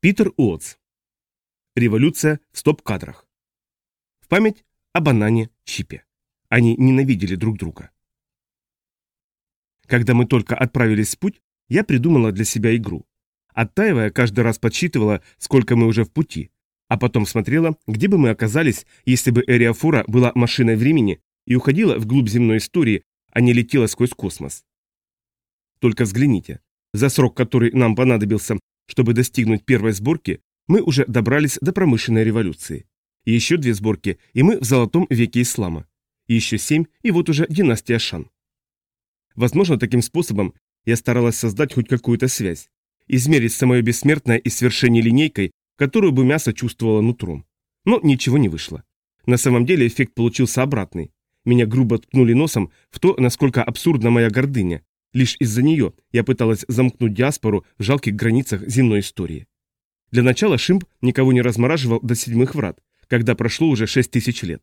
Питер Уотс. Революция в стоп-кадрах. В память о банане Чипе. Они ненавидели друг друга. Когда мы только отправились в путь, я придумала для себя игру. Оттаивая, каждый раз подсчитывала, сколько мы уже в пути, а потом смотрела, где бы мы оказались, если бы Эриафора была машиной времени и уходила вглубь земной истории, а не летела сквозь космос. Только взгляните. За срок, который нам понадобился, чтобы достигнуть первой сборки, мы уже добрались до промышленной революции. еще две сборки, и мы в золотом веке ислама. еще семь, и вот уже династия Шан. Возможно, таким способом я старалась создать хоть какую-то связь, измерить самое бессмертное из свершений линейкой, которую бы мясо чувствовало нутром. Но ничего не вышло. На самом деле эффект получился обратный. Меня грубо ткнули носом в то, насколько абсурдна моя гордыня, Лишь из-за нее я пыталась замкнуть диаспору в жалких границах земной истории. Для начала Шимп никого не размораживал до седьмых врат, когда прошло уже шесть тысяч лет.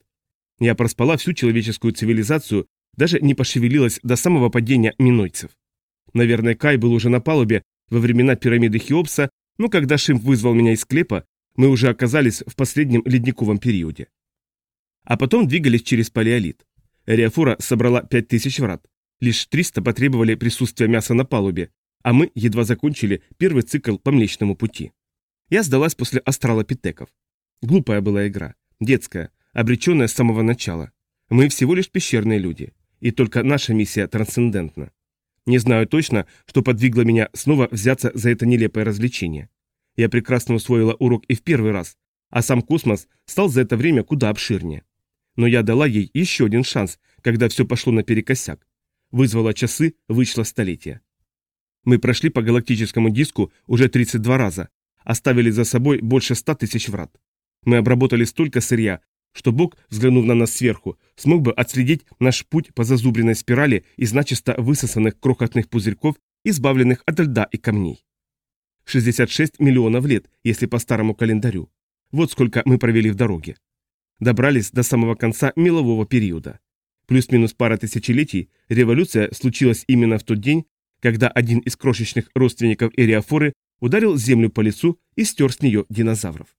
Я проспала всю человеческую цивилизацию, даже не пошевелилась до самого падения минойцев. Наверное, Кай был уже на палубе во времена пирамиды Хеопса, но когда Шимп вызвал меня из склепа, мы уже оказались в последнем ледниковом периоде. А потом двигались через палеолит. Эриафора собрала пять тысяч врат. Лишь 300 потребовали присутствия мяса на палубе, а мы едва закончили первый цикл по Млечному пути. Я сдалась после астралопитеков. Глупая была игра, детская, обреченная с самого начала. Мы всего лишь пещерные люди, и только наша миссия трансцендентна. Не знаю точно, что подвигло меня снова взяться за это нелепое развлечение. Я прекрасно усвоила урок и в первый раз, а сам космос стал за это время куда обширнее. Но я дала ей еще один шанс, когда все пошло наперекосяк вызвала часы, вышло столетие. Мы прошли по галактическому диску уже 32 раза, оставили за собой больше 100 тысяч врат. Мы обработали столько сырья, что Бог, взглянув на нас сверху, смог бы отследить наш путь по зазубренной спирали из начисто высосанных крохотных пузырьков, избавленных от льда и камней. 66 миллионов лет, если по старому календарю. Вот сколько мы провели в дороге. Добрались до самого конца мелового периода. Плюс-минус пара тысячелетий, революция случилась именно в тот день, когда один из крошечных родственников Эриафоры ударил землю по лицу и стер с нее динозавров.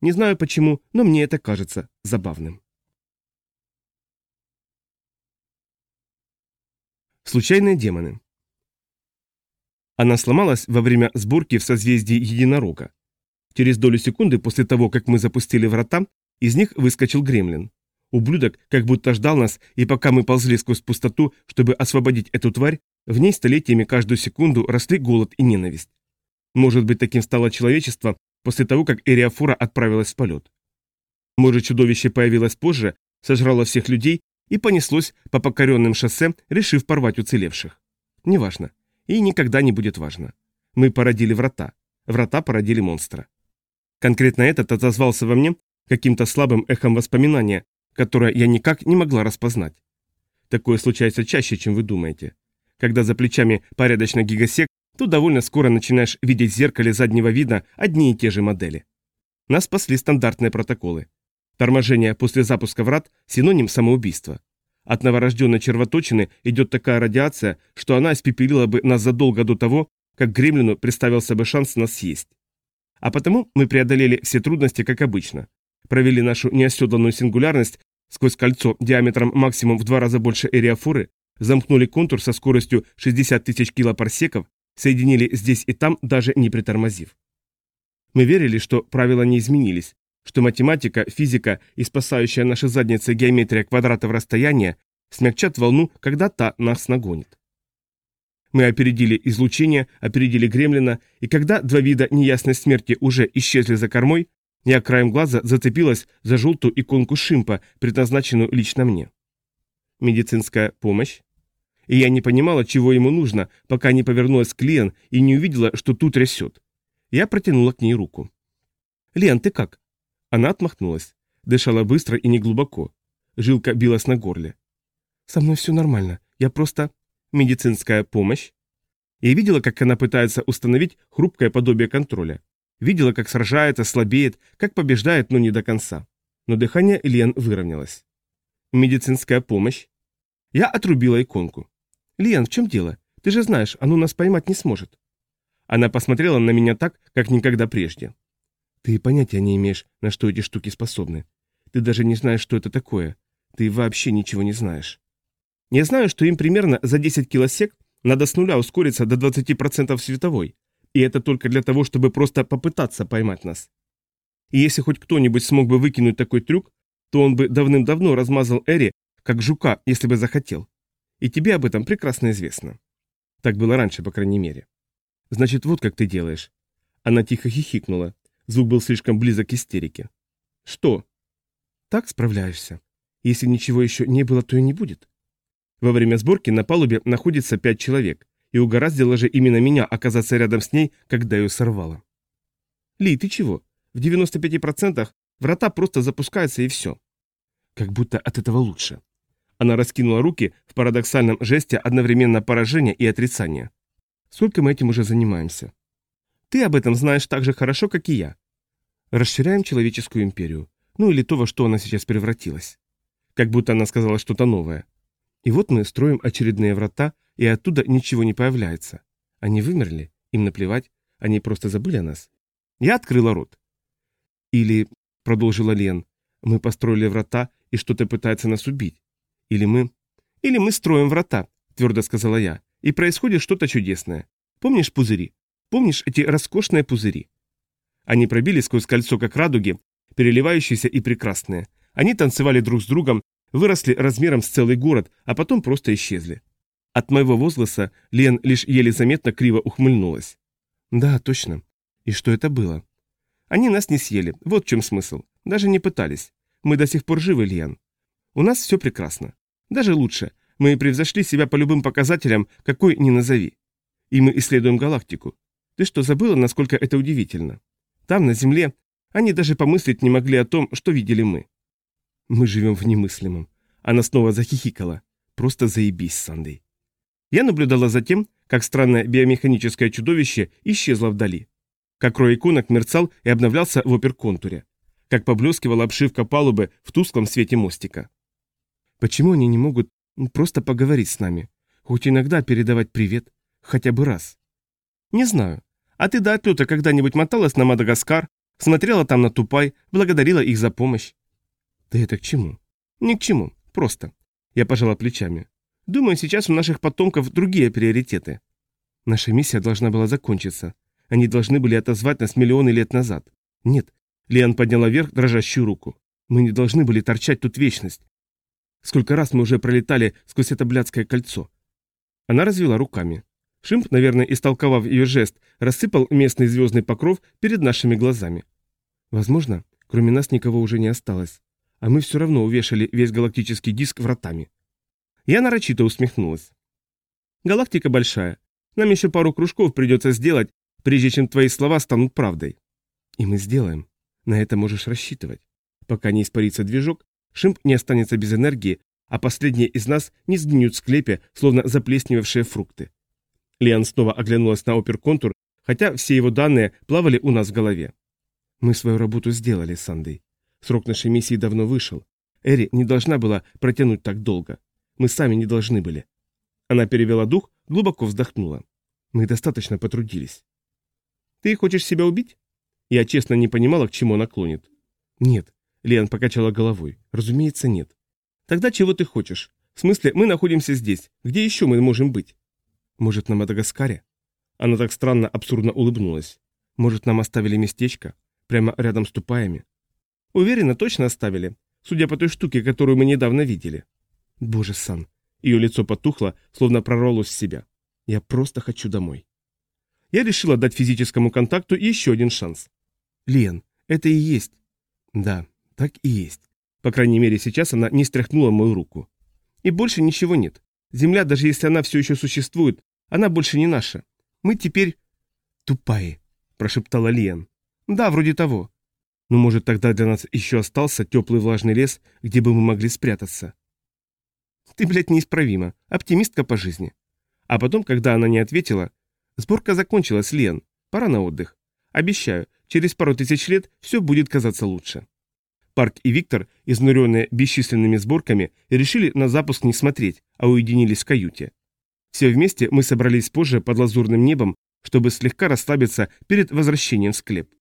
Не знаю почему, но мне это кажется забавным. Случайные демоны. Она сломалась во время сборки в созвездии Единорога. Через долю секунды после того, как мы запустили врата, из них выскочил гремлин. Ублюдок как будто ждал нас, и пока мы ползли сквозь пустоту, чтобы освободить эту тварь, в ней столетиями каждую секунду росли голод и ненависть. Может быть, таким стало человечество после того, как Эриафура отправилась в полет. Может, чудовище появилось позже, сожрало всех людей и понеслось по покоренным шоссе, решив порвать уцелевших. Неважно. И никогда не будет важно. Мы породили врата. Врата породили монстра. Конкретно этот отозвался во мне каким-то слабым эхом воспоминания, которое я никак не могла распознать. Такое случается чаще, чем вы думаете. Когда за плечами порядочно гигасек, то довольно скоро начинаешь видеть в зеркале заднего вида одни и те же модели. Нас спасли стандартные протоколы. Торможение после запуска врат – синоним самоубийства. От новорожденной червоточины идет такая радиация, что она испепелила бы нас задолго до того, как гремлину представился бы шанс нас съесть. А потому мы преодолели все трудности, как обычно провели нашу неоседланную сингулярность сквозь кольцо диаметром максимум в два раза больше эриафоры, замкнули контур со скоростью 60 тысяч килопарсеков, соединили здесь и там, даже не притормозив. Мы верили, что правила не изменились, что математика, физика и спасающая наши задницы геометрия квадратов расстояния смягчат волну, когда та нас нагонит. Мы опередили излучение, опередили гремлина, и когда два вида неясной смерти уже исчезли за кормой, я краем глаза зацепилась за желтую иконку шимпа, предназначенную лично мне. Медицинская помощь? И я не понимала, чего ему нужно, пока не повернулась к Лиан и не увидела, что тут трясет. Я протянула к ней руку. «Лиан, ты как?» Она отмахнулась. Дышала быстро и неглубоко. Жилка билась на горле. «Со мной все нормально. Я просто...» «Медицинская помощь?» Я видела, как она пытается установить хрупкое подобие контроля. Видела, как сражается, слабеет, как побеждает, но не до конца. Но дыхание Лен выровнялось. Медицинская помощь. Я отрубила иконку. Лен, в чем дело? Ты же знаешь, оно нас поймать не сможет. Она посмотрела на меня так, как никогда прежде. Ты понятия не имеешь, на что эти штуки способны. Ты даже не знаешь, что это такое. Ты вообще ничего не знаешь. Я знаю, что им примерно за 10 килосек надо с нуля ускориться до 20% световой. И это только для того, чтобы просто попытаться поймать нас. И если хоть кто-нибудь смог бы выкинуть такой трюк, то он бы давным-давно размазал Эри, как жука, если бы захотел. И тебе об этом прекрасно известно. Так было раньше, по крайней мере. Значит, вот как ты делаешь. Она тихо хихикнула. Звук был слишком близок к истерике. Что? Так справляешься. Если ничего еще не было, то и не будет. Во время сборки на палубе находится пять человек, и угораздило же именно меня оказаться рядом с ней, когда ее сорвало. Ли, ты чего? В 95% врата просто запускаются и все. Как будто от этого лучше. Она раскинула руки в парадоксальном жесте одновременно поражения и отрицания. Сколько мы этим уже занимаемся? Ты об этом знаешь так же хорошо, как и я. Расширяем человеческую империю. Ну или то, во что она сейчас превратилась. Как будто она сказала что-то новое. И вот мы строим очередные врата, и оттуда ничего не появляется. Они вымерли, им наплевать, они просто забыли о нас. Я открыла рот. Или, продолжила Лен, мы построили врата, и что-то пытается нас убить. Или мы... Или мы строим врата, твердо сказала я, и происходит что-то чудесное. Помнишь пузыри? Помнишь эти роскошные пузыри? Они пробили сквозь кольцо, как радуги, переливающиеся и прекрасные. Они танцевали друг с другом, выросли размером с целый город, а потом просто исчезли. От моего возгласа Лен лишь еле заметно криво ухмыльнулась. Да, точно. И что это было? Они нас не съели, вот в чем смысл. Даже не пытались. Мы до сих пор живы, Лен. У нас все прекрасно. Даже лучше. Мы превзошли себя по любым показателям, какой ни назови. И мы исследуем галактику. Ты что, забыла, насколько это удивительно? Там, на Земле, они даже помыслить не могли о том, что видели мы. Мы живем в немыслимом. Она снова захихикала. Просто заебись, Сандей. Я наблюдала за тем, как странное биомеханическое чудовище исчезло вдали. Как рой иконок мерцал и обновлялся в оперконтуре. Как поблескивала обшивка палубы в тусклом свете мостика. Почему они не могут просто поговорить с нами? Хоть иногда передавать привет. Хотя бы раз. Не знаю. А ты до отлета когда-нибудь моталась на Мадагаскар, смотрела там на Тупай, благодарила их за помощь? Ты это к чему? Ни к чему. Просто. Я пожала плечами. Думаю, сейчас у наших потомков другие приоритеты. Наша миссия должна была закончиться. Они должны были отозвать нас миллионы лет назад. Нет. Лиан подняла вверх дрожащую руку. Мы не должны были торчать тут вечность. Сколько раз мы уже пролетали сквозь это блядское кольцо. Она развела руками. Шимп, наверное, истолковав ее жест, рассыпал местный звездный покров перед нашими глазами. Возможно, кроме нас никого уже не осталось. А мы все равно увешали весь галактический диск вратами. Я нарочито усмехнулась. Галактика большая. Нам еще пару кружков придется сделать, прежде чем твои слова станут правдой. И мы сделаем. На это можешь рассчитывать. Пока не испарится движок, Шимп не останется без энергии, а последние из нас не сгниют в склепе, словно заплесневевшие фрукты. Лиан снова оглянулась на оперконтур, хотя все его данные плавали у нас в голове. Мы свою работу сделали, Сандей. Срок нашей миссии давно вышел. Эри не должна была протянуть так долго. Мы сами не должны были. Она перевела дух, глубоко вздохнула. Мы достаточно потрудились. Ты хочешь себя убить? Я честно не понимала, к чему она клонит. Нет. Лиан покачала головой. Разумеется, нет. Тогда чего ты хочешь? В смысле, мы находимся здесь. Где еще мы можем быть? Может, на Мадагаскаре? Она так странно, абсурдно улыбнулась. Может, нам оставили местечко? Прямо рядом с тупаями? Уверена, точно оставили. Судя по той штуке, которую мы недавно видели. Боже, Сан. Ее лицо потухло, словно прорвалось в себя. Я просто хочу домой. Я решила дать физическому контакту еще один шанс. Лен, это и есть. Да, так и есть. По крайней мере, сейчас она не стряхнула мою руку. И больше ничего нет. Земля, даже если она все еще существует, она больше не наша. Мы теперь... Тупая, прошептала Лиан. Да, вроде того. Ну, может тогда для нас еще остался теплый влажный лес, где бы мы могли спрятаться. Ты, блядь, неисправима. Оптимистка по жизни. А потом, когда она не ответила, сборка закончилась, Лен. Пора на отдых. Обещаю, через пару тысяч лет все будет казаться лучше. Парк и Виктор, изнуренные бесчисленными сборками, решили на запуск не смотреть, а уединились в каюте. Все вместе мы собрались позже под лазурным небом, чтобы слегка расслабиться перед возвращением в склеп.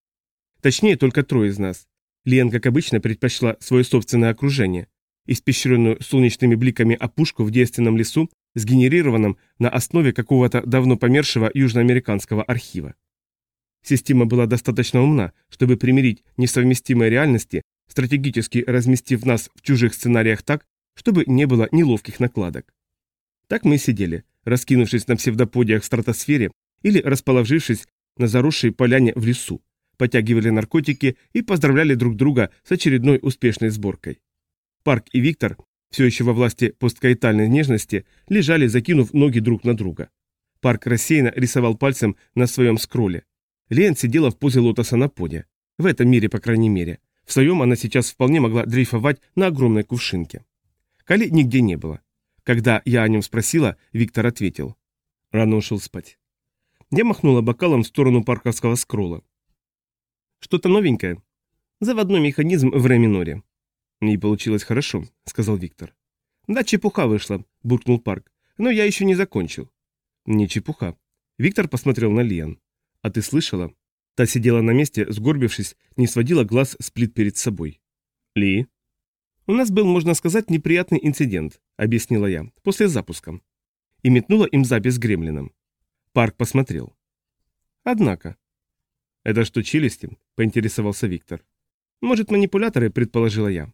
Точнее, только трое из нас. Лен, как обычно, предпочла свое собственное окружение, испещренную солнечными бликами опушку в девственном лесу, сгенерированном на основе какого-то давно помершего южноамериканского архива. Система была достаточно умна, чтобы примирить несовместимые реальности, стратегически разместив нас в чужих сценариях так, чтобы не было неловких накладок. Так мы сидели, раскинувшись на псевдоподиях в стратосфере или расположившись на заросшей поляне в лесу, потягивали наркотики и поздравляли друг друга с очередной успешной сборкой. Парк и Виктор, все еще во власти посткаитальной нежности, лежали, закинув ноги друг на друга. Парк рассеянно рисовал пальцем на своем скролле. Лен сидела в позе лотоса на поде. В этом мире, по крайней мере. В своем она сейчас вполне могла дрейфовать на огромной кувшинке. Кали нигде не было. Когда я о нем спросила, Виктор ответил. Рано ушел спать. Я махнула бокалом в сторону парковского скролла. Что-то новенькое? Заводной механизм в ре миноре. Не получилось хорошо, сказал Виктор. Да, чепуха вышла, буркнул Парк. Но я еще не закончил. Не чепуха. Виктор посмотрел на Лиан. А ты слышала? Та сидела на месте, сгорбившись, не сводила глаз с плит перед собой. Ли? У нас был, можно сказать, неприятный инцидент, объяснила я, после запуска. И метнула им запись с гремлином. Парк посмотрел. Однако. Это что, челюсти? Поинтересовался Виктор. Может, манипуляторы, предположила я.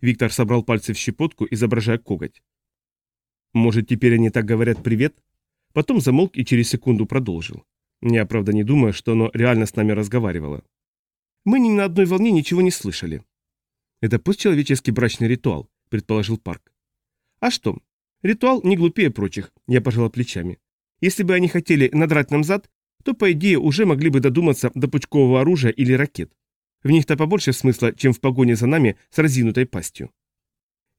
Виктор собрал пальцы в щепотку, изображая коготь. Может, теперь они так говорят «привет»? Потом замолк и через секунду продолжил. Я, правда, не думаю, что оно реально с нами разговаривало. Мы ни на одной волне ничего не слышали. Это постчеловеческий брачный ритуал, предположил Парк. А что? Ритуал не глупее прочих, я пожала плечами. Если бы они хотели надрать нам зад, то, по идее, уже могли бы додуматься до пучкового оружия или ракет. В них-то побольше смысла, чем в погоне за нами с разинутой пастью.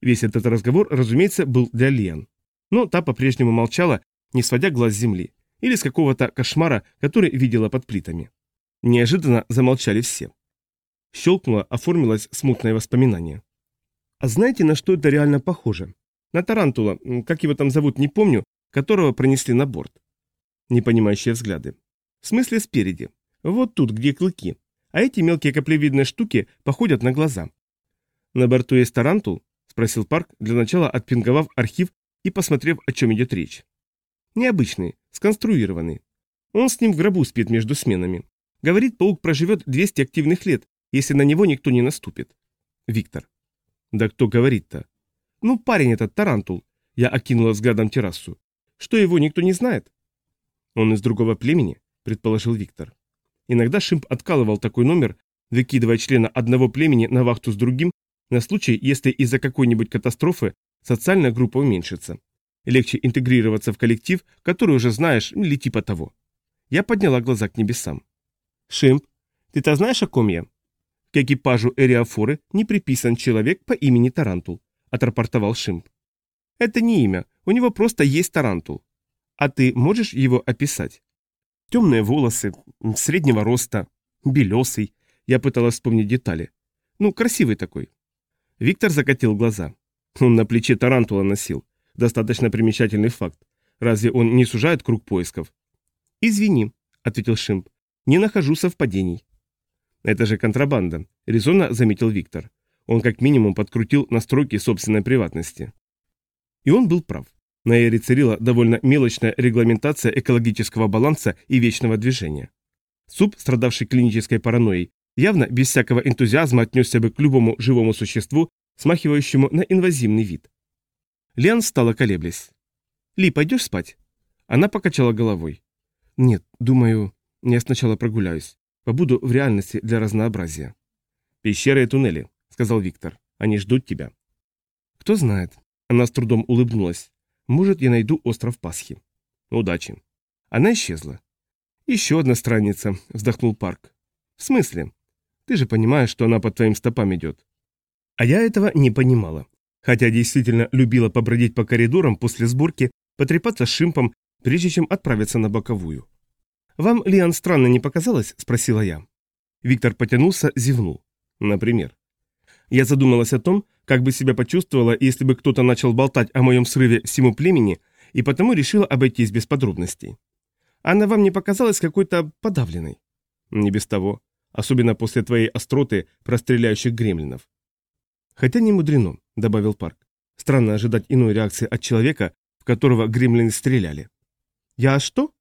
Весь этот разговор, разумеется, был для Лиан. Но та по-прежнему молчала, не сводя глаз с земли, или с какого-то кошмара, который видела под плитами. Неожиданно замолчали все. Щелкнуло, оформилось смутное воспоминание. А знаете, на что это реально похоже? На тарантула, как его там зовут, не помню, которого пронесли на борт. Непонимающие взгляды. В смысле спереди. Вот тут, где клыки а эти мелкие каплевидные штуки походят на глаза. «На борту есть тарантул?» – спросил Парк, для начала отпинговав архив и посмотрев, о чем идет речь. «Необычный, сконструированный. Он с ним в гробу спит между сменами. Говорит, паук проживет 200 активных лет, если на него никто не наступит». Виктор. «Да кто говорит-то?» «Ну, парень этот, тарантул». Я окинула взглядом террасу. «Что его никто не знает?» «Он из другого племени?» – предположил Виктор. Иногда Шимп откалывал такой номер, выкидывая члена одного племени на вахту с другим, на случай, если из-за какой-нибудь катастрофы социальная группа уменьшится. Легче интегрироваться в коллектив, который уже знаешь, или типа того. Я подняла глаза к небесам. «Шимп, ты-то знаешь, о ком я?» «К экипажу Эриофоры не приписан человек по имени Тарантул», — отрапортовал Шимп. «Это не имя, у него просто есть Тарантул. А ты можешь его описать?» Темные волосы, среднего роста, белесый. Я пыталась вспомнить детали. Ну, красивый такой. Виктор закатил глаза. Он на плече тарантула носил. Достаточно примечательный факт. Разве он не сужает круг поисков? «Извини», — ответил Шимп, — «не нахожу совпадений». «Это же контрабанда», — резонно заметил Виктор. Он как минимум подкрутил настройки собственной приватности. И он был прав. На Эре царила довольно мелочная регламентация экологического баланса и вечного движения. Суп, страдавший клинической паранойей, явно без всякого энтузиазма отнесся бы к любому живому существу, смахивающему на инвазивный вид. Лиан встала колеблясь. «Ли, пойдешь спать?» Она покачала головой. «Нет, думаю, я сначала прогуляюсь. Побуду в реальности для разнообразия». «Пещеры и туннели», — сказал Виктор. «Они ждут тебя». «Кто знает». Она с трудом улыбнулась. Может, я найду остров Пасхи. Удачи. Она исчезла. Еще одна страница, вздохнул Парк. В смысле? Ты же понимаешь, что она под твоим стопам идет. А я этого не понимала. Хотя действительно любила побродить по коридорам после сборки, потрепаться шимпом, прежде чем отправиться на боковую. «Вам, Лиан, странно не показалось?» – спросила я. Виктор потянулся, зевнул. «Например». Я задумалась о том, как бы себя почувствовала, если бы кто-то начал болтать о моем срыве всему племени, и потому решила обойтись без подробностей. Она вам не показалась какой-то подавленной? Не без того. Особенно после твоей остроты про стреляющих гремлинов. Хотя не мудрено, добавил Парк. Странно ожидать иной реакции от человека, в которого гремлины стреляли. Я что?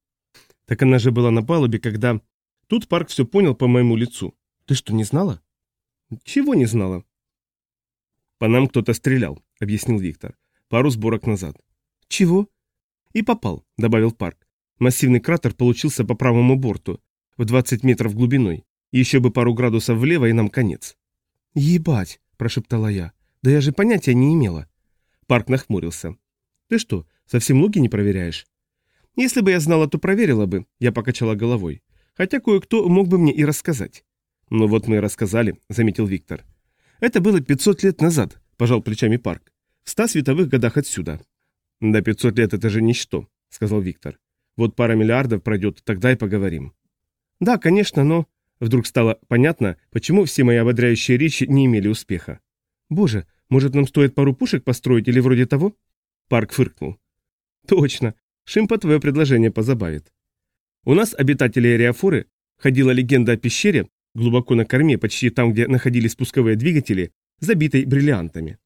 Так она же была на палубе, когда... Тут Парк все понял по моему лицу. Ты что, не знала? Чего не знала? По нам кто-то стрелял, объяснил Виктор. Пару сборок назад. Чего? И попал, добавил Парк. Массивный кратер получился по правому борту, в 20 метров глубиной. Еще бы пару градусов влево и нам конец. «Ебать!» – прошептала я. «Да я же понятия не имела». Парк нахмурился. «Ты что, совсем логи не проверяешь?» «Если бы я знала, то проверила бы», – я покачала головой. «Хотя кое-кто мог бы мне и рассказать». «Ну вот мы и рассказали», – заметил Виктор. «Это было 500 лет назад», – пожал плечами Парк. «В ста световых годах отсюда». «Да 500 лет – это же ничто», – сказал Виктор. «Вот пара миллиардов пройдет, тогда и поговорим». «Да, конечно, но...» Вдруг стало понятно, почему все мои ободряющие речи не имели успеха. «Боже, может, нам стоит пару пушек построить или вроде того?» Парк фыркнул. «Точно. Шимпа твое предложение позабавит. У нас, обитатели Ариафоры, ходила легенда о пещере, глубоко на корме, почти там, где находились спусковые двигатели, забитой бриллиантами.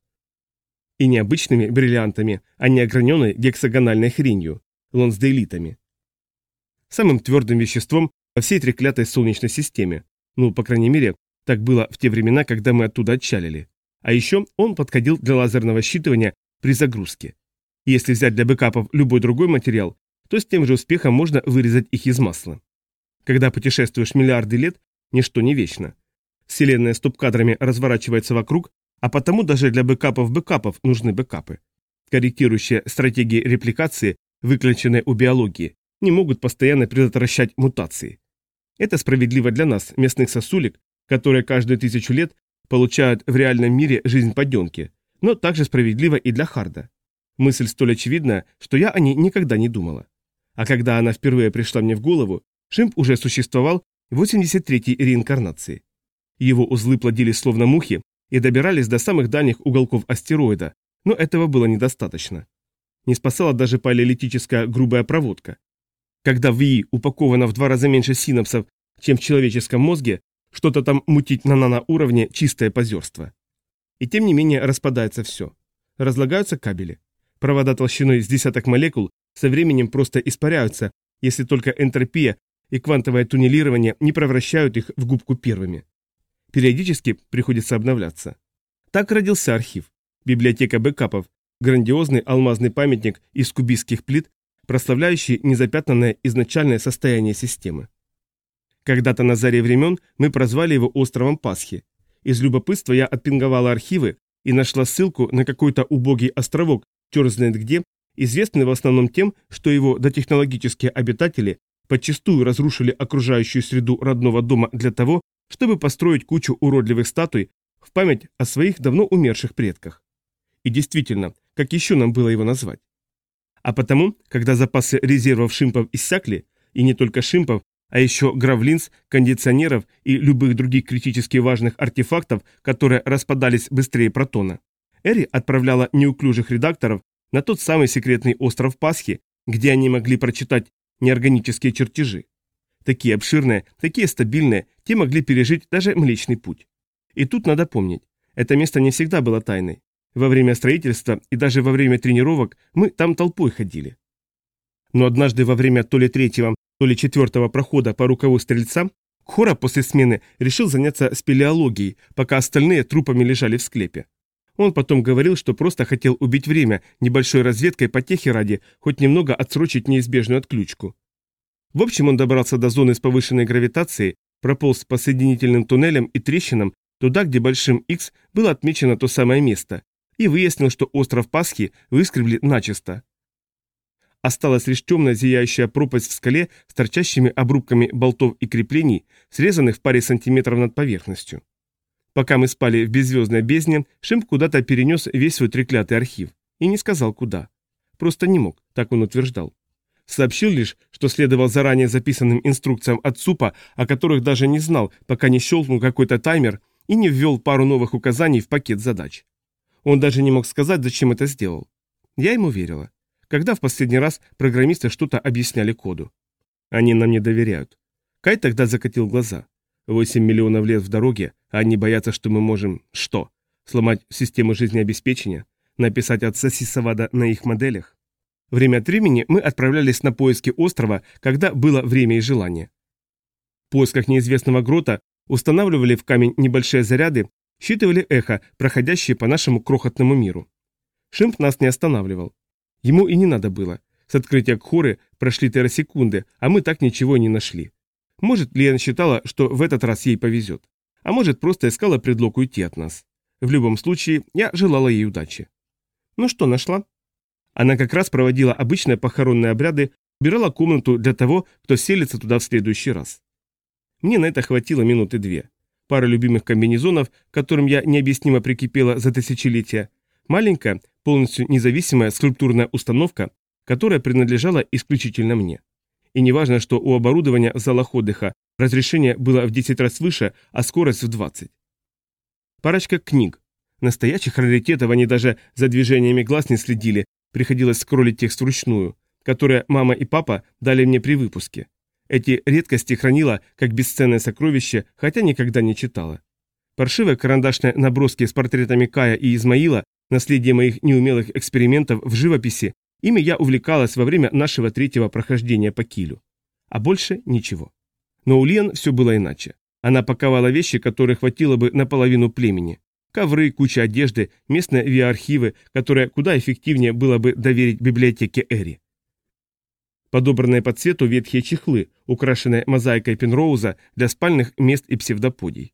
И не обычными бриллиантами, а не ограненной гексагональной хренью, лонсдейлитами. Самым твердым веществом, во всей треклятой Солнечной системе. Ну, по крайней мере, так было в те времена, когда мы оттуда отчалили. А еще он подходил для лазерного считывания при загрузке. Если взять для бэкапов любой другой материал, то с тем же успехом можно вырезать их из масла. Когда путешествуешь миллиарды лет, ничто не вечно. Вселенная стоп-кадрами разворачивается вокруг, а потому даже для бэкапов бэкапов нужны бэкапы. Корректирующие стратегии репликации, выключенные у биологии, не могут постоянно предотвращать мутации. Это справедливо для нас, местных сосулек, которые каждую тысячу лет получают в реальном мире жизнь подъемки, но также справедливо и для Харда. Мысль столь очевидна, что я о ней никогда не думала. А когда она впервые пришла мне в голову, Шимп уже существовал 83-й реинкарнации. Его узлы плодились словно мухи и добирались до самых дальних уголков астероида, но этого было недостаточно. Не спасала даже палеолитическая грубая проводка. Когда в ИИ упаковано в два раза меньше синапсов, чем в человеческом мозге, что-то там мутить на наноуровне – чистое позерство. И тем не менее распадается все. Разлагаются кабели. Провода толщиной с десяток молекул со временем просто испаряются, если только энтропия и квантовое туннелирование не превращают их в губку первыми. Периодически приходится обновляться. Так родился архив. Библиотека бэкапов, грандиозный алмазный памятник из кубистских плит, прославляющий незапятнанное изначальное состояние системы. Когда-то на заре времен мы прозвали его островом Пасхи. Из любопытства я отпинговала архивы и нашла ссылку на какой-то убогий островок, черт знает где, известный в основном тем, что его дотехнологические обитатели подчастую разрушили окружающую среду родного дома для того, чтобы построить кучу уродливых статуй в память о своих давно умерших предках. И действительно, как еще нам было его назвать? А потому, когда запасы резервов шимпов иссякли, и не только шимпов, а еще гравлинс, кондиционеров и любых других критически важных артефактов, которые распадались быстрее протона, Эри отправляла неуклюжих редакторов на тот самый секретный остров Пасхи, где они могли прочитать неорганические чертежи. Такие обширные, такие стабильные, те могли пережить даже Млечный Путь. И тут надо помнить, это место не всегда было тайной. Во время строительства и даже во время тренировок мы там толпой ходили. Но однажды во время то ли третьего, то ли четвертого прохода по рукаву стрельца Хора после смены решил заняться спелеологией, пока остальные трупами лежали в склепе. Он потом говорил, что просто хотел убить время небольшой разведкой потехи ради, хоть немного отсрочить неизбежную отключку. В общем, он добрался до зоны с повышенной гравитацией, прополз по соединительным туннелям и трещинам туда, где большим X было отмечено то самое место, и выяснил, что остров Пасхи выскребли начисто. Осталась лишь темная зияющая пропасть в скале с торчащими обрубками болтов и креплений, срезанных в паре сантиметров над поверхностью. Пока мы спали в беззвездной бездне, Шимп куда-то перенес весь свой треклятый архив. И не сказал куда. Просто не мог, так он утверждал. Сообщил лишь, что следовал заранее записанным инструкциям от СУПа, о которых даже не знал, пока не щелкнул какой-то таймер и не ввел пару новых указаний в пакет задач. Он даже не мог сказать, зачем это сделал. Я ему верила. Когда в последний раз программисты что-то объясняли коду? Они нам не доверяют. Кай тогда закатил глаза. Восемь миллионов лет в дороге, они боятся, что мы можем... Что? Сломать систему жизнеобеспечения? Написать от Савада на их моделях? Время от времени мы отправлялись на поиски острова, когда было время и желание. В поисках неизвестного грота устанавливали в камень небольшие заряды, считывали эхо, проходящие по нашему крохотному миру. Шимп нас не останавливал. Ему и не надо было. С открытия Кхоры прошли террасекунды, а мы так ничего не нашли. Может, Лиан считала, что в этот раз ей повезет. А может, просто искала предлог уйти от нас. В любом случае, я желала ей удачи. Ну что, нашла? Она как раз проводила обычные похоронные обряды, убирала комнату для того, кто селится туда в следующий раз. Мне на это хватило минуты две. Пара любимых комбинезонов, которым я необъяснимо прикипела за тысячелетия, маленькая, полностью независимая скульптурная установка, которая принадлежала исключительно мне. И неважно, что у оборудования в залах отдыха разрешение было в 10 раз выше, а скорость в 20. Парочка книг. Настоящих раритетов они даже за движениями глаз не следили, приходилось скроллить текст вручную, которые мама и папа дали мне при выпуске. Эти редкости хранила как бесценное сокровище, хотя никогда не читала. Паршивые карандашные наброски с портретами Кая и Измаила, наследие моих неумелых экспериментов в живописи, ими я увлекалась во время нашего третьего прохождения по Килю. А больше ничего. Но у Лен все было иначе. Она паковала вещи, которые хватило бы на половину племени. Ковры, куча одежды, местные виа-архивы, которые куда эффективнее было бы доверить библиотеке Эри. Подобранные по цвету ветхие чехлы, украшенные мозаикой Пенроуза для спальных мест и псевдоподий.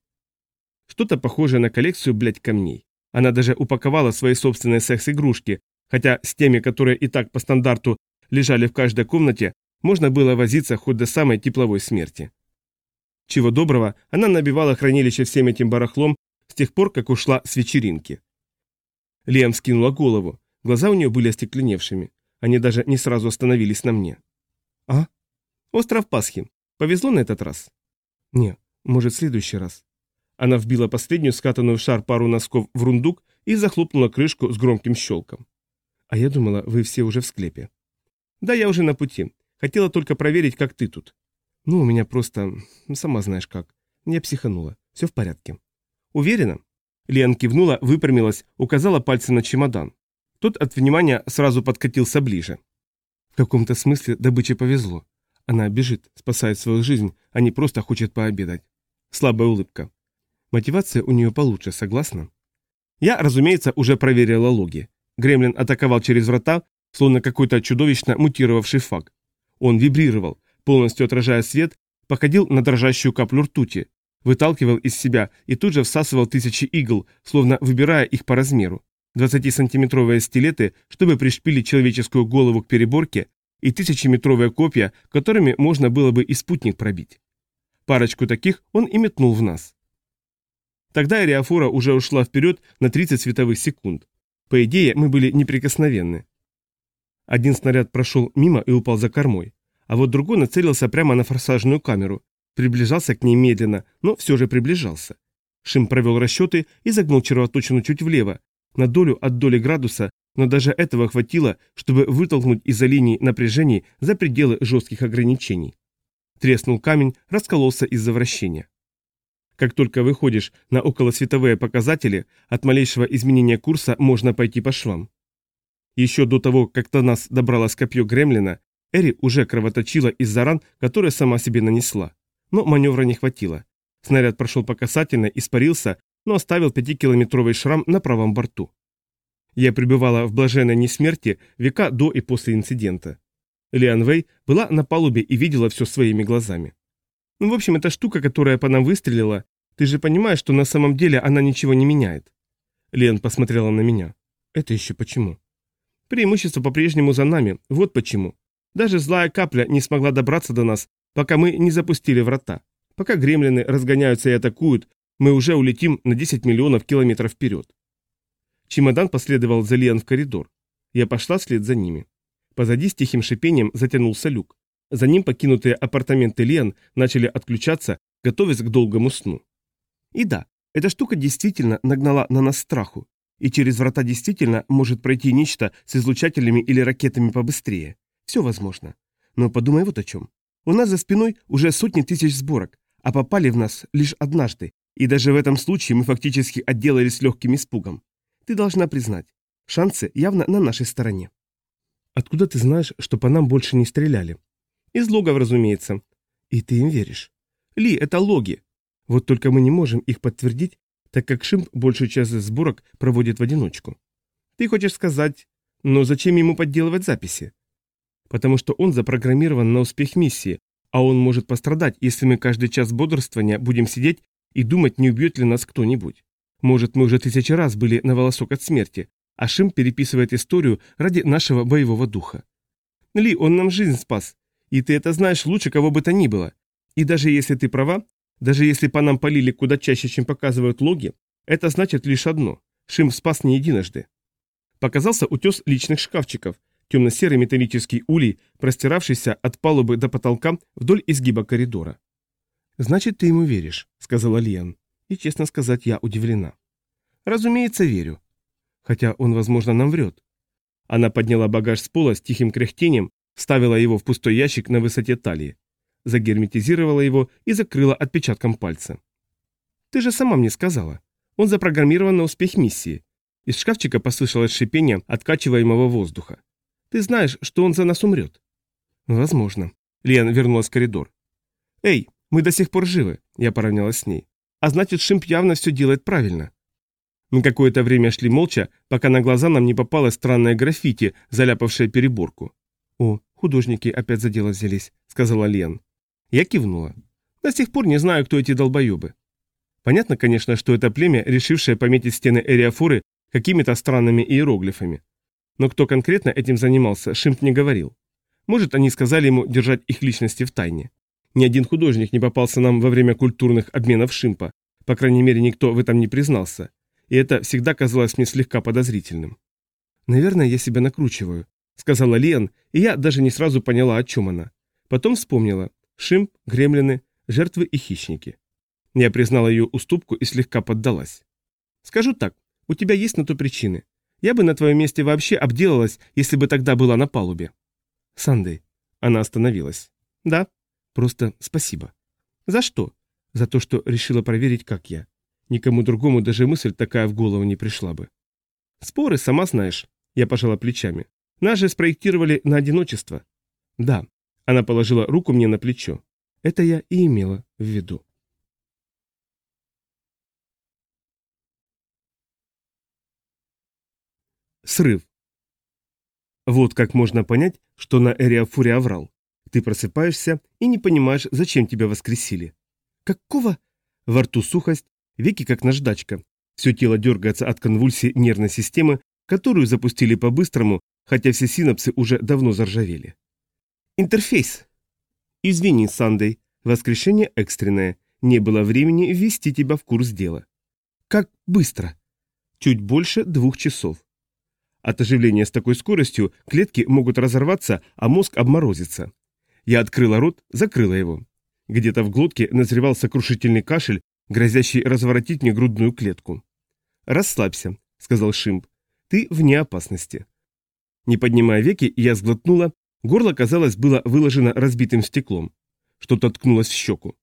Что-то похожее на коллекцию, блядь, камней. Она даже упаковала свои собственные секс-игрушки, хотя с теми, которые и так по стандарту лежали в каждой комнате, можно было возиться хоть до самой тепловой смерти. Чего доброго, она набивала хранилище всем этим барахлом с тех пор, как ушла с вечеринки. Лиам скинула голову, глаза у нее были остекленевшими, они даже не сразу остановились на мне. «А? Остров Пасхи. Повезло на этот раз?» «Не, может, в следующий раз». Она вбила последнюю скатанную в шар пару носков в рундук и захлопнула крышку с громким щелком. «А я думала, вы все уже в склепе». «Да, я уже на пути. Хотела только проверить, как ты тут». «Ну, у меня просто... сама знаешь как. Я психанула. Все в порядке». «Уверена?» Лиан кивнула, выпрямилась, указала пальцем на чемодан. Тот от внимания сразу подкатился ближе. В каком-то смысле добыче повезло. Она бежит, спасает свою жизнь, а не просто хочет пообедать. Слабая улыбка. Мотивация у нее получше, согласна? Я, разумеется, уже проверила логи. Гремлин атаковал через врата, словно какой-то чудовищно мутировавший фаг. Он вибрировал, полностью отражая свет, походил на дрожащую каплю ртути, выталкивал из себя и тут же всасывал тысячи игл, словно выбирая их по размеру. 20-сантиметровые стилеты, чтобы пришпилить человеческую голову к переборке, и тысячеметровые копья, которыми можно было бы и спутник пробить. Парочку таких он и метнул в нас. Тогда Ариафора уже ушла вперед на 30 световых секунд. По идее, мы были неприкосновенны. Один снаряд прошел мимо и упал за кормой, а вот другой нацелился прямо на форсажную камеру, Приближался к ней медленно, но все же приближался. Шим провел расчеты и загнул червоточину чуть влево, на долю от доли градуса, но даже этого хватило, чтобы вытолкнуть из-за линии напряжений за пределы жестких ограничений. Треснул камень, раскололся из-за вращения. Как только выходишь на околосветовые показатели, от малейшего изменения курса можно пойти по швам. Еще до того, как до нас добралось копье Гремлина, Эри уже кровоточила из-за ран, которые сама себе нанесла но маневра не хватило. Снаряд прошел по касательной, испарился, но оставил пятикилометровый шрам на правом борту. Я пребывала в блаженной несмерти века до и после инцидента. Лиан Вэй была на палубе и видела все своими глазами. Ну, в общем, эта штука, которая по нам выстрелила, ты же понимаешь, что на самом деле она ничего не меняет. Лиан посмотрела на меня. Это еще почему? Преимущество по-прежнему за нами, вот почему. Даже злая капля не смогла добраться до нас, пока мы не запустили врата. Пока гремлины разгоняются и атакуют, мы уже улетим на 10 миллионов километров вперед. Чемодан последовал за Лиан в коридор. Я пошла вслед за ними. Позади с тихим шипением затянулся люк. За ним покинутые апартаменты Лиан начали отключаться, готовясь к долгому сну. И да, эта штука действительно нагнала на нас страху. И через врата действительно может пройти нечто с излучателями или ракетами побыстрее. Все возможно. Но подумай вот о чем. У нас за спиной уже сотни тысяч сборок, а попали в нас лишь однажды, и даже в этом случае мы фактически отделались легким испугом. Ты должна признать, шансы явно на нашей стороне. Откуда ты знаешь, что по нам больше не стреляли? Из логов, разумеется. И ты им веришь. Ли, это логи. Вот только мы не можем их подтвердить, так как Шимп большую часть сборок проводит в одиночку. Ты хочешь сказать, но зачем ему подделывать записи? Потому что он запрограммирован на успех миссии, а он может пострадать, если мы каждый час бодрствования будем сидеть и думать, не убьет ли нас кто-нибудь. Может, мы уже тысячи раз были на волосок от смерти, а Шим переписывает историю ради нашего боевого духа. Ли, он нам жизнь спас, и ты это знаешь лучше кого бы то ни было. И даже если ты права, даже если по нам полили куда чаще, чем показывают логи, это значит лишь одно – Шим спас не единожды. Показался утес личных шкафчиков, темно-серый металлический улей, простиравшийся от палубы до потолка вдоль изгиба коридора. «Значит, ты ему веришь», — сказала Лиан. И, честно сказать, я удивлена. «Разумеется, верю. Хотя он, возможно, нам врет». Она подняла багаж с пола с тихим кряхтением, вставила его в пустой ящик на высоте талии, загерметизировала его и закрыла отпечатком пальца. «Ты же сама мне сказала. Он запрограммирован на успех миссии». Из шкафчика послышалось шипение откачиваемого воздуха. Ты знаешь, что он за нас умрет?» «Возможно». Лиан вернулась в коридор. «Эй, мы до сих пор живы», — я поравнялась с ней. «А значит, Шимп явно все делает правильно». Мы какое-то время шли молча, пока на глаза нам не попалось странное граффити, заляпавшее переборку. «О, художники опять за дело взялись», — сказала Лен. Я кивнула. «До сих пор не знаю, кто эти долбоебы». Понятно, конечно, что это племя, решившее пометить стены Эриафоры какими-то странными иероглифами. Но кто конкретно этим занимался, Шимп не говорил. Может, они сказали ему держать их личности в тайне. Ни один художник не попался нам во время культурных обменов Шимпа, по крайней мере, никто в этом не признался. И это всегда казалось мне слегка подозрительным. «Наверное, я себя накручиваю», — сказала Лиан, и я даже не сразу поняла, о чем она. Потом вспомнила. Шимп, гремлины, жертвы и хищники. Я признала ее уступку и слегка поддалась. «Скажу так, у тебя есть на то причины. Я бы на твоем месте вообще обделалась, если бы тогда была на палубе. Сандей. Она остановилась. Да. Просто спасибо. За что? За то, что решила проверить, как я. Никому другому даже мысль такая в голову не пришла бы. Споры, сама знаешь. Я пожала плечами. Нас же спроектировали на одиночество. Да. Она положила руку мне на плечо. Это я и имела в виду. Срыв. Вот как можно понять, что на Эриафуре оврал. Ты просыпаешься и не понимаешь, зачем тебя воскресили. Какого? Во рту сухость, веки как наждачка. Все тело дергается от конвульсии нервной системы, которую запустили по-быстрому, хотя все синапсы уже давно заржавели. Интерфейс. Извини, Сандей, воскрешение экстренное. Не было времени ввести тебя в курс дела. Как быстро? Чуть больше двух часов. От оживления с такой скоростью клетки могут разорваться, а мозг обморозится. Я открыла рот, закрыла его. Где-то в глотке назревал сокрушительный кашель, грозящий разворотить мне грудную клетку. «Расслабься», — сказал Шимп. «Ты вне опасности». Не поднимая веки, я сглотнула, горло, казалось, было выложено разбитым стеклом. Что-то ткнулось в щеку.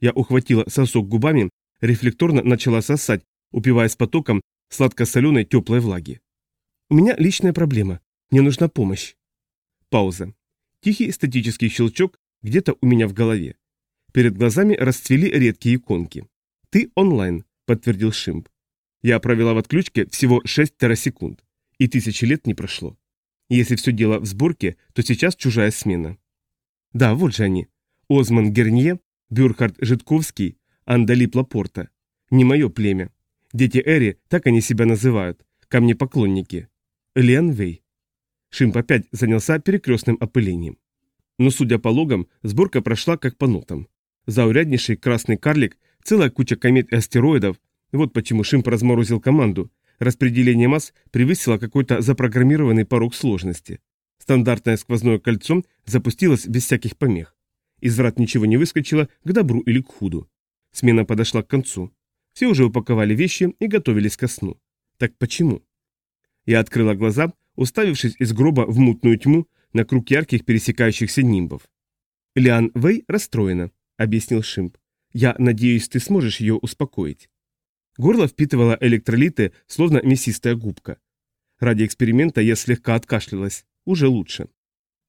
Я ухватила сосок губами, рефлекторно начала сосать, упиваясь потоком сладко-соленой теплой влаги. У меня личная проблема. Мне нужна помощь. Пауза. Тихий статический щелчок где-то у меня в голове. Перед глазами расцвели редкие иконки. «Ты онлайн», — подтвердил Шимп. Я провела в отключке всего 6 терасекунд, и тысячи лет не прошло. Если все дело в сборке, то сейчас чужая смена. Да, вот же они. Озман Гернье, Бюрхард Житковский, Андалип Лапорта. Не мое племя. Дети Эри, так они себя называют, ко мне поклонники. Лен Вэй. Шимп опять занялся перекрестным опылением. Но, судя по логам, сборка прошла как по нотам. Зауряднейший красный карлик, целая куча комет и астероидов. Вот почему Шимп разморозил команду. Распределение масс превысило какой-то запрограммированный порог сложности. Стандартное сквозное кольцо запустилось без всяких помех. Из врат ничего не выскочило к добру или к худу. Смена подошла к концу. Все уже упаковали вещи и готовились ко сну. Так почему? Я открыла глаза, уставившись из гроба в мутную тьму на круг ярких пересекающихся нимбов. Лиан Вэй расстроена, объяснил Шимп. Я надеюсь, ты сможешь ее успокоить. Горло впитывало электролиты, словно мясистая губка. Ради эксперимента я слегка откашлялась. Уже лучше.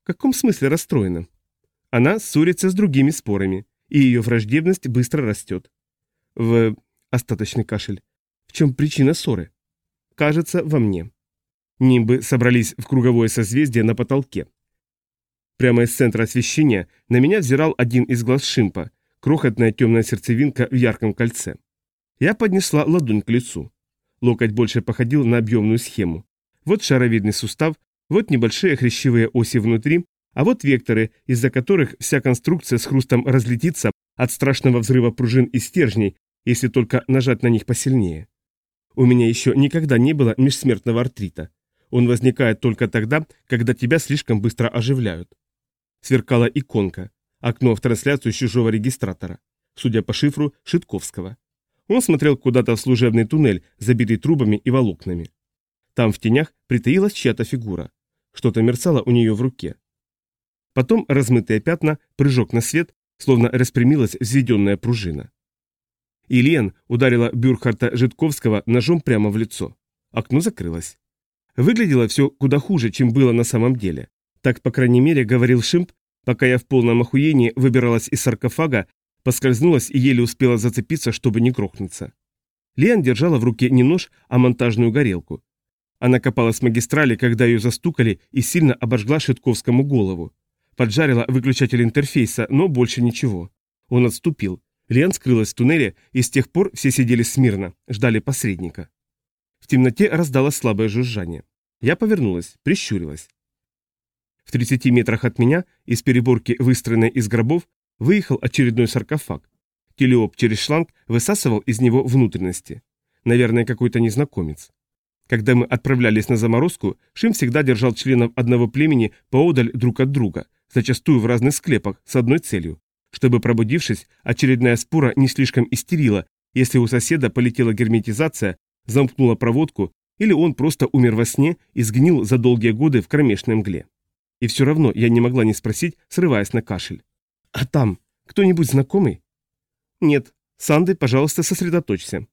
В каком смысле расстроена? Она ссорится с другими спорами, и ее враждебность быстро растет. В... Остаточный кашель. В чем причина ссоры? Кажется, во мне. Нимбы собрались в круговое созвездие на потолке. Прямо из центра освещения на меня взирал один из глаз Шимпа, крохотная темная сердцевинка в ярком кольце. Я поднесла ладонь к лицу. Локоть больше походил на объемную схему. Вот шаровидный сустав, вот небольшие хрящевые оси внутри, а вот векторы, из-за которых вся конструкция с хрустом разлетится от страшного взрыва пружин и стержней, если только нажать на них посильнее. У меня еще никогда не было межсмертного артрита. Он возникает только тогда, когда тебя слишком быстро оживляют. Сверкала иконка, окно в трансляцию чужого регистратора, судя по шифру Шитковского. Он смотрел куда-то в служебный туннель, забитый трубами и волокнами. Там в тенях притаилась чья-то фигура. Что-то мерцало у нее в руке. Потом размытые пятна, прыжок на свет, словно распрямилась взведенная пружина. Ильен ударила Бюрхарта Житковского ножом прямо в лицо. Окно закрылось. Выглядело все куда хуже, чем было на самом деле. Так, по крайней мере, говорил Шимп, пока я в полном охуении выбиралась из саркофага, поскользнулась и еле успела зацепиться, чтобы не грохнуться. Лиан держала в руке не нож, а монтажную горелку. Она копала с магистрали, когда ее застукали и сильно обожгла Шитковскому голову. Поджарила выключатель интерфейса, но больше ничего. Он отступил. Лиан скрылась в туннеле, и с тех пор все сидели смирно, ждали посредника. В темноте раздалось слабое жужжание. Я повернулась, прищурилась. В 30 метрах от меня, из переборки, выстроенной из гробов, выехал очередной саркофаг. Телеоп через шланг высасывал из него внутренности. Наверное, какой-то незнакомец. Когда мы отправлялись на заморозку, Шим всегда держал членов одного племени поодаль друг от друга, зачастую в разных склепах, с одной целью чтобы, пробудившись, очередная спора не слишком истерила, если у соседа полетела герметизация, замкнула проводку, или он просто умер во сне и сгнил за долгие годы в кромешной мгле. И все равно я не могла не спросить, срываясь на кашель. «А там кто-нибудь знакомый?» «Нет. Санды, пожалуйста, сосредоточься».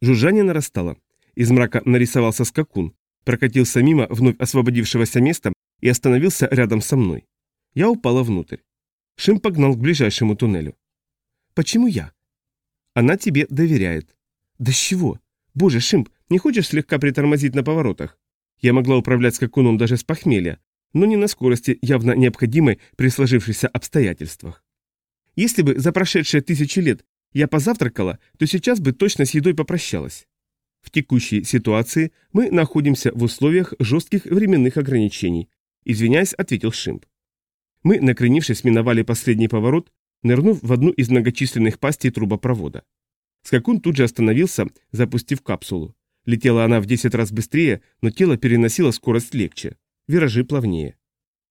Жужжание нарастало. Из мрака нарисовался скакун, прокатился мимо вновь освободившегося места и остановился рядом со мной. Я упала внутрь. Шим погнал к ближайшему туннелю. «Почему я?» «Она тебе доверяет». «Да с чего? Боже, Шимп, не хочешь слегка притормозить на поворотах?» Я могла управлять скакуном даже с похмелья, но не на скорости, явно необходимой при сложившихся обстоятельствах. Если бы за прошедшие тысячи лет я позавтракала, то сейчас бы точно с едой попрощалась. В текущей ситуации мы находимся в условиях жестких временных ограничений. Извиняясь, ответил Шимп. Мы, накренившись, миновали последний поворот, нырнув в одну из многочисленных пастей трубопровода. Скакун тут же остановился, запустив капсулу. Летела она в 10 раз быстрее, но тело переносило скорость легче. Виражи плавнее.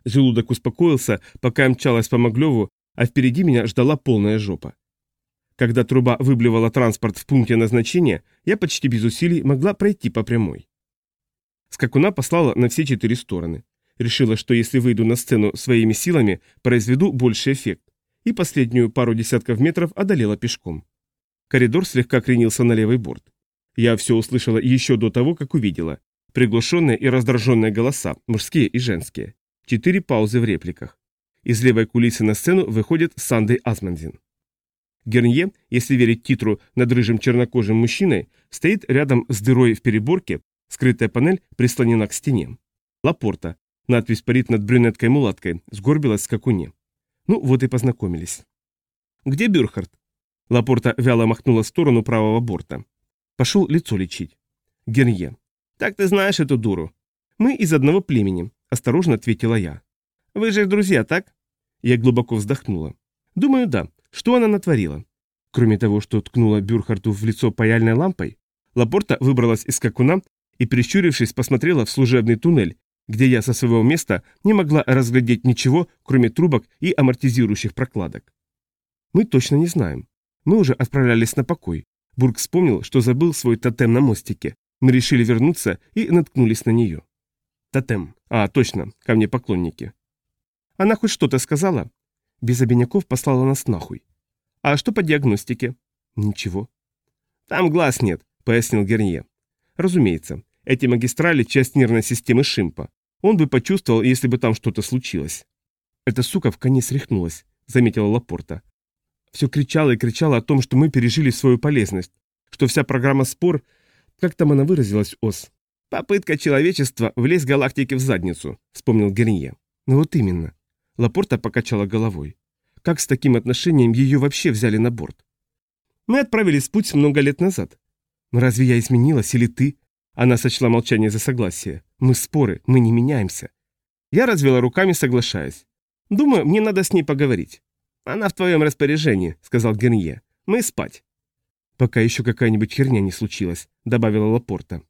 Желудок успокоился, пока я мчалась по Моглеву, а впереди меня ждала полная жопа. Когда труба выблевала транспорт в пункте назначения, я почти без усилий могла пройти по прямой. Скакуна послала на все четыре стороны. Решила, что если выйду на сцену своими силами, произведу больший эффект. И последнюю пару десятков метров одолела пешком. Коридор слегка кренился на левый борт. Я все услышала еще до того, как увидела. Приглушенные и раздраженные голоса, мужские и женские. Четыре паузы в репликах. Из левой кулисы на сцену выходит Сандей Асмандин. Гернье, если верить титру над рыжим чернокожим мужчиной, стоит рядом с дырой в переборке, скрытая панель прислонена к стене. Лапорта, Надпись парит над брюнеткой-мулаткой, сгорбилась скакуне. Ну, вот и познакомились. «Где Бюрхард?» Лапорта вяло махнула в сторону правого борта. Пошел лицо лечить. Гернье. «Так ты знаешь эту дуру?» «Мы из одного племени», — осторожно ответила я. «Вы же друзья, так?» Я глубоко вздохнула. «Думаю, да. Что она натворила?» Кроме того, что ткнула Бюрхарту в лицо паяльной лампой, Лапорта выбралась из скакуна и, прищурившись, посмотрела в служебный туннель, где я со своего места не могла разглядеть ничего, кроме трубок и амортизирующих прокладок. Мы точно не знаем. Мы уже отправлялись на покой. Бург вспомнил, что забыл свой тотем на мостике. Мы решили вернуться и наткнулись на нее. Тотем. А, точно, ко мне поклонники. Она хоть что-то сказала? Без обиняков послала нас нахуй. А что по диагностике? Ничего. Там глаз нет, пояснил Гернье. Разумеется, эти магистрали – часть нервной системы Шимпа. Он бы почувствовал, если бы там что-то случилось. Эта сука в коне срехнулась, заметила Лапорта. Все кричала и кричала о том, что мы пережили свою полезность, что вся программа спор, как там она выразилась, Ос, попытка человечества влезть галактике в задницу, вспомнил Гернье. Ну вот именно. Лапорта покачала головой. Как с таким отношением ее вообще взяли на борт? Мы отправились в путь много лет назад. Но разве я изменилась или ты? Она сочла молчание за согласие. Мы споры, мы не меняемся. Я развела руками, соглашаясь. Думаю, мне надо с ней поговорить. Она в твоем распоряжении, сказал Гернье. Мы спать. Пока еще какая-нибудь херня не случилась, добавила Лапорта.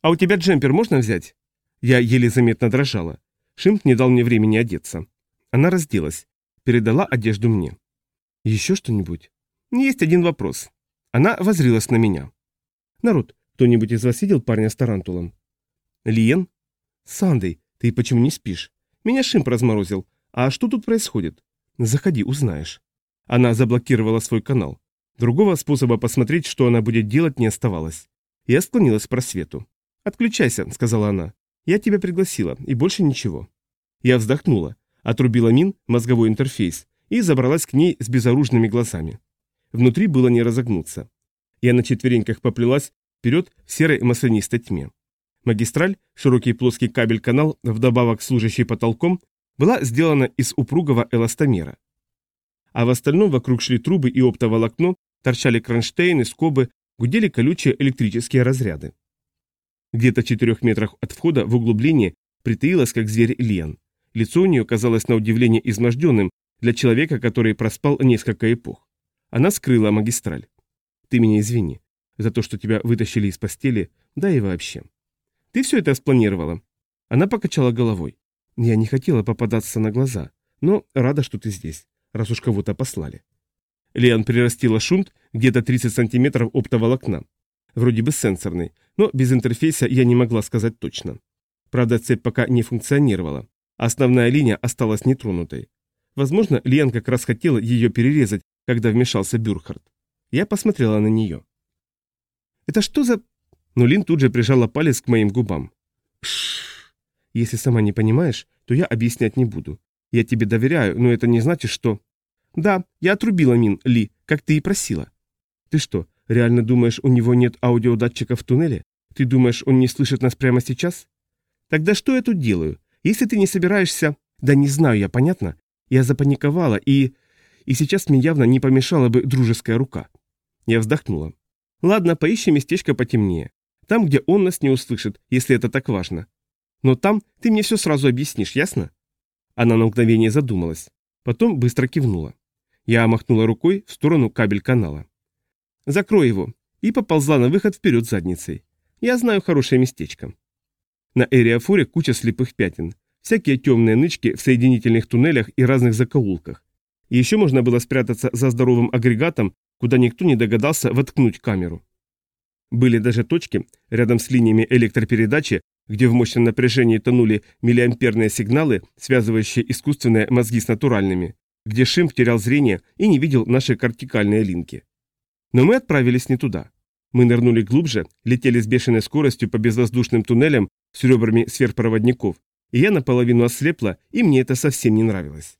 А у тебя джемпер можно взять? Я еле заметно дрожала. Шимп не дал мне времени одеться. Она разделась, передала одежду мне. Еще что-нибудь? Есть один вопрос. Она возрилась на меня. Народ, кто-нибудь из вас видел парня с тарантулом? Лиен? Сандей, ты почему не спишь? Меня Шимп разморозил. А что тут происходит? Заходи, узнаешь. Она заблокировала свой канал. Другого способа посмотреть, что она будет делать, не оставалось. Я склонилась к просвету. «Отключайся», — сказала она. «Я тебя пригласила, и больше ничего». Я вздохнула, отрубила мин, мозговой интерфейс, и забралась к ней с безоружными глазами. Внутри было не разогнуться. Я на четвереньках поплелась вперед в серой маслянистой тьме. Магистраль, широкий плоский кабель-канал, вдобавок служащий потолком, была сделана из упругого эластомера. А в остальном вокруг шли трубы и оптоволокно, торчали кронштейны, скобы, гудели колючие электрические разряды. Где-то в четырех метрах от входа в углубление притаилась, как зверь Лиан. Лицо у нее казалось на удивление изможденным для человека, который проспал несколько эпох. Она скрыла магистраль. «Ты меня извини за то, что тебя вытащили из постели, да и вообще. Ты все это спланировала?» Она покачала головой. «Я не хотела попадаться на глаза, но рада, что ты здесь, раз уж кого-то послали». Лиан прирастила шунт где-то 30 сантиметров оптоволокна. Вроде бы сенсорный, но без интерфейса я не могла сказать точно. Правда, цепь пока не функционировала. Основная линия осталась нетронутой. Возможно, Лиан как раз хотела ее перерезать, когда вмешался Бюрхард. Я посмотрела на нее. «Это что за...» Но Лин тут же прижала палец к моим губам. Шш. Если сама не понимаешь, то я объяснять не буду. Я тебе доверяю, но это не значит, что... Да, я отрубила Мин, Ли, как ты и просила. Ты что, реально думаешь, у него нет аудиодатчика в туннеле? Ты думаешь, он не слышит нас прямо сейчас? Тогда что я тут делаю? Если ты не собираешься... Да не знаю я, понятно? Я запаниковала, и... И сейчас мне явно не помешала бы дружеская рука. Я вздохнула. Ладно, поищи местечко потемнее. Там, где он нас не услышит, если это так важно. Но там ты мне все сразу объяснишь, ясно? Она на мгновение задумалась. Потом быстро кивнула. Я махнула рукой в сторону кабель-канала. «Закрой его!» и поползла на выход вперед задницей. «Я знаю хорошее местечко». На Эриафоре куча слепых пятен, всякие темные нычки в соединительных туннелях и разных закоулках. И еще можно было спрятаться за здоровым агрегатом, куда никто не догадался воткнуть камеру. Были даже точки рядом с линиями электропередачи, где в мощном напряжении тонули миллиамперные сигналы, связывающие искусственные мозги с натуральными, где Шимп терял зрение и не видел наши кортикальные линки. Но мы отправились не туда. Мы нырнули глубже, летели с бешеной скоростью по безвоздушным туннелям с ребрами сверхпроводников, и я наполовину ослепла, и мне это совсем не нравилось.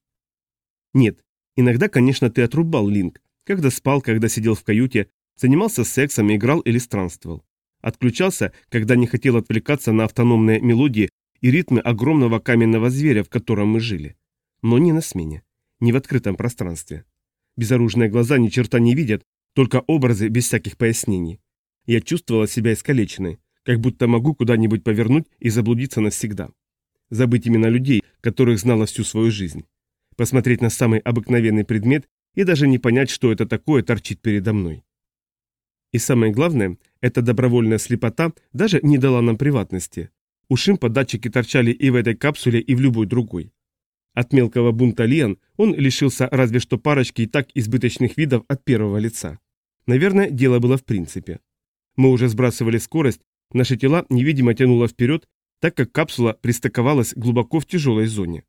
Нет, иногда, конечно, ты отрубал Линк, когда спал, когда сидел в каюте, занимался сексом, играл или странствовал. Отключался, когда не хотел отвлекаться на автономные мелодии и ритмы огромного каменного зверя, в котором мы жили. Но не на смене, не в открытом пространстве. Безоружные глаза ни черта не видят, только образы без всяких пояснений. Я чувствовала себя искалеченной, как будто могу куда-нибудь повернуть и заблудиться навсегда. Забыть имена людей, которых знала всю свою жизнь. Посмотреть на самый обыкновенный предмет и даже не понять, что это такое торчит передо мной. И самое главное, эта добровольная слепота даже не дала нам приватности. У Шимпа датчики торчали и в этой капсуле, и в любой другой. От мелкого бунта Лиан он лишился разве что парочки и так избыточных видов от первого лица. Наверное, дело было в принципе. Мы уже сбрасывали скорость, наши тела невидимо тянуло вперед, так как капсула пристыковалась глубоко в тяжелой зоне.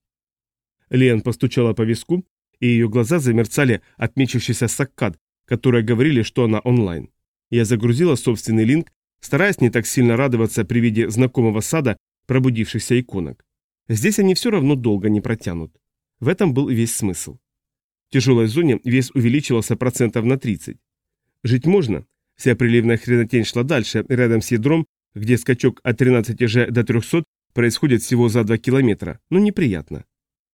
Лиан постучала по виску, и ее глаза замерцали от мечущейся саккад, которые говорили, что она онлайн. Я загрузила собственный линк, стараясь не так сильно радоваться при виде знакомого сада пробудившихся иконок. Здесь они все равно долго не протянут. В этом был весь смысл. В тяжелой зоне вес увеличивался процентов на 30. Жить можно. Вся приливная хренотень шла дальше, рядом с ядром, где скачок от 13 же до 300 происходит всего за 2 километра, но неприятно.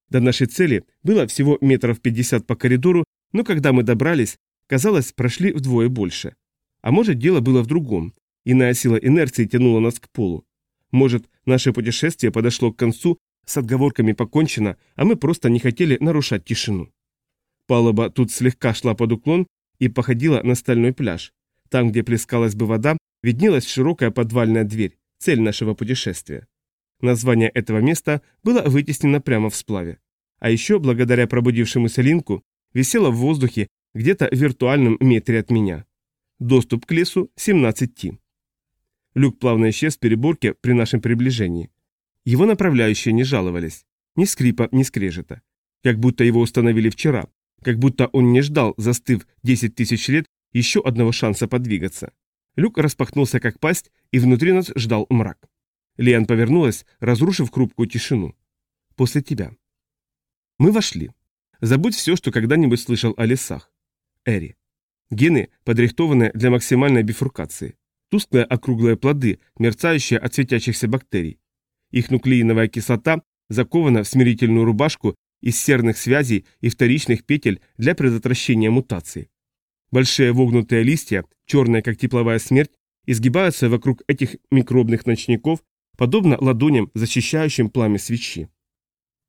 До нашей цели было всего метров 50 по коридору, но когда мы добрались, казалось, прошли вдвое больше. А может, дело было в другом. Иная сила инерции тянула нас к полу. Может, наше путешествие подошло к концу, с отговорками покончено, а мы просто не хотели нарушать тишину. Палуба тут слегка шла под уклон и походила на стальной пляж. Там, где плескалась бы вода, виднелась широкая подвальная дверь, цель нашего путешествия. Название этого места было вытеснено прямо в сплаве. А еще, благодаря пробудившемуся линку, висело в воздухе где-то в виртуальном метре от меня. Доступ к лесу 17 Ти. Люк плавно исчез в переборке при нашем приближении. Его направляющие не жаловались. Ни скрипа, ни скрежета. Как будто его установили вчера. Как будто он не ждал, застыв 10 тысяч лет, еще одного шанса подвигаться. Люк распахнулся как пасть, и внутри нас ждал мрак. Лиан повернулась, разрушив хрупкую тишину. «После тебя». Мы вошли. Забудь все, что когда-нибудь слышал о лесах. Эри. Гены, подрихтованные для максимальной бифуркации. Тусклые округлые плоды, мерцающие от светящихся бактерий. Их нуклеиновая кислота закована в смирительную рубашку из серных связей и вторичных петель для предотвращения мутаций. Большие вогнутые листья, черные как тепловая смерть, изгибаются вокруг этих микробных ночников, подобно ладоням, защищающим пламя свечи.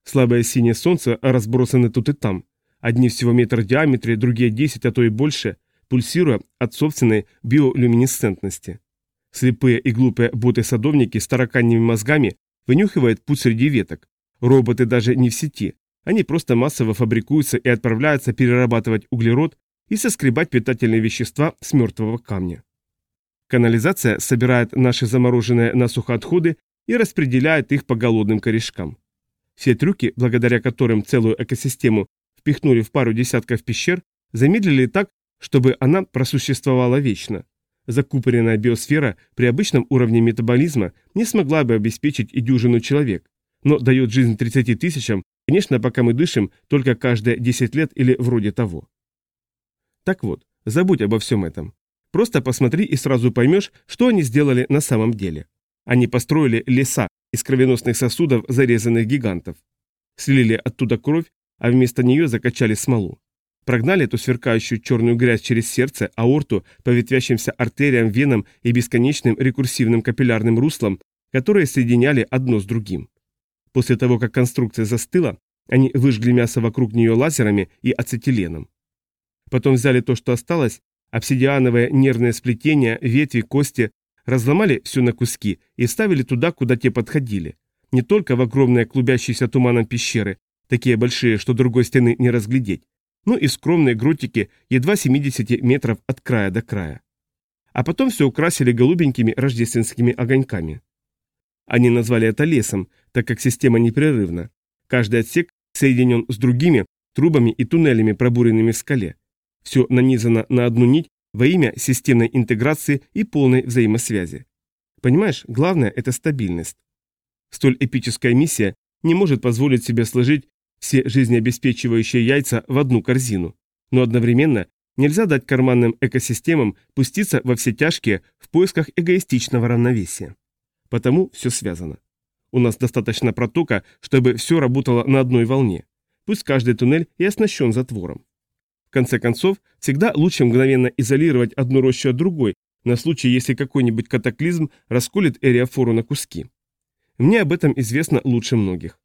Слабое синее солнце разбросаны тут и там. Одни всего метр в диаметре, другие 10, а то и больше, пульсируя от собственной биолюминесцентности. Слепые и глупые боты-садовники с тараканьими мозгами вынюхивают путь среди веток. Роботы даже не в сети. Они просто массово фабрикуются и отправляются перерабатывать углерод и соскребать питательные вещества с мертвого камня. Канализация собирает наши замороженные насухо отходы и распределяет их по голодным корешкам. Все трюки, благодаря которым целую экосистему впихнули в пару десятков пещер, замедлили так, чтобы она просуществовала вечно. Закупоренная биосфера при обычном уровне метаболизма не смогла бы обеспечить и дюжину человек, но дает жизнь 30 тысячам, конечно, пока мы дышим только каждые 10 лет или вроде того. Так вот, забудь обо всем этом. Просто посмотри и сразу поймешь, что они сделали на самом деле. Они построили леса из кровеносных сосудов зарезанных гигантов. Слили оттуда кровь, а вместо нее закачали смолу. Прогнали эту сверкающую черную грязь через сердце, аорту, по ветвящимся артериям, венам и бесконечным рекурсивным капиллярным руслам, которые соединяли одно с другим. После того, как конструкция застыла, они выжгли мясо вокруг нее лазерами и ацетиленом. Потом взяли то, что осталось, обсидиановые нервные сплетения, ветви, кости, разломали все на куски и ставили туда, куда те подходили. Не только в огромные клубящиеся туманом пещеры, такие большие, что другой стены не разглядеть, но и скромные гротики едва 70 метров от края до края. А потом все украсили голубенькими рождественскими огоньками. Они назвали это лесом, так как система непрерывна. Каждый отсек соединен с другими трубами и туннелями, пробуренными в скале. Все нанизано на одну нить во имя системной интеграции и полной взаимосвязи. Понимаешь, главное – это стабильность. Столь эпическая миссия не может позволить себе сложить все жизнеобеспечивающие яйца в одну корзину, но одновременно нельзя дать карманным экосистемам пуститься во все тяжкие в поисках эгоистичного равновесия. Потому все связано. У нас достаточно протока, чтобы все работало на одной волне. Пусть каждый туннель и оснащен затвором. В конце концов, всегда лучше мгновенно изолировать одну рощу от другой, на случай, если какой-нибудь катаклизм расколет Эриафору на куски. Мне об этом известно лучше многих.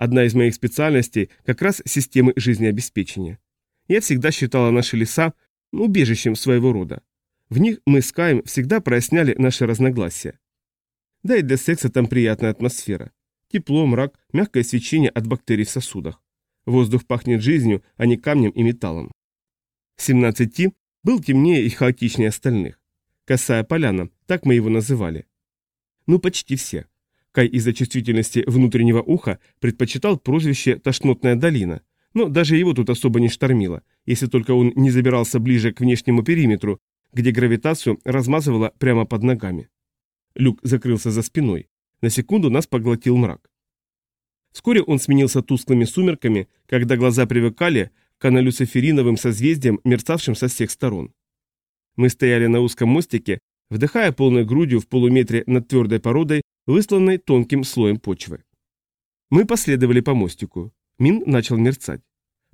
Одна из моих специальностей как раз системы жизнеобеспечения. Я всегда считала наши леса убежищем своего рода. В них мы с Каем всегда проясняли наши разногласия. Да и для секса там приятная атмосфера. Тепло, мрак, мягкое свечение от бактерий в сосудах. Воздух пахнет жизнью, а не камнем и металлом. 17 был темнее и хаотичнее остальных. Косая поляна, так мы его называли. Ну, почти все. Кай из-за чувствительности внутреннего уха предпочитал прозвище «Тошнотная долина», но даже его тут особо не штормило, если только он не забирался ближе к внешнему периметру, где гравитацию размазывало прямо под ногами. Люк закрылся за спиной. На секунду нас поглотил мрак. Вскоре он сменился тусклыми сумерками, когда глаза привыкали к аналюцифериновым созвездиям, мерцавшим со всех сторон. Мы стояли на узком мостике, вдыхая полной грудью в полуметре над твердой породой, высланной тонким слоем почвы. Мы последовали по мостику. Мин начал мерцать.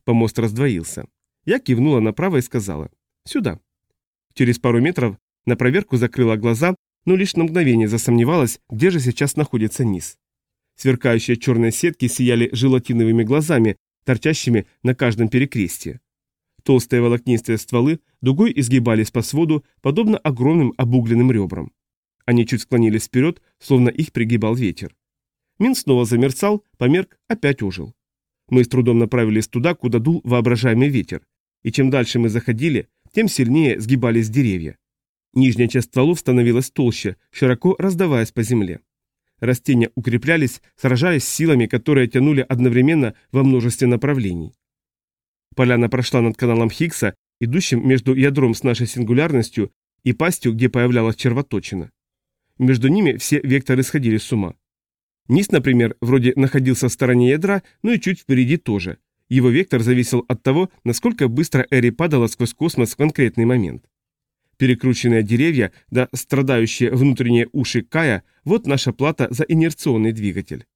Помост раздвоился. Я кивнула направо и сказала «Сюда». Через пару метров на проверку закрыла глаза, но лишь на мгновение засомневалась, где же сейчас находится низ. Сверкающие черные сетки сияли желатиновыми глазами, торчащими на каждом перекрестии. Толстые волокнистые стволы дугой изгибались по своду, подобно огромным обугленным ребрам. Они чуть склонились вперед, словно их пригибал ветер. Мин снова замерцал, померк, опять ожил. Мы с трудом направились туда, куда дул воображаемый ветер, и чем дальше мы заходили, тем сильнее сгибались деревья. Нижняя часть стволов становилась толще, широко раздаваясь по земле. Растения укреплялись, сражаясь с силами, которые тянули одновременно во множестве направлений. Поляна прошла над каналом Хиггса, идущим между ядром с нашей сингулярностью и пастью, где появлялась червоточина. Между ними все векторы сходили с ума. Низ, например, вроде находился в стороне ядра, но и чуть впереди тоже. Его вектор зависел от того, насколько быстро Эри падала сквозь космос в конкретный момент. Перекрученные деревья, да страдающие внутренние уши Кая – вот наша плата за инерционный двигатель.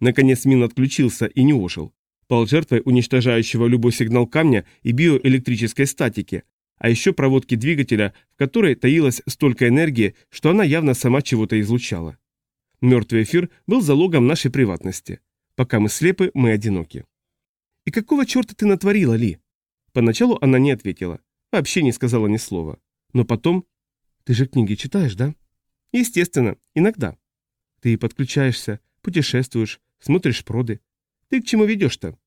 Наконец мин отключился и не ожил. Пал жертвой уничтожающего любой сигнал камня и биоэлектрической статики, а еще проводки двигателя, в которой таилось столько энергии, что она явно сама чего-то излучала. Мертвый эфир был залогом нашей приватности. Пока мы слепы, мы одиноки. «И какого черта ты натворила, Ли?» Поначалу она не ответила, вообще не сказала ни слова. Но потом... «Ты же книги читаешь, да?» «Естественно, иногда. Ты подключаешься, путешествуешь, смотришь проды. Ты к чему ведешь-то?»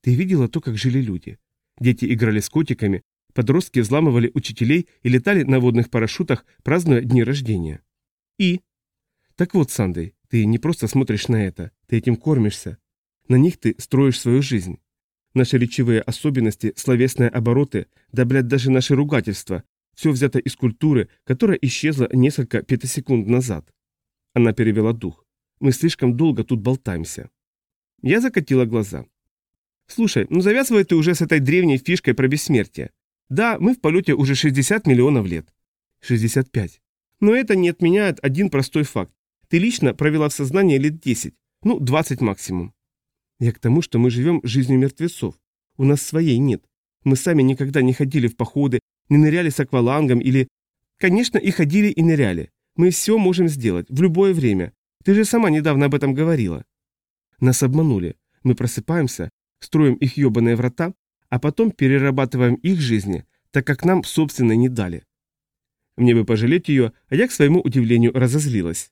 «Ты видела то, как жили люди. Дети играли с котиками, подростки взламывали учителей и летали на водных парашютах, празднуя дни рождения. И так вот, Сандей, ты не просто смотришь на это, ты этим кормишься. На них ты строишь свою жизнь. Наши речевые особенности, словесные обороты, да, блядь, даже наши ругательства, все взято из культуры, которая исчезла несколько пятисекунд назад. Она перевела дух. Мы слишком долго тут болтаемся. Я закатила глаза. Слушай, ну завязывай ты уже с этой древней фишкой про бессмертие. Да, мы в полете уже 60 миллионов лет. 65. Но это не отменяет один простой факт. Ты лично провела в сознании лет 10, ну, 20 максимум. Я к тому, что мы живем жизнью мертвецов. У нас своей нет. Мы сами никогда не ходили в походы, не ныряли с аквалангом или... Конечно, и ходили, и ныряли. Мы все можем сделать, в любое время. Ты же сама недавно об этом говорила. Нас обманули. Мы просыпаемся, строим их ебаные врата, а потом перерабатываем их жизни, так как нам, собственно, не дали. Мне бы пожалеть ее, а я, к своему удивлению, разозлилась.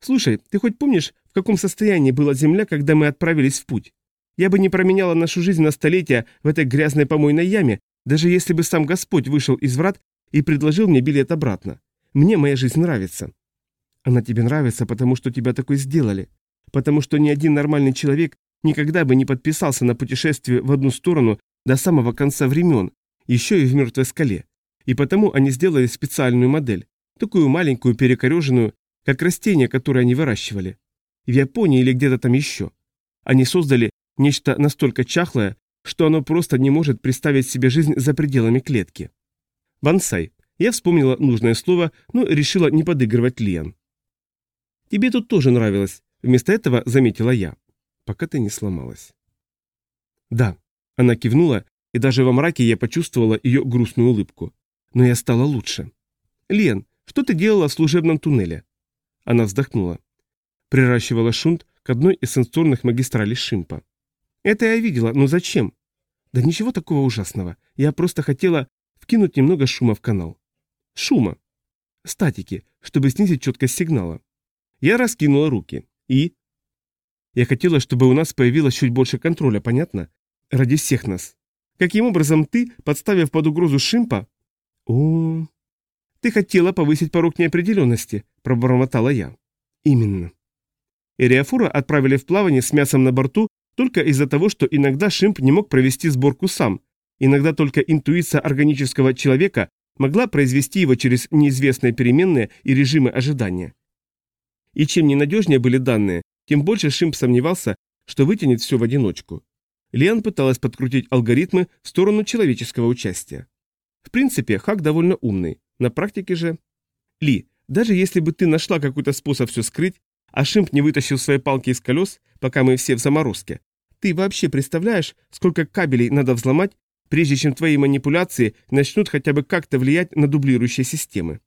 Слушай, ты хоть помнишь, в каком состоянии была Земля, когда мы отправились в путь? Я бы не променяла нашу жизнь на столетия в этой грязной помойной яме, даже если бы сам Господь вышел из врат и предложил мне билет обратно. Мне моя жизнь нравится. Она тебе нравится, потому что тебя такой сделали. Потому что ни один нормальный человек никогда бы не подписался на путешествие в одну сторону до самого конца времен, еще и в мертвой скале. И потому они сделали специальную модель, такую маленькую перекореженную как растение, которое они выращивали. В Японии или где-то там еще. Они создали нечто настолько чахлое, что оно просто не может представить себе жизнь за пределами клетки. Бонсай. Я вспомнила нужное слово, но решила не подыгрывать Лиан. «Тебе тут тоже нравилось», — вместо этого заметила я. «Пока ты не сломалась». «Да», — она кивнула, и даже во мраке я почувствовала ее грустную улыбку. «Но я стала лучше». «Лен, что ты делала в служебном туннеле?» Она вздохнула. Приращивала шунт к одной из сенсорных магистралей Шимпа. Это я видела, но зачем? Да ничего такого ужасного. Я просто хотела вкинуть немного шума в канал. Шума. Статики, чтобы снизить четкость сигнала. Я раскинула руки. И? Я хотела, чтобы у нас появилось чуть больше контроля, понятно? Ради всех нас. Каким образом ты, подставив под угрозу Шимпа... О, «Ты хотела повысить порог неопределенности», – пробормотала я. «Именно». Эриафура отправили в плавание с мясом на борту Только из-за того, что иногда Шимп не мог провести сборку сам, иногда только интуиция органического человека могла произвести его через неизвестные переменные и режимы ожидания. И чем ненадежнее были данные, тем больше Шимп сомневался, что вытянет все в одиночку. Лиан пыталась подкрутить алгоритмы в сторону человеческого участия. В принципе, Хак довольно умный, на практике же... Ли, даже если бы ты нашла какой-то способ все скрыть, а Шимп не вытащил свои палки из колес, пока мы все в заморозке, ты вообще представляешь, сколько кабелей надо взломать, прежде чем твои манипуляции начнут хотя бы как-то влиять на дублирующие системы?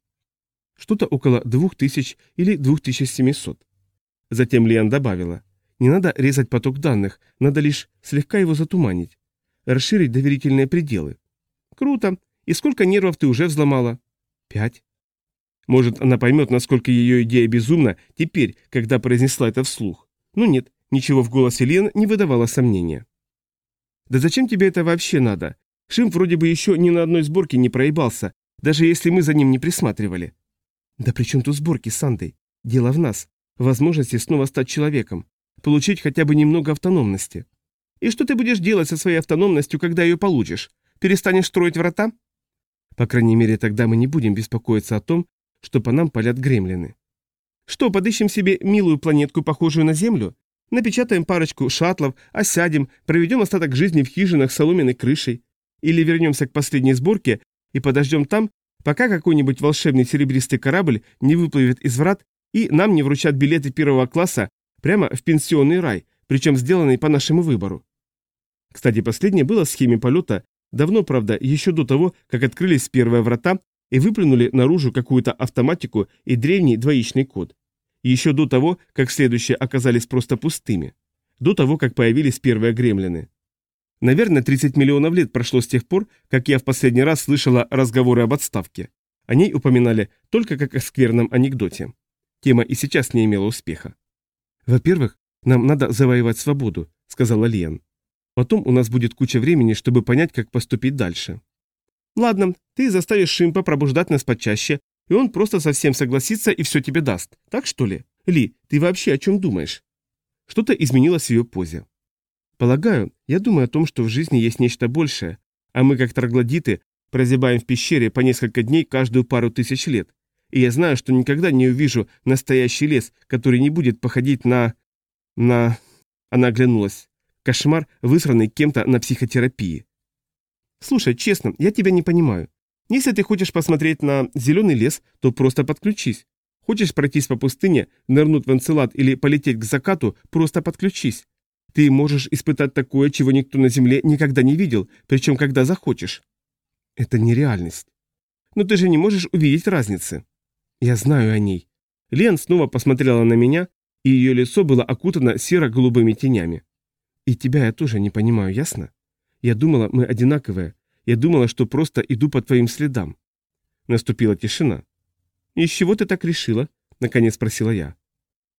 Что-то около 2000 или 2700. Затем Лиан добавила. Не надо резать поток данных, надо лишь слегка его затуманить. Расширить доверительные пределы. Круто. И сколько нервов ты уже взломала? Пять. Может, она поймет, насколько ее идея безумна теперь, когда произнесла это вслух. Ну нет, ничего в голосе Лен не выдавало сомнения. Да зачем тебе это вообще надо? Шим вроде бы еще ни на одной сборке не проебался, даже если мы за ним не присматривали. Да при чем тут сборки, Сандей? Дело в нас. Возможности снова стать человеком. Получить хотя бы немного автономности. И что ты будешь делать со своей автономностью, когда ее получишь? Перестанешь строить врата? По крайней мере, тогда мы не будем беспокоиться о том, что по нам палят гремлины. Что, подыщем себе милую планетку, похожую на Землю? Напечатаем парочку шаттлов, осядем, проведем остаток жизни в хижинах с соломенной крышей. Или вернемся к последней сборке и подождем там, пока какой-нибудь волшебный серебристый корабль не выплывет из врат и нам не вручат билеты первого класса прямо в пенсионный рай, причем сделанный по нашему выбору. Кстати, последнее было в схеме полета, давно, правда, еще до того, как открылись первые врата и выплюнули наружу какую-то автоматику и древний двоичный код. Еще до того, как следующие оказались просто пустыми. До того, как появились первые гремлины. Наверное, 30 миллионов лет прошло с тех пор, как я в последний раз слышала разговоры об отставке. О ней упоминали только как о скверном анекдоте. Тема и сейчас не имела успеха. «Во-первых, нам надо завоевать свободу», — сказала Лиан. «Потом у нас будет куча времени, чтобы понять, как поступить дальше». Ладно, ты заставишь Шимпа пробуждать нас почаще, и он просто совсем согласится и все тебе даст. Так что ли? Ли, ты вообще о чем думаешь? Что-то изменилось в ее позе. Полагаю, я думаю о том, что в жизни есть нечто большее, а мы, как троглодиты, прозябаем в пещере по несколько дней каждую пару тысяч лет. И я знаю, что никогда не увижу настоящий лес, который не будет походить на... на... Она оглянулась. Кошмар, высранный кем-то на психотерапии. Слушай, честно, я тебя не понимаю. Если ты хочешь посмотреть на зеленый лес, то просто подключись. Хочешь пройтись по пустыне, нырнуть в энцелад или полететь к закату, просто подключись. Ты можешь испытать такое, чего никто на Земле никогда не видел, причем когда захочешь. Это нереальность. Но ты же не можешь увидеть разницы. Я знаю о ней. Лен снова посмотрела на меня, и ее лицо было окутано серо-голубыми тенями. И тебя я тоже не понимаю, ясно? Я думала, мы одинаковые. Я думала, что просто иду по твоим следам. Наступила тишина. «Из чего ты так решила?» — наконец спросила я.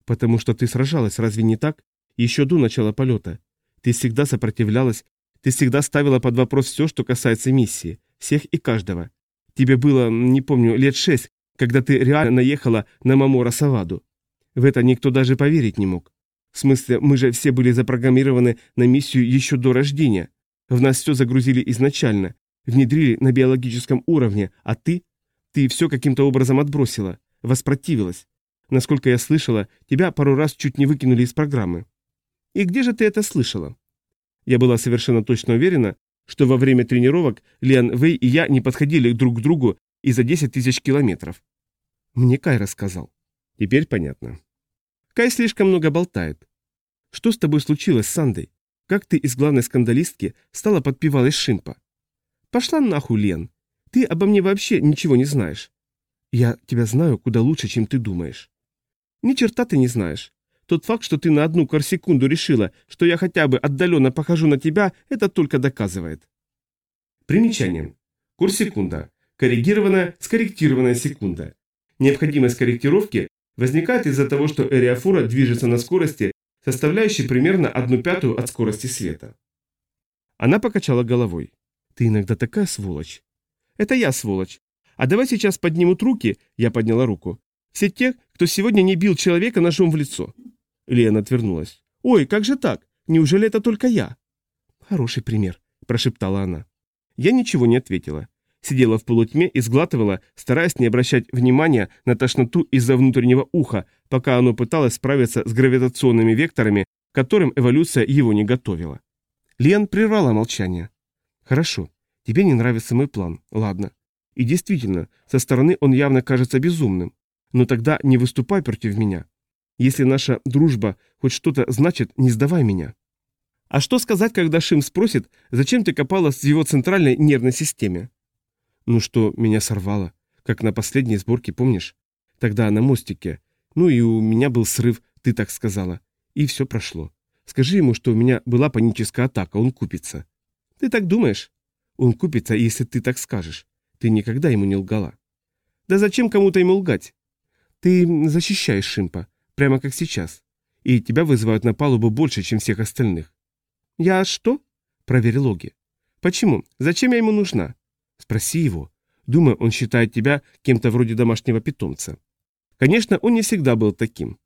«Потому что ты сражалась, разве не так? Еще до начала полета. Ты всегда сопротивлялась, ты всегда ставила под вопрос все, что касается миссии, всех и каждого. Тебе было, не помню, лет шесть, когда ты реально наехала на Мамора Саваду. В это никто даже поверить не мог. В смысле, мы же все были запрограммированы на миссию еще до рождения. В нас все загрузили изначально, внедрили на биологическом уровне, а ты... Ты все каким-то образом отбросила, воспротивилась. Насколько я слышала, тебя пару раз чуть не выкинули из программы. И где же ты это слышала? Я была совершенно точно уверена, что во время тренировок Лиан Вэй и я не подходили друг к другу и за 10 тысяч километров. Мне Кай рассказал. Теперь понятно. Кай слишком много болтает. Что с тобой случилось, Сандей? Как ты из главной скандалистки стала подпевалой Шимпа? Пошла нахуй, Лен. Ты обо мне вообще ничего не знаешь. Я тебя знаю куда лучше, чем ты думаешь. Ни черта ты не знаешь. Тот факт, что ты на одну корсекунду решила, что я хотя бы отдаленно похожу на тебя, это только доказывает. Примечание. Курсекунда. Коррегированная, скорректированная секунда. Необходимость корректировки возникает из-за того, что эриофора движется на скорости, составляющей примерно одну пятую от скорости света. Она покачала головой. «Ты иногда такая сволочь». «Это я сволочь. А давай сейчас поднимут руки», — я подняла руку. «Все те, кто сегодня не бил человека ножом в лицо». Лена отвернулась. «Ой, как же так? Неужели это только я?» «Хороший пример», – прошептала она. Я ничего не ответила. Сидела в полутьме и сглатывала, стараясь не обращать внимания на тошноту из-за внутреннего уха, пока оно пыталось справиться с гравитационными векторами, которым эволюция его не готовила. Лен прервала молчание. «Хорошо, тебе не нравится мой план, ладно. И действительно, со стороны он явно кажется безумным. Но тогда не выступай против меня. Если наша дружба хоть что-то значит, не сдавай меня». А что сказать, когда Шим спросит, зачем ты копалась в его центральной нервной системе? Ну что, меня сорвало, как на последней сборке, помнишь? Тогда на мостике. Ну и у меня был срыв, ты так сказала. И все прошло. Скажи ему, что у меня была паническая атака, он купится. Ты так думаешь? Он купится, если ты так скажешь. Ты никогда ему не лгала. Да зачем кому-то ему лгать? Ты защищаешь Шимпа, прямо как сейчас. И тебя вызывают на палубу больше, чем всех остальных. Я что? Проверь логи. Почему? Зачем я ему нужна? Спроси его. Думаю, он считает тебя кем-то вроде домашнего питомца. Конечно, он не всегда был таким.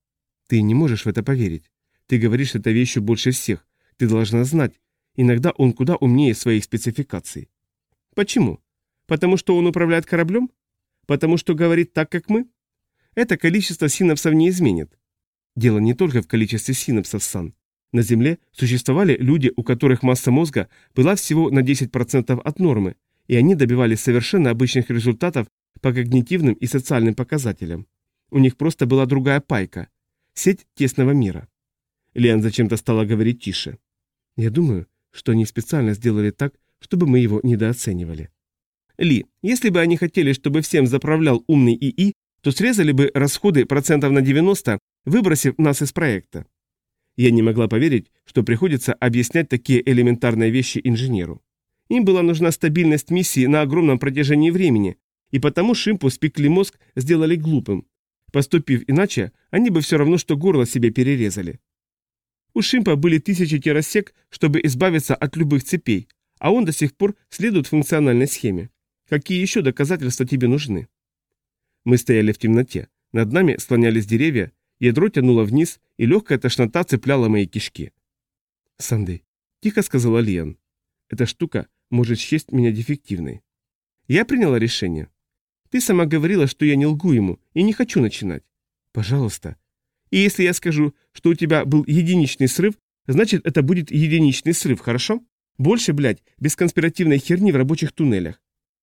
Ты не можешь в это поверить. Ты говоришь это вещью больше всех. Ты должна знать. Иногда он куда умнее своих спецификаций. Почему? Потому что он управляет кораблем? Потому что говорит так, как мы? Это количество синапсов не изменит. Дело не только в количестве синапсов, Сан. На Земле существовали люди, у которых масса мозга была всего на 10% от нормы, и они добивались совершенно обычных результатов по когнитивным и социальным показателям. У них просто была другая пайка. Сеть тесного мира. Лиан зачем-то стала говорить тише. Я думаю, что они специально сделали так, чтобы мы его недооценивали. Ли, если бы они хотели, чтобы всем заправлял умный ИИ, то срезали бы расходы процентов на 90, выбросив нас из проекта. Я не могла поверить, что приходится объяснять такие элементарные вещи инженеру. Им была нужна стабильность миссии на огромном протяжении времени, и потому Шимпу спекли мозг сделали глупым. Поступив иначе, они бы все равно, что горло себе перерезали. У Шимпа были тысячи террасек, чтобы избавиться от любых цепей, а он до сих пор следует функциональной схеме. Какие еще доказательства тебе нужны? Мы стояли в темноте. Над нами склонялись деревья, ядро тянуло вниз, и легкая тошнота цепляла мои кишки. «Сандей», — тихо сказала Лиан, — «эта штука может счесть меня дефективной. Я приняла решение. Ты сама говорила, что я не лгу ему и не хочу начинать. Пожалуйста. И если я скажу, что у тебя был единичный срыв, значит это будет единичный срыв, хорошо? Больше, блядь, без конспиративной херни в рабочих туннелях.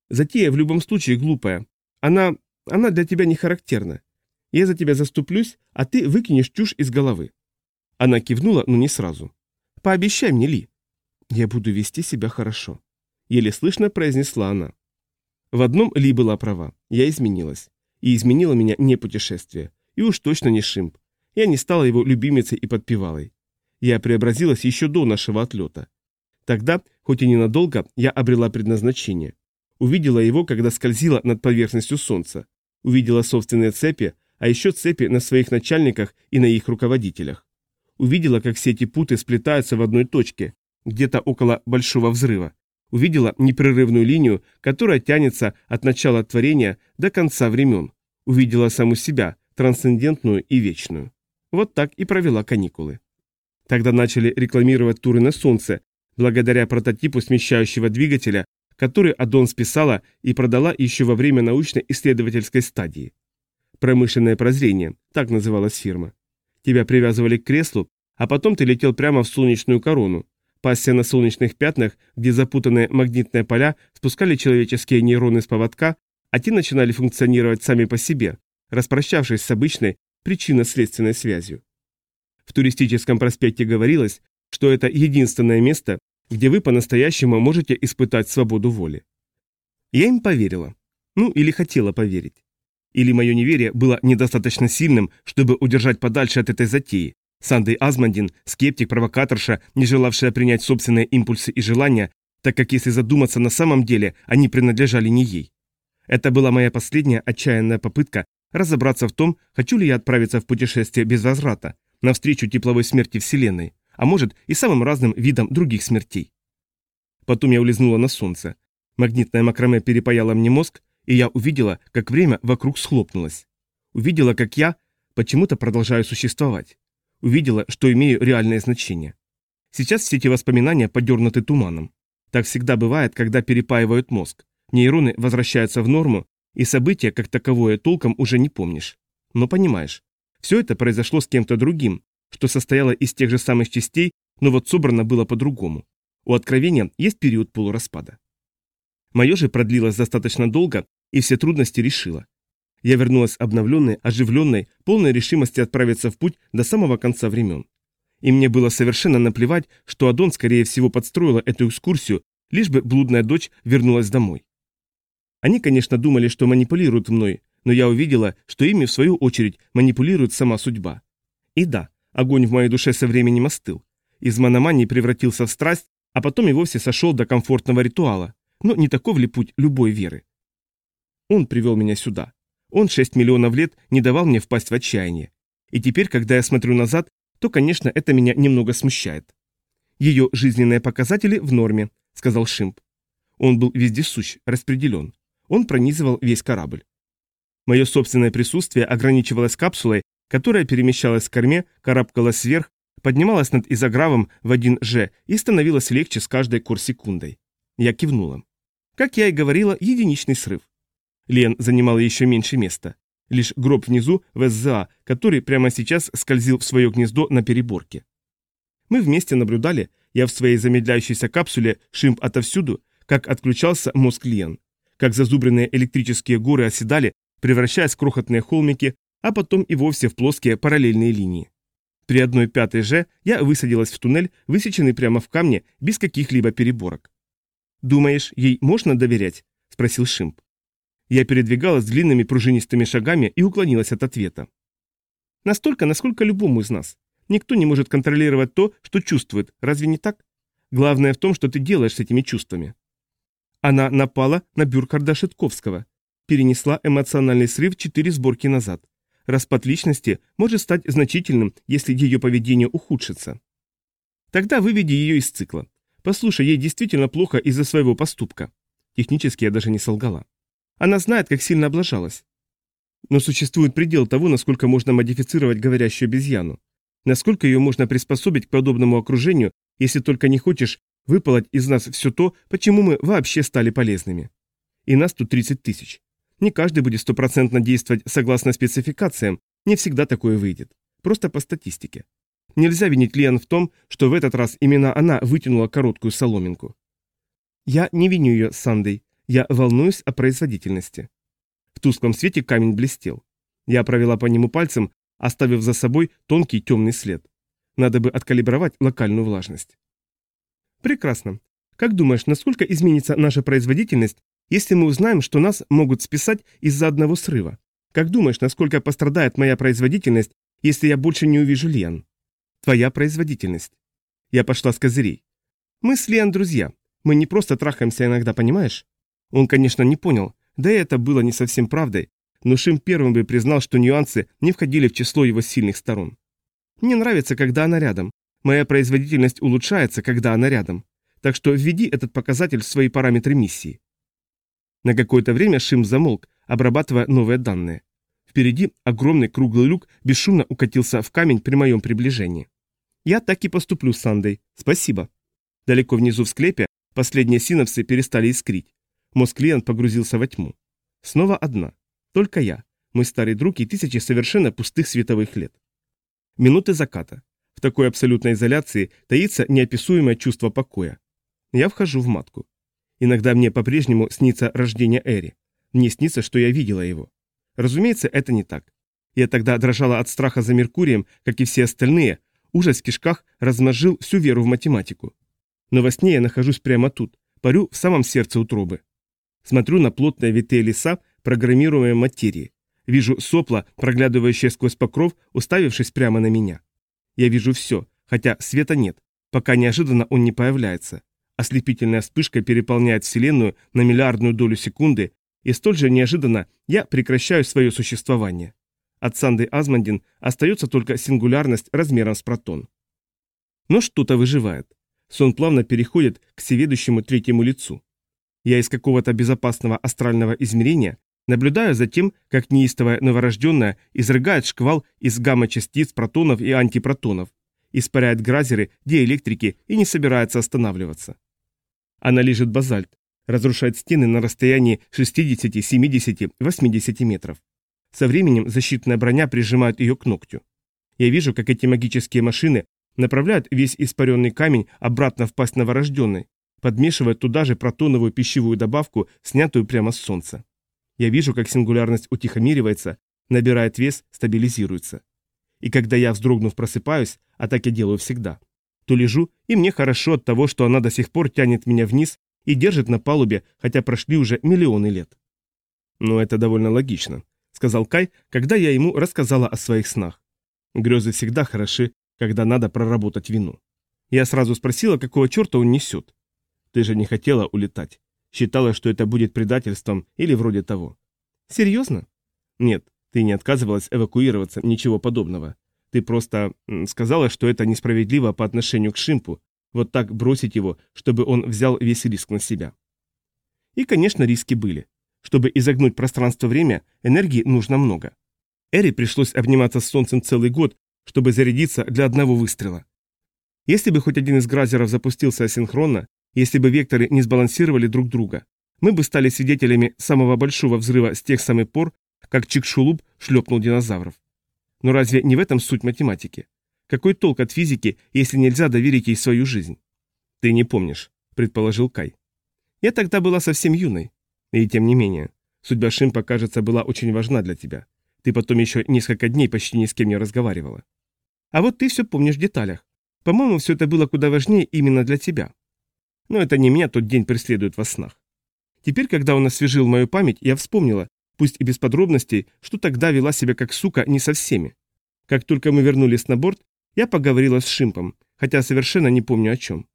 Затея в любом случае глупая. Она... она для тебя не характерна. Я за тебя заступлюсь, а ты выкинешь чушь из головы. Она кивнула, но не сразу. Пообещай мне, Ли. Я буду вести себя хорошо еле слышно произнесла она. В одном Ли была права, я изменилась. И изменило меня не путешествие, и уж точно не Шимп. Я не стала его любимицей и подпевалой. Я преобразилась еще до нашего отлета. Тогда, хоть и ненадолго, я обрела предназначение. Увидела его, когда скользила над поверхностью солнца. Увидела собственные цепи, а еще цепи на своих начальниках и на их руководителях. Увидела, как все эти путы сплетаются в одной точке, где-то около большого взрыва, увидела непрерывную линию, которая тянется от начала творения до конца времен. Увидела саму себя, трансцендентную и вечную. Вот так и провела каникулы. Тогда начали рекламировать туры на Солнце, благодаря прототипу смещающего двигателя, который Адон списала и продала еще во время научно-исследовательской стадии. Промышленное прозрение, так называлась фирма. Тебя привязывали к креслу, а потом ты летел прямо в солнечную корону, Пасся на солнечных пятнах, где запутанные магнитные поля спускали человеческие нейроны с поводка, а те начинали функционировать сами по себе, распрощавшись с обычной причинно-следственной связью. В туристическом проспекте говорилось, что это единственное место, где вы по-настоящему можете испытать свободу воли. Я им поверила. Ну, или хотела поверить. Или мое неверие было недостаточно сильным, чтобы удержать подальше от этой затеи, Сандей Азмандин, скептик, провокаторша, не желавшая принять собственные импульсы и желания, так как если задуматься на самом деле, они принадлежали не ей. Это была моя последняя отчаянная попытка разобраться в том, хочу ли я отправиться в путешествие без возврата, навстречу тепловой смерти Вселенной, а может и самым разным видам других смертей. Потом я улизнула на солнце. Магнитная макраме перепаяла мне мозг, и я увидела, как время вокруг схлопнулось. Увидела, как я почему-то продолжаю существовать увидела, что имею реальное значение. Сейчас все эти воспоминания подернуты туманом. Так всегда бывает, когда перепаивают мозг. Нейроны возвращаются в норму, и события, как таковое, толком уже не помнишь. Но понимаешь, все это произошло с кем-то другим, что состояло из тех же самых частей, но вот собрано было по-другому. У откровения есть период полураспада. Мое же продлилось достаточно долго, и все трудности решила. Я вернулась обновленной, оживленной, полной решимости отправиться в путь до самого конца времен. И мне было совершенно наплевать, что Адон, скорее всего, подстроила эту экскурсию, лишь бы блудная дочь вернулась домой. Они, конечно, думали, что манипулируют мной, но я увидела, что ими, в свою очередь, манипулирует сама судьба. И да, огонь в моей душе со временем остыл. Из мономании превратился в страсть, а потом и вовсе сошел до комфортного ритуала. Но не таков ли путь любой веры? Он привел меня сюда. Он 6 миллионов лет не давал мне впасть в отчаяние. И теперь, когда я смотрю назад, то, конечно, это меня немного смущает. Ее жизненные показатели в норме, сказал Шимп. Он был вездесущ, распределен. Он пронизывал весь корабль. Мое собственное присутствие ограничивалось капсулой, которая перемещалась к корме, карабкалась вверх, поднималась над изогравом в 1G и становилась легче с каждой корсекундой. Я кивнула. Как я и говорила, единичный срыв. Лен занимала еще меньше места. Лишь гроб внизу в СЗА, который прямо сейчас скользил в свое гнездо на переборке. Мы вместе наблюдали, я в своей замедляющейся капсуле, шимп отовсюду, как отключался мозг Лен, как зазубренные электрические горы оседали, превращаясь в крохотные холмики, а потом и вовсе в плоские параллельные линии. При одной пятой же я высадилась в туннель, высеченный прямо в камне, без каких-либо переборок. «Думаешь, ей можно доверять?» – спросил Шимп. Я передвигалась длинными пружинистыми шагами и уклонилась от ответа. Настолько, насколько любому из нас. Никто не может контролировать то, что чувствует, разве не так? Главное в том, что ты делаешь с этими чувствами. Она напала на Бюркарда Шитковского, перенесла эмоциональный срыв четыре сборки назад. Распад личности может стать значительным, если ее поведение ухудшится. Тогда выведи ее из цикла. Послушай, ей действительно плохо из-за своего поступка. Технически я даже не солгала. Она знает, как сильно облажалась. Но существует предел того, насколько можно модифицировать говорящую обезьяну. Насколько ее можно приспособить к подобному окружению, если только не хочешь выпалоть из нас все то, почему мы вообще стали полезными. И нас тут 30 тысяч. Не каждый будет стопроцентно действовать согласно спецификациям, не всегда такое выйдет. Просто по статистике. Нельзя винить Лиан в том, что в этот раз именно она вытянула короткую соломинку. Я не виню ее, Сандей. Я волнуюсь о производительности. В тусклом свете камень блестел. Я провела по нему пальцем, оставив за собой тонкий темный след. Надо бы откалибровать локальную влажность. Прекрасно. Как думаешь, насколько изменится наша производительность, если мы узнаем, что нас могут списать из-за одного срыва? Как думаешь, насколько пострадает моя производительность, если я больше не увижу Лиан? Твоя производительность. Я пошла с козырей. Мы с Лиан друзья. Мы не просто трахаемся иногда, понимаешь? Он, конечно, не понял, да и это было не совсем правдой, но Шим первым бы признал, что нюансы не входили в число его сильных сторон. Мне нравится, когда она рядом. Моя производительность улучшается, когда она рядом. Так что введи этот показатель в свои параметры миссии. На какое-то время Шим замолк, обрабатывая новые данные. Впереди огромный круглый люк бесшумно укатился в камень при моем приближении. Я так и поступлю с Сандой. Спасибо. Далеко внизу в склепе последние синапсы перестали искрить. Мозг клиент погрузился во тьму. Снова одна. Только я, мой старый друг и тысячи совершенно пустых световых лет. Минуты заката. В такой абсолютной изоляции таится неописуемое чувство покоя. Я вхожу в матку. Иногда мне по-прежнему снится рождение Эри. Мне снится, что я видела его. Разумеется, это не так. Я тогда дрожала от страха за Меркурием, как и все остальные. Ужас в кишках размножил всю веру в математику. Но во сне я нахожусь прямо тут, парю в самом сердце утробы. Смотрю на плотные витые леса, программируемые материи. Вижу сопла, проглядывающие сквозь покров, уставившись прямо на меня. Я вижу все, хотя света нет, пока неожиданно он не появляется. Ослепительная вспышка переполняет Вселенную на миллиардную долю секунды, и столь же неожиданно я прекращаю свое существование. От Санды Азмандин остается только сингулярность размером с протон. Но что-то выживает. Сон плавно переходит к всеведущему третьему лицу. Я из какого-то безопасного астрального измерения наблюдаю за тем, как неистовая новорожденная изрыгает шквал из гамма-частиц протонов и антипротонов, испаряет гразеры, диэлектрики и не собирается останавливаться. Она лежит базальт, разрушает стены на расстоянии 60, 70, 80 метров. Со временем защитная броня прижимает ее к ногтю. Я вижу, как эти магические машины направляют весь испаренный камень обратно в пасть новорожденной, подмешивая туда же протоновую пищевую добавку, снятую прямо с солнца. Я вижу, как сингулярность утихомиривается, набирает вес, стабилизируется. И когда я, вздрогнув, просыпаюсь, а так я делаю всегда, то лежу, и мне хорошо от того, что она до сих пор тянет меня вниз и держит на палубе, хотя прошли уже миллионы лет. «Ну, это довольно логично», — сказал Кай, когда я ему рассказала о своих снах. Грезы всегда хороши, когда надо проработать вину. Я сразу спросила, какого черта он несет. Ты же не хотела улетать. Считала, что это будет предательством или вроде того. Серьезно? Нет, ты не отказывалась эвакуироваться, ничего подобного. Ты просто сказала, что это несправедливо по отношению к Шимпу, вот так бросить его, чтобы он взял весь риск на себя. И, конечно, риски были. Чтобы изогнуть пространство-время, энергии нужно много. Эри пришлось обниматься с Солнцем целый год, чтобы зарядиться для одного выстрела. Если бы хоть один из гразеров запустился асинхронно, если бы векторы не сбалансировали друг друга, мы бы стали свидетелями самого большого взрыва с тех самых пор, как Чикшулуб шлепнул динозавров. Но разве не в этом суть математики? Какой толк от физики, если нельзя доверить ей свою жизнь? Ты не помнишь, предположил Кай. Я тогда была совсем юной. И тем не менее, судьба Шимпа, кажется, была очень важна для тебя. Ты потом еще несколько дней почти ни с кем не разговаривала. А вот ты все помнишь в деталях. По-моему, все это было куда важнее именно для тебя. Но это не меня тот день преследует во снах. Теперь, когда он освежил мою память, я вспомнила, пусть и без подробностей, что тогда вела себя как сука не со всеми. Как только мы вернулись на борт, я поговорила с Шимпом, хотя совершенно не помню о чем.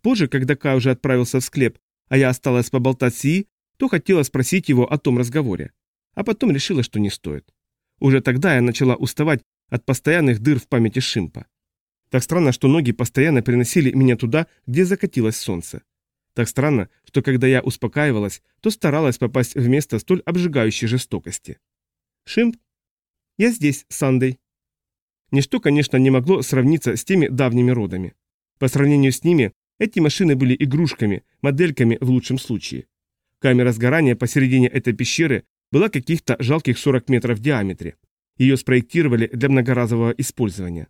Позже, когда Ка уже отправился в склеп, а я осталась поболтать с Ии, то хотела спросить его о том разговоре. А потом решила, что не стоит. Уже тогда я начала уставать от постоянных дыр в памяти Шимпа. Так странно, что ноги постоянно приносили меня туда, где закатилось солнце. Так странно, что когда я успокаивалась, то старалась попасть в место столь обжигающей жестокости. Шимп? Я здесь, Сандей. Ничто, конечно, не могло сравниться с теми давними родами. По сравнению с ними, эти машины были игрушками, модельками в лучшем случае. Камера сгорания посередине этой пещеры была каких-то жалких 40 метров в диаметре. Ее спроектировали для многоразового использования.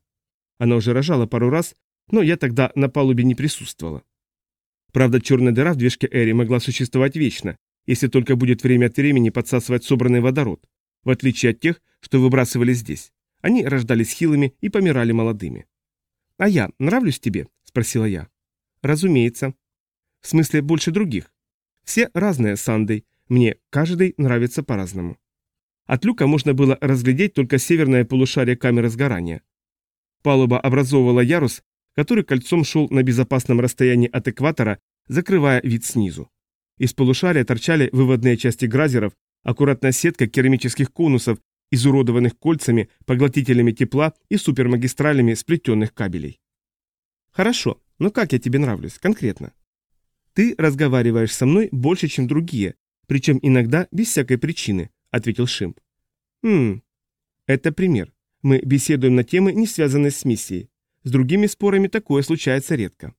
Она уже рожала пару раз, но я тогда на палубе не присутствовала. Правда, черная дыра в движке Эри могла существовать вечно, если только будет время от времени подсасывать собранный водород, в отличие от тех, что выбрасывали здесь. Они рождались хилыми и помирали молодыми. «А я нравлюсь тебе?» – спросила я. «Разумеется. В смысле, больше других. Все разные, Сандей. Мне каждый нравится по-разному». От люка можно было разглядеть только северное полушарие камеры сгорания. Палуба образовывала ярус, который кольцом шел на безопасном расстоянии от экватора, закрывая вид снизу. Из полушария торчали выводные части гразеров, аккуратная сетка керамических конусов, изуродованных кольцами, поглотителями тепла и супермагистралями сплетенных кабелей. Хорошо, но как я тебе нравлюсь, конкретно? Ты разговариваешь со мной больше, чем другие, причем иногда без всякой причины, ответил Шимп. Хм, это пример. Мы беседуем на темы, не связанные с миссией. С другими спорами такое случается редко.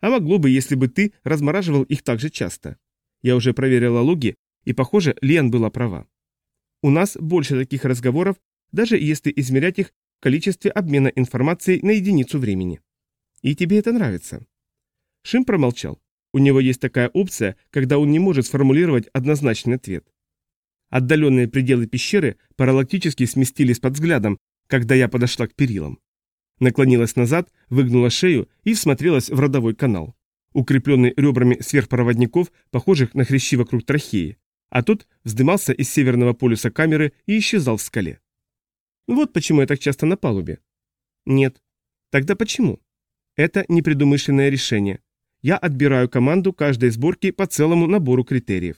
А могло бы, если бы ты размораживал их так же часто. Я уже проверила логи, и, похоже, Лиан была права. У нас больше таких разговоров, даже если измерять их в количестве обмена информацией на единицу времени. И тебе это нравится? Шим промолчал. У него есть такая опция, когда он не может сформулировать однозначный ответ. Отдаленные пределы пещеры паралактически сместились под взглядом, когда я подошла к перилам. Наклонилась назад, выгнула шею и всмотрелась в родовой канал, укрепленный ребрами сверхпроводников, похожих на хрящи вокруг трахеи, а тот вздымался из северного полюса камеры и исчезал в скале. Вот почему я так часто на палубе. Нет. Тогда почему? Это непредумышленное решение. Я отбираю команду каждой сборки по целому набору критериев.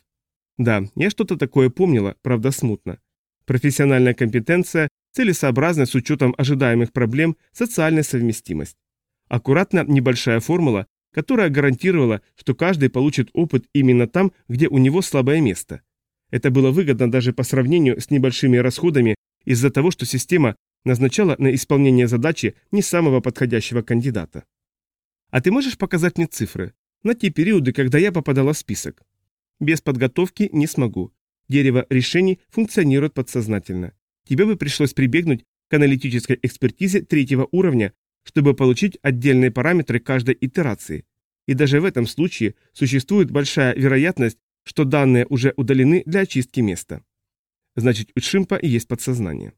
Да, я что-то такое помнила, правда смутно. Профессиональная компетенция, целесообразность с учетом ожидаемых проблем, социальная совместимость. Аккуратно небольшая формула, которая гарантировала, что каждый получит опыт именно там, где у него слабое место. Это было выгодно даже по сравнению с небольшими расходами из-за того, что система назначала на исполнение задачи не самого подходящего кандидата. А ты можешь показать мне цифры? На те периоды, когда я попадала в список. Без подготовки не смогу. Дерево решений функционирует подсознательно. Тебе бы пришлось прибегнуть к аналитической экспертизе третьего уровня, чтобы получить отдельные параметры каждой итерации. И даже в этом случае существует большая вероятность, что данные уже удалены для очистки места. Значит, у Шимпа есть подсознание.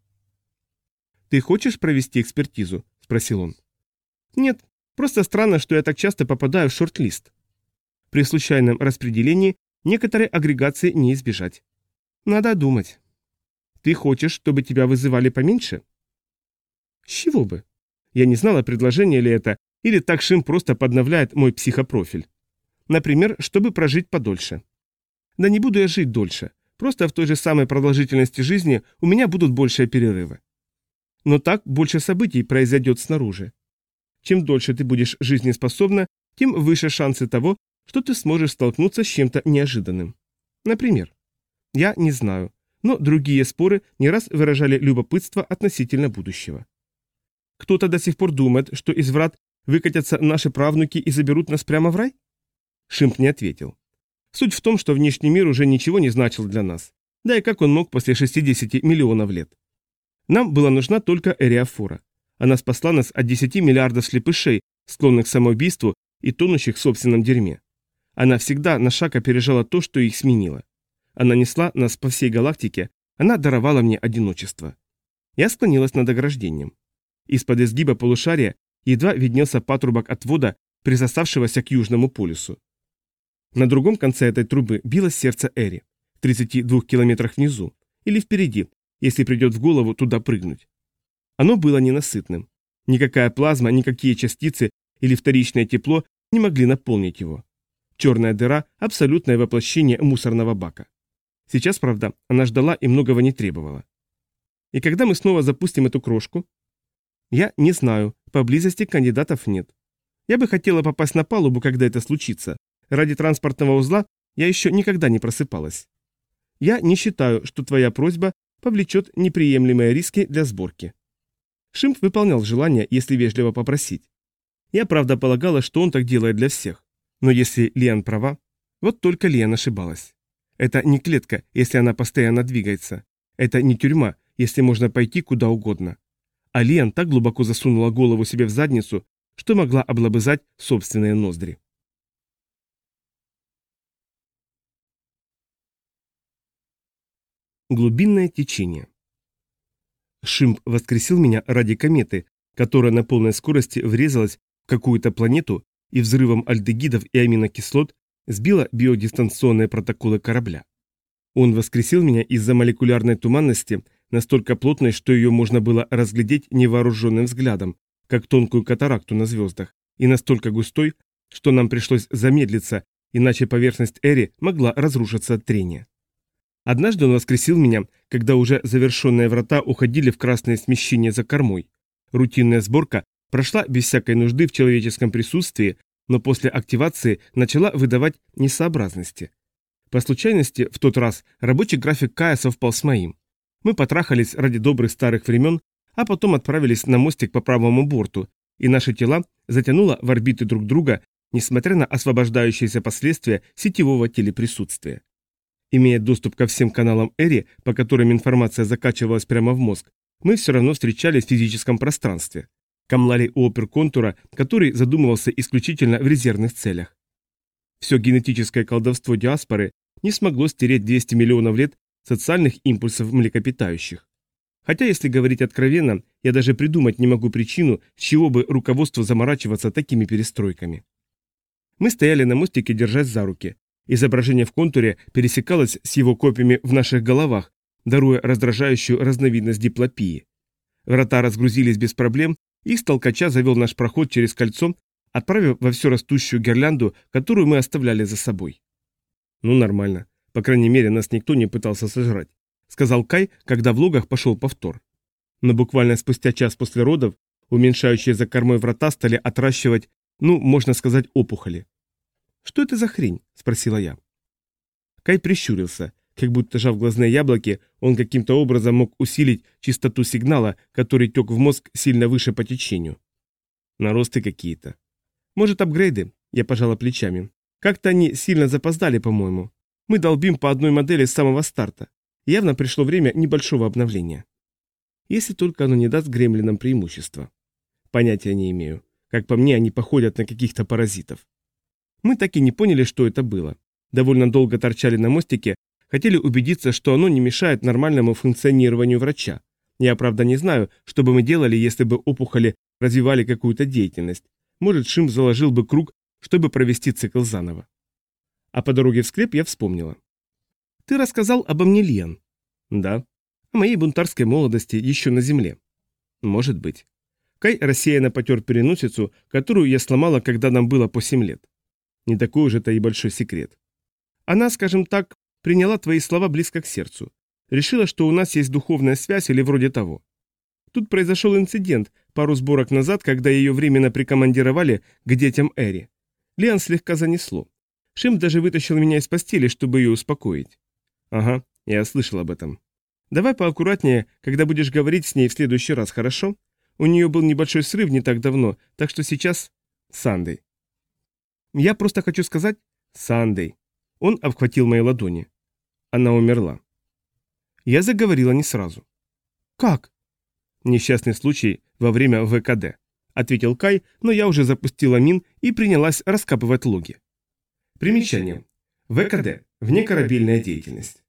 «Ты хочешь провести экспертизу?» – спросил он. «Нет, просто странно, что я так часто попадаю в шорт-лист. При случайном распределении некоторые агрегации не избежать. Надо думать. Ты хочешь, чтобы тебя вызывали поменьше?» «С чего бы?» Я не знала, предложение ли это, или так Шим просто подновляет мой психопрофиль. Например, чтобы прожить подольше. Да не буду я жить дольше. Просто в той же самой продолжительности жизни у меня будут большие перерывы. Но так больше событий произойдет снаружи. Чем дольше ты будешь жизнеспособна, тем выше шансы того, что ты сможешь столкнуться с чем-то неожиданным. Например, я не знаю, но другие споры не раз выражали любопытство относительно будущего. Кто-то до сих пор думает, что из врат выкатятся наши правнуки и заберут нас прямо в рай? Шимп не ответил. Суть в том, что внешний мир уже ничего не значил для нас. Да и как он мог после 60 миллионов лет? Нам была нужна только Эриафора. Она спасла нас от 10 миллиардов слепышей, склонных к самоубийству и тонущих в собственном дерьме. Она всегда на шаг опережала то, что их сменило. Она несла нас по всей галактике, она даровала мне одиночество. Я склонилась над ограждением. Из-под изгиба полушария едва виднелся патрубок отвода, присосавшегося к Южному полюсу. На другом конце этой трубы билось сердце Эри, в 32 километрах внизу, или впереди, если придет в голову туда прыгнуть. Оно было ненасытным. Никакая плазма, никакие частицы или вторичное тепло не могли наполнить его. Черная дыра – абсолютное воплощение мусорного бака. Сейчас, правда, она ждала и многого не требовала. И когда мы снова запустим эту крошку? Я не знаю, поблизости кандидатов нет. Я бы хотела попасть на палубу, когда это случится, Ради транспортного узла я еще никогда не просыпалась. Я не считаю, что твоя просьба повлечет неприемлемые риски для сборки. Шимп выполнял желание, если вежливо попросить. Я правда полагала, что он так делает для всех. Но если Лиан права, вот только Лиан ошибалась. Это не клетка, если она постоянно двигается. Это не тюрьма, если можно пойти куда угодно. А Лиан так глубоко засунула голову себе в задницу, что могла облобызать собственные ноздри. Глубинное течение. Шимп воскресил меня ради кометы, которая на полной скорости врезалась в какую-то планету и взрывом альдегидов и аминокислот сбила биодистанционные протоколы корабля. Он воскресил меня из-за молекулярной туманности, настолько плотной, что ее можно было разглядеть невооруженным взглядом, как тонкую катаракту на звездах, и настолько густой, что нам пришлось замедлиться, иначе поверхность Эри могла разрушиться от трения. Однажды он воскресил меня, когда уже завершенные врата уходили в красное смещение за кормой. Рутинная сборка прошла без всякой нужды в человеческом присутствии, но после активации начала выдавать несообразности. По случайности, в тот раз рабочий график Кая совпал с моим. Мы потрахались ради добрых старых времен, а потом отправились на мостик по правому борту, и наши тела затянуло в орбиты друг друга, несмотря на освобождающиеся последствия сетевого телеприсутствия. Имея доступ ко всем каналам Эри, по которым информация закачивалась прямо в мозг, мы все равно встречались в физическом пространстве. Камлали у оперконтура, который задумывался исключительно в резервных целях. Все генетическое колдовство диаспоры не смогло стереть 200 миллионов лет социальных импульсов млекопитающих. Хотя, если говорить откровенно, я даже придумать не могу причину, с чего бы руководству заморачиваться такими перестройками. Мы стояли на мостике, держась за руки. Изображение в контуре пересекалось с его копиями в наших головах, даруя раздражающую разновидность диплопии. Врата разгрузились без проблем, и с толкача завел наш проход через кольцо, отправив во всю растущую гирлянду, которую мы оставляли за собой. «Ну, нормально. По крайней мере, нас никто не пытался сожрать», — сказал Кай, когда в логах пошел повтор. Но буквально спустя час после родов уменьшающие за кормой врата стали отращивать, ну, можно сказать, опухоли. «Что это за хрень?» – спросила я. Кай прищурился. Как будто жав глазные яблоки, он каким-то образом мог усилить частоту сигнала, который тек в мозг сильно выше по течению. Наросты какие-то. Может, апгрейды? Я пожала плечами. Как-то они сильно запоздали, по-моему. Мы долбим по одной модели с самого старта. Явно пришло время небольшого обновления. Если только оно не даст гремлинам преимущества. Понятия не имею. Как по мне, они походят на каких-то паразитов. Мы так и не поняли, что это было. Довольно долго торчали на мостике, хотели убедиться, что оно не мешает нормальному функционированию врача. Я, правда, не знаю, что бы мы делали, если бы опухоли развивали какую-то деятельность. Может, Шим заложил бы круг, чтобы провести цикл заново. А по дороге в склеп я вспомнила. Ты рассказал обо мне, Лиан. Да. О моей бунтарской молодости еще на земле. Может быть. Кай рассеянно потер переносицу, которую я сломала, когда нам было по семь лет. Не такой уж это и большой секрет. Она, скажем так, приняла твои слова близко к сердцу. Решила, что у нас есть духовная связь или вроде того. Тут произошел инцидент пару сборок назад, когда ее временно прикомандировали к детям Эри. Лиан слегка занесло. Шим даже вытащил меня из постели, чтобы ее успокоить. Ага, я слышал об этом. Давай поаккуратнее, когда будешь говорить с ней в следующий раз, хорошо? У нее был небольшой срыв не так давно, так что сейчас... Сандей. Я просто хочу сказать... Сандей. Он обхватил мои ладони. Она умерла. Я заговорила не сразу. «Как?» «Несчастный случай во время ВКД», — ответил Кай, но я уже запустила мин и принялась раскапывать логи. Примечание. ВКД. Внекорабельная деятельность.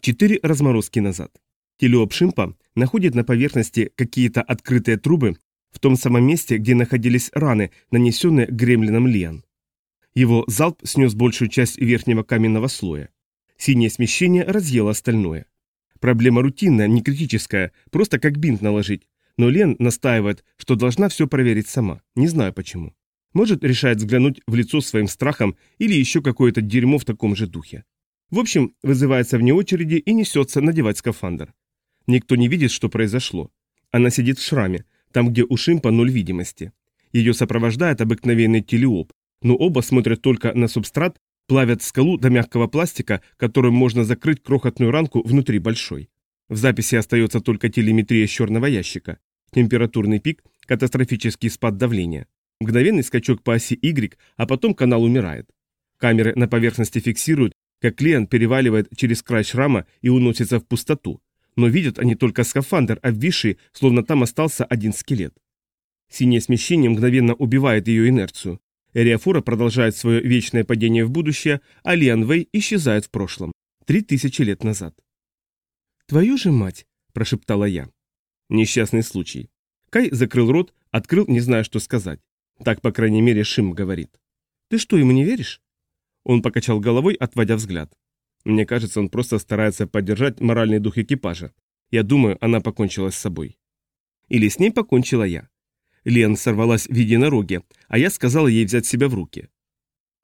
Четыре разморозки назад. Телеоп Шимпа находит на поверхности какие-то открытые трубы в том самом месте, где находились раны, нанесенные гремлином Лиан. Его залп снес большую часть верхнего каменного слоя. Синее смещение разъело остальное. Проблема рутинная, не критическая, просто как бинт наложить. Но Лен настаивает, что должна все проверить сама. Не знаю почему. Может, решает взглянуть в лицо своим страхом или еще какое-то дерьмо в таком же духе. В общем, вызывается вне очереди и несется надевать скафандр. Никто не видит, что произошло. Она сидит в шраме, там, где у Шимпа ноль видимости. Ее сопровождает обыкновенный телеоп, но оба смотрят только на субстрат, плавят скалу до мягкого пластика, которым можно закрыть крохотную ранку внутри большой. В записи остается только телеметрия черного ящика, температурный пик, катастрофический спад давления, мгновенный скачок по оси Y, а потом канал умирает. Камеры на поверхности фиксируют, как клиент переваливает через край шрама и уносится в пустоту, но видят они только скафандр, обвисший, словно там остался один скелет. Синее смещение мгновенно убивает ее инерцию. Эриафура продолжает свое вечное падение в будущее, а Лиан исчезает в прошлом. Три тысячи лет назад. «Твою же мать!» – прошептала я. Несчастный случай. Кай закрыл рот, открыл, не зная, что сказать. Так, по крайней мере, Шим говорит. «Ты что, ему не веришь?» Он покачал головой, отводя взгляд. Мне кажется, он просто старается поддержать моральный дух экипажа. Я думаю, она покончила с собой. Или с ней покончила я. Лен сорвалась в единороге, а я сказал ей взять себя в руки.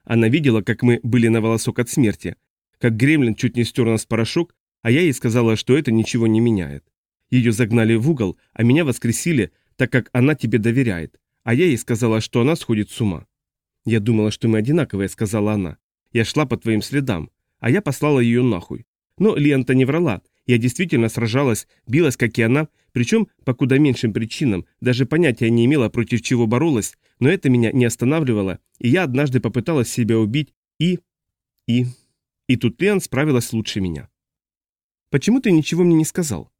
Она видела, как мы были на волосок от смерти, как гремлин чуть не стер нас порошок, а я ей сказала, что это ничего не меняет. Ее загнали в угол, а меня воскресили, так как она тебе доверяет, а я ей сказала, что она сходит с ума. Я думала, что мы одинаковые, сказала она. Я шла по твоим следам, а я послала ее нахуй. Но Лента не врала, я действительно сражалась, билась, как и она, причем по куда меньшим причинам, даже понятия не имела, против чего боролась, но это меня не останавливало, и я однажды попыталась себя убить, и... и... И тут Лиан справилась лучше меня. «Почему ты ничего мне не сказал?»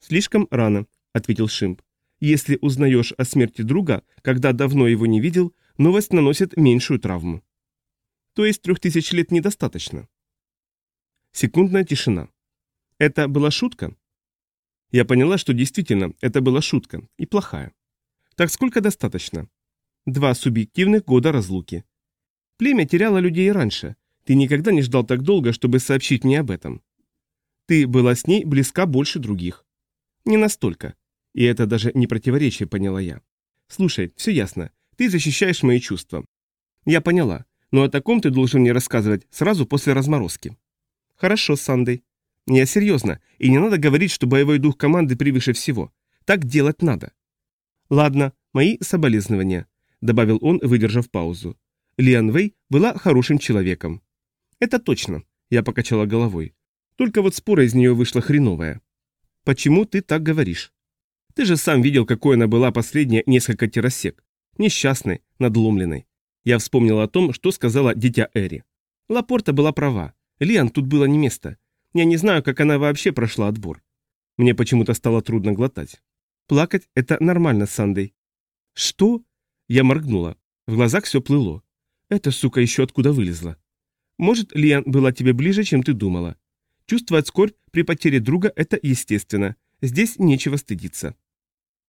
«Слишком рано», — ответил Шимп. «Если узнаешь о смерти друга, когда давно его не видел, новость наносит меньшую травму». «То есть трех тысяч лет недостаточно?» Секундная тишина. «Это была шутка?» Я поняла, что действительно это была шутка, и плохая. Так сколько достаточно? Два субъективных года разлуки. Племя теряло людей раньше. Ты никогда не ждал так долго, чтобы сообщить мне об этом. Ты была с ней близка больше других. Не настолько. И это даже не противоречие, поняла я. Слушай, все ясно. Ты защищаешь мои чувства. Я поняла. Но о таком ты должен мне рассказывать сразу после разморозки. Хорошо, Сандей. Я серьезно, и не надо говорить, что боевой дух команды превыше всего. Так делать надо. Ладно, мои соболезнования, добавил он, выдержав паузу. Лиан Вэй была хорошим человеком. Это точно, я покачала головой. Только вот спора из нее вышла хреновая. Почему ты так говоришь? Ты же сам видел, какой она была последние несколько террасек. Несчастной, надломленной. Я вспомнил о том, что сказала дитя Эри. Лапорта была права. Лиан тут было не место. Я не знаю, как она вообще прошла отбор. Мне почему-то стало трудно глотать. Плакать – это нормально, Сандей. Что? Я моргнула. В глазах все плыло. Эта сука еще откуда вылезла. Может, Лиан была тебе ближе, чем ты думала. Чувствовать скорбь при потере друга – это естественно. Здесь нечего стыдиться.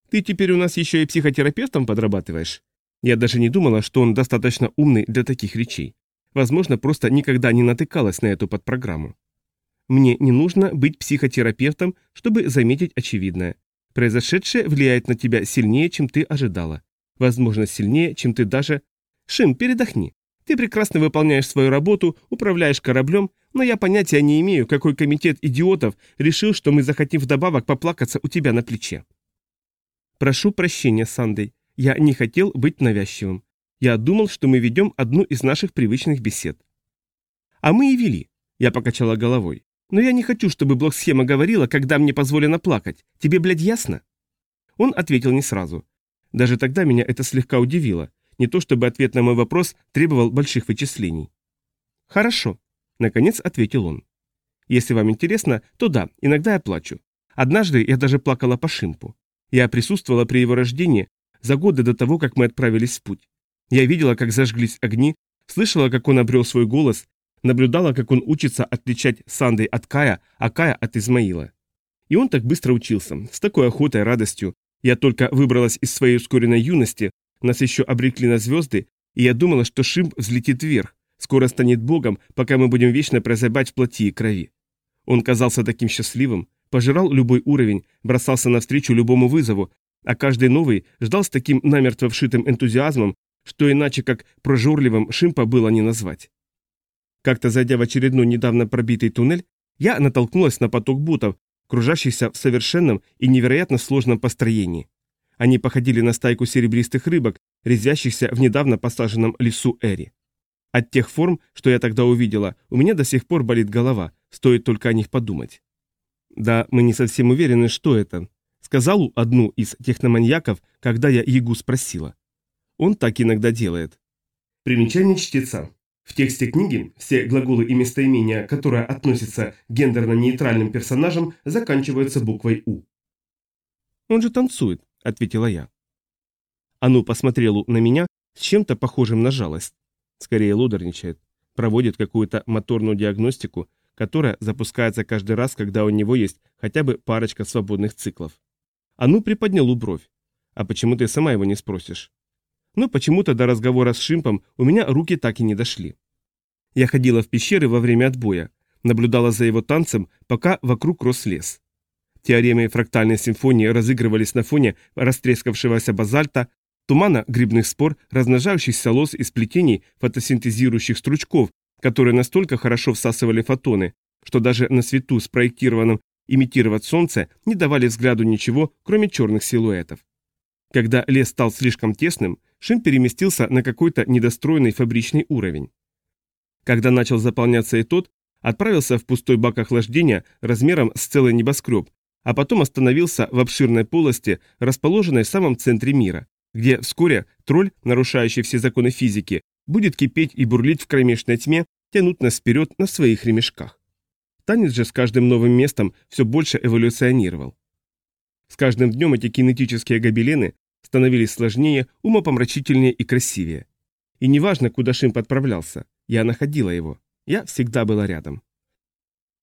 Ты теперь у нас еще и психотерапевтом подрабатываешь? Я даже не думала, что он достаточно умный для таких речей. Возможно, просто никогда не натыкалась на эту подпрограмму. Мне не нужно быть психотерапевтом, чтобы заметить очевидное. Произошедшее влияет на тебя сильнее, чем ты ожидала. Возможно, сильнее, чем ты даже... Шим, передохни. Ты прекрасно выполняешь свою работу, управляешь кораблем, но я понятия не имею, какой комитет идиотов решил, что мы захотим вдобавок поплакаться у тебя на плече. Прошу прощения, Сандей. Я не хотел быть навязчивым. Я думал, что мы ведем одну из наших привычных бесед. А мы и вели. Я покачала головой. Но я не хочу, чтобы блок-схема говорила, когда мне позволено плакать. Тебе, блядь, ясно? Он ответил не сразу. Даже тогда меня это слегка удивило. Не то чтобы ответ на мой вопрос требовал больших вычислений. Хорошо, наконец ответил он. Если вам интересно, то да, иногда я плачу. Однажды я даже плакала по Шимпу. Я присутствовала при его рождении за годы до того, как мы отправились в путь. Я видела, как зажглись огни, слышала, как он обрел свой голос, наблюдала, как он учится отличать Сандой от Кая, а Кая от Измаила. И он так быстро учился, с такой охотой радостью. Я только выбралась из своей ускоренной юности, нас еще обрекли на звезды, и я думала, что Шимп взлетит вверх, скоро станет богом, пока мы будем вечно прозябать в плоти и крови. Он казался таким счастливым, пожирал любой уровень, бросался навстречу любому вызову, а каждый новый ждал с таким намертво вшитым энтузиазмом, что иначе как прожорливым Шимпа было не назвать. Как-то зайдя в очередной недавно пробитый туннель, я натолкнулась на поток бутов, кружащихся в совершенном и невероятно сложном построении. Они походили на стайку серебристых рыбок, резвящихся в недавно посаженном лесу Эри. От тех форм, что я тогда увидела, у меня до сих пор болит голова, стоит только о них подумать. Да, мы не совсем уверены, что это. Сказал одну из техноманьяков, когда я Ягу спросила. Он так иногда делает. Примечание чтеца. В тексте книги все глаголы и местоимения, которые относятся к гендерно-нейтральным персонажам, заканчиваются буквой «у». «Он же танцует», — ответила я. Ану посмотрела на меня с чем-то похожим на жалость. Скорее лодорничает, проводит какую-то моторную диагностику, которая запускается каждый раз, когда у него есть хотя бы парочка свободных циклов. Ану приподнял бровь. А почему ты сама его не спросишь? Но почему-то до разговора с Шимпом у меня руки так и не дошли. Я ходила в пещеры во время отбоя, наблюдала за его танцем, пока вокруг рос лес. Теоремы фрактальной симфонии разыгрывались на фоне растрескавшегося базальта, тумана грибных спор, размножающихся лоз и сплетений фотосинтезирующих стручков, которые настолько хорошо всасывали фотоны, что даже на свету, спроектированном имитировать солнце, не давали взгляду ничего, кроме черных силуэтов. Когда лес стал слишком тесным, Шим переместился на какой-то недостроенный фабричный уровень. Когда начал заполняться и тот, отправился в пустой бак охлаждения размером с целый небоскреб, а потом остановился в обширной полости, расположенной в самом центре мира, где вскоре тролль, нарушающий все законы физики, будет кипеть и бурлить в кромешной тьме, тянуть нас вперед на своих ремешках. Танец же с каждым новым местом все больше эволюционировал. С каждым днем эти кинетические гобелены становились сложнее, умопомрачительнее и красивее. И неважно, куда Шимп отправлялся, я находила его. Я всегда была рядом.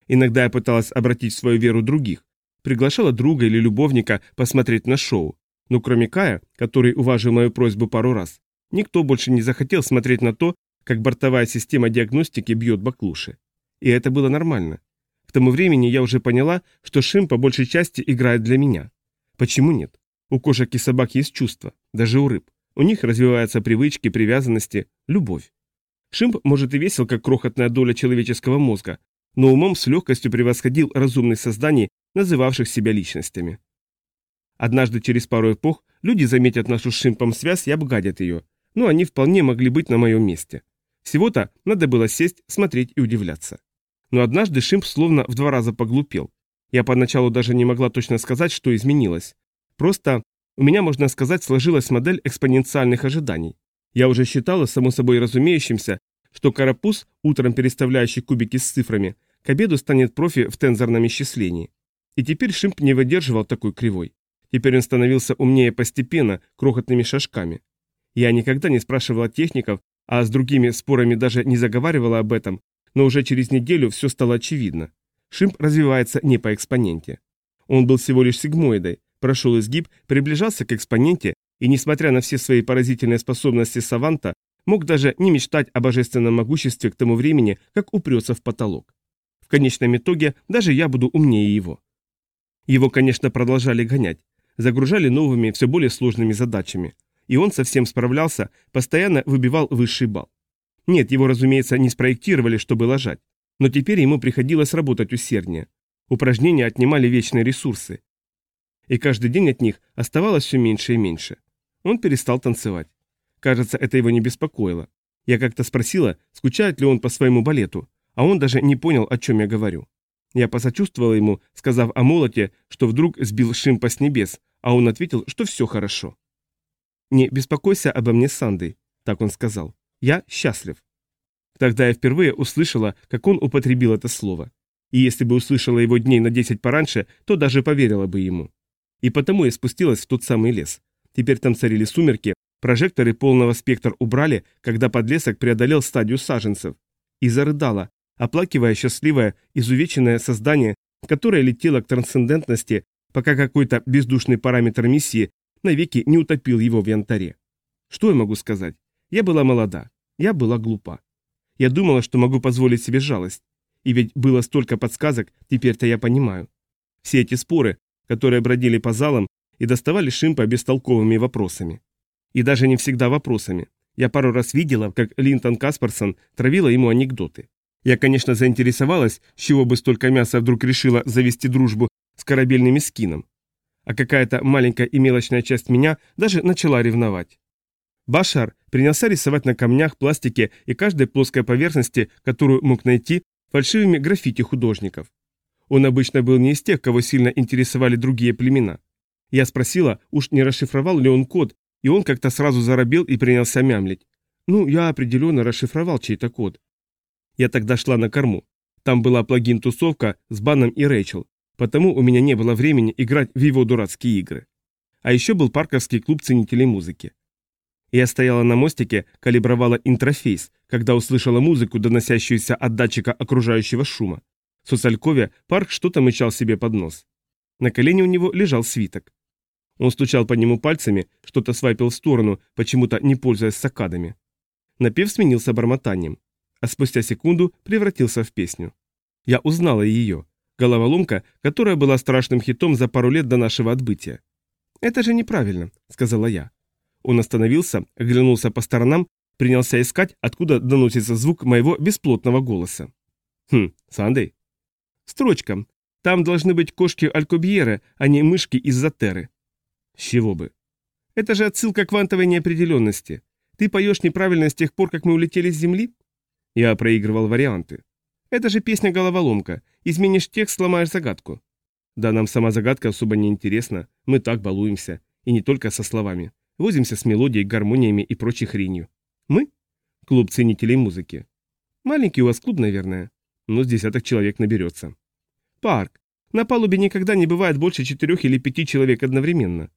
Иногда я пыталась обратить свою веру других, приглашала друга или любовника посмотреть на шоу, но кроме Кая, который уважил мою просьбу пару раз, никто больше не захотел смотреть на то, как бортовая система диагностики бьет баклуши. И это было нормально. К тому времени я уже поняла, что Шим по большей части играет для меня. Почему нет? У кошек и собак есть чувства, даже у рыб. У них развиваются привычки, привязанности, любовь. Шимп может и весел, как крохотная доля человеческого мозга, но умом с легкостью превосходил разумных созданий, называвших себя личностями. Однажды через пару эпох люди заметят нашу с Шимпом связь и обгадят ее, но они вполне могли быть на моем месте. Всего-то надо было сесть, смотреть и удивляться. Но однажды Шимп словно в два раза поглупел. Я поначалу даже не могла точно сказать, что изменилось. Просто у меня, можно сказать, сложилась модель экспоненциальных ожиданий. Я уже считала, само собой разумеющимся, что карапуз, утром переставляющий кубики с цифрами, к обеду станет профи в тензорном исчислении. И теперь Шимп не выдерживал такой кривой. Теперь он становился умнее постепенно, крохотными шажками. Я никогда не спрашивала техников, а с другими спорами даже не заговаривала об этом, но уже через неделю все стало очевидно. Шимп развивается не по экспоненте. Он был всего лишь сигмоидой, прошел изгиб, приближался к экспоненте и, несмотря на все свои поразительные способности саванта, мог даже не мечтать о божественном могуществе к тому времени, как упрется в потолок. В конечном итоге даже я буду умнее его. Его, конечно, продолжали гонять, загружали новыми, все более сложными задачами. И он совсем справлялся, постоянно выбивал высший балл. Нет, его, разумеется, не спроектировали, чтобы ложать. Но теперь ему приходилось работать усерднее. Упражнения отнимали вечные ресурсы. И каждый день от них оставалось все меньше и меньше. Он перестал танцевать. Кажется, это его не беспокоило. Я как-то спросила, скучает ли он по своему балету, а он даже не понял, о чем я говорю. Я посочувствовала ему, сказав о молоте, что вдруг сбил Шимпа с небес, а он ответил, что все хорошо. «Не беспокойся обо мне, Сандой», — так он сказал. «Я счастлив». Тогда я впервые услышала, как он употребил это слово. И если бы услышала его дней на десять пораньше, то даже поверила бы ему. И потому я спустилась в тот самый лес. Теперь там царили сумерки, прожекторы полного спектра убрали, когда подлесок преодолел стадию саженцев. И зарыдала, оплакивая счастливое, изувеченное создание, которое летело к трансцендентности, пока какой-то бездушный параметр миссии навеки не утопил его в янтаре. Что я могу сказать? Я была молода, я была глупа. Я думала, что могу позволить себе жалость. И ведь было столько подсказок, теперь-то я понимаю. Все эти споры, которые бродили по залам и доставали Шимпа бестолковыми вопросами. И даже не всегда вопросами. Я пару раз видела, как Линтон Каспарсон травила ему анекдоты. Я, конечно, заинтересовалась, с чего бы столько мяса вдруг решила завести дружбу с корабельным скином. А какая-то маленькая и мелочная часть меня даже начала ревновать. Башар принялся рисовать на камнях, пластике и каждой плоской поверхности, которую мог найти, фальшивыми граффити художников. Он обычно был не из тех, кого сильно интересовали другие племена. Я спросила, уж не расшифровал ли он код, и он как-то сразу заробел и принялся мямлить. Ну, я определенно расшифровал чей-то код. Я тогда шла на корму. Там была плагин-тусовка с Баном и Рэйчел, потому у меня не было времени играть в его дурацкие игры. А еще был парковский клуб ценителей музыки. Я стояла на мостике, калибровала интерфейс, когда услышала музыку, доносящуюся от датчика окружающего шума. В Соцалькове парк что-то мычал себе под нос. На колене у него лежал свиток. Он стучал по нему пальцами, что-то свайпил в сторону, почему-то не пользуясь сакадами. Напев сменился бормотанием, а спустя секунду превратился в песню. Я узнала ее. Головоломка, которая была страшным хитом за пару лет до нашего отбытия. «Это же неправильно», — сказала я. Он остановился, оглянулся по сторонам, принялся искать, откуда доносится звук моего бесплотного голоса. «Хм, Сандей?» «Строчка. Там должны быть кошки Алькубьеры, а не мышки из Затеры». «С чего бы?» «Это же отсылка к квантовой неопределенности. Ты поешь неправильно с тех пор, как мы улетели с Земли?» Я проигрывал варианты. «Это же песня-головоломка. Изменишь текст, сломаешь загадку». «Да нам сама загадка особо не интересна. Мы так балуемся. И не только со словами. Возимся с мелодией, гармониями и прочей хренью. Мы? Клуб ценителей музыки. Маленький у вас клуб, наверное. Но с десяток человек наберется. Парк. На палубе никогда не бывает больше четырех или пяти человек одновременно.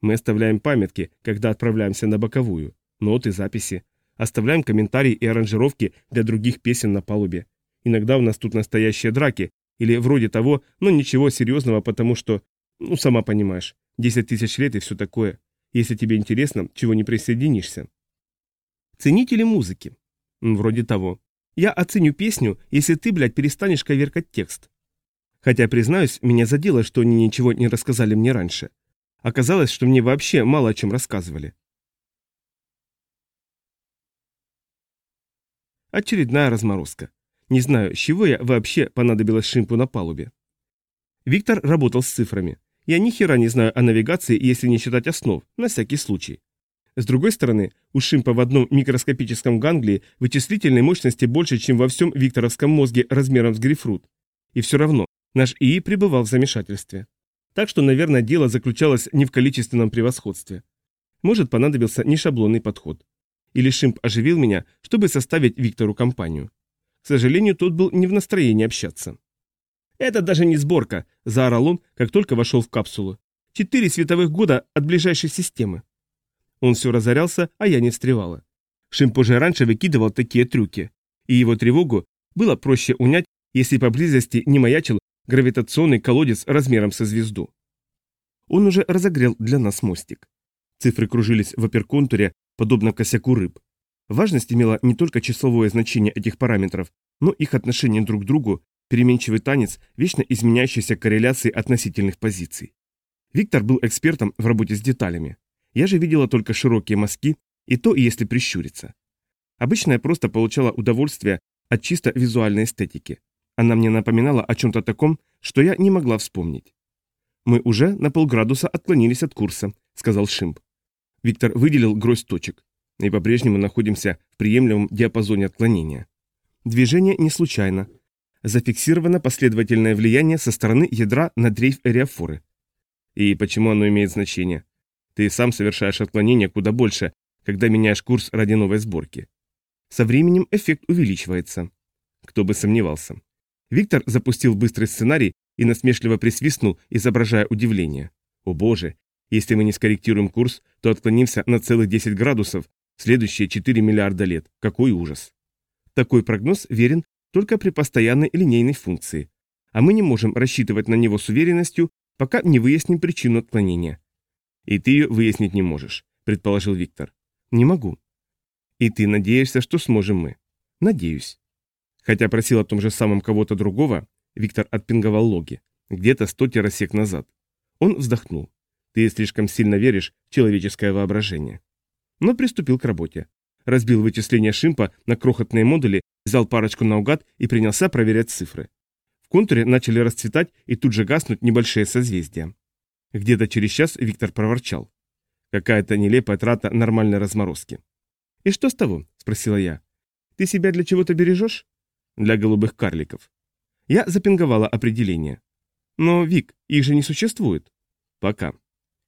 Мы оставляем памятки, когда отправляемся на боковую. Ноты, записи. Оставляем комментарии и аранжировки для других песен на палубе. Иногда у нас тут настоящие драки, или вроде того, но ничего серьезного, потому что, ну, сама понимаешь, 10 тысяч лет и все такое. Если тебе интересно, чего не присоединишься. Ценители музыки. Вроде того. Я оценю песню, если ты, блядь, перестанешь коверкать текст. Хотя, признаюсь, меня задело, что они ничего не рассказали мне раньше. Оказалось, что мне вообще мало о чем рассказывали. Очередная разморозка. Не знаю, с чего я вообще понадобилась Шимпу на палубе. Виктор работал с цифрами. Я ни хера не знаю о навигации, если не считать основ, на всякий случай. С другой стороны, у Шимпа в одном микроскопическом ганглии вычислительной мощности больше, чем во всем викторовском мозге размером с грейпфрут. И все равно, наш ИИ пребывал в замешательстве. Так что, наверное, дело заключалось не в количественном превосходстве. Может, понадобился нешаблонный подход. Или Шимп оживил меня, чтобы составить Виктору компанию. К сожалению, тот был не в настроении общаться. «Это даже не сборка», – заорал он, как только вошел в капсулу. «Четыре световых года от ближайшей системы». Он все разорялся, а я не встревала. Шимп уже раньше выкидывал такие трюки, и его тревогу было проще унять, если поблизости не маячил гравитационный колодец размером со звезду. Он уже разогрел для нас мостик. Цифры кружились в оперконтуре, подобно косяку рыб. Важность имела не только числовое значение этих параметров, но их отношение друг к другу, переменчивый танец, вечно изменяющейся корреляции относительных позиций. Виктор был экспертом в работе с деталями. Я же видела только широкие мазки, и то, если прищуриться. Обычно я просто получала удовольствие от чисто визуальной эстетики. Она мне напоминала о чем-то таком, что я не могла вспомнить. «Мы уже на полградуса отклонились от курса», — сказал Шимп. Виктор выделил гроздь точек и по-прежнему находимся в приемлемом диапазоне отклонения. Движение не случайно. Зафиксировано последовательное влияние со стороны ядра на дрейф эриофоры. И почему оно имеет значение? Ты сам совершаешь отклонение куда больше, когда меняешь курс ради новой сборки. Со временем эффект увеличивается. Кто бы сомневался. Виктор запустил быстрый сценарий и насмешливо присвистнул, изображая удивление. О боже, если мы не скорректируем курс, то отклонимся на целых 10 градусов, следующие 4 миллиарда лет. Какой ужас. Такой прогноз верен только при постоянной линейной функции. А мы не можем рассчитывать на него с уверенностью, пока не выясним причину отклонения. И ты ее выяснить не можешь, предположил Виктор. Не могу. И ты надеешься, что сможем мы? Надеюсь. Хотя просил о том же самом кого-то другого, Виктор отпинговал логи. Где-то сто террасек назад. Он вздохнул. Ты слишком сильно веришь в человеческое воображение но приступил к работе. Разбил вычисления Шимпа на крохотные модули, взял парочку наугад и принялся проверять цифры. В контуре начали расцветать и тут же гаснуть небольшие созвездия. Где-то через час Виктор проворчал. Какая-то нелепая трата нормальной разморозки. «И что с того?» – спросила я. «Ты себя для чего-то бережешь?» «Для голубых карликов». Я запинговала определение. «Но, Вик, их же не существует». «Пока».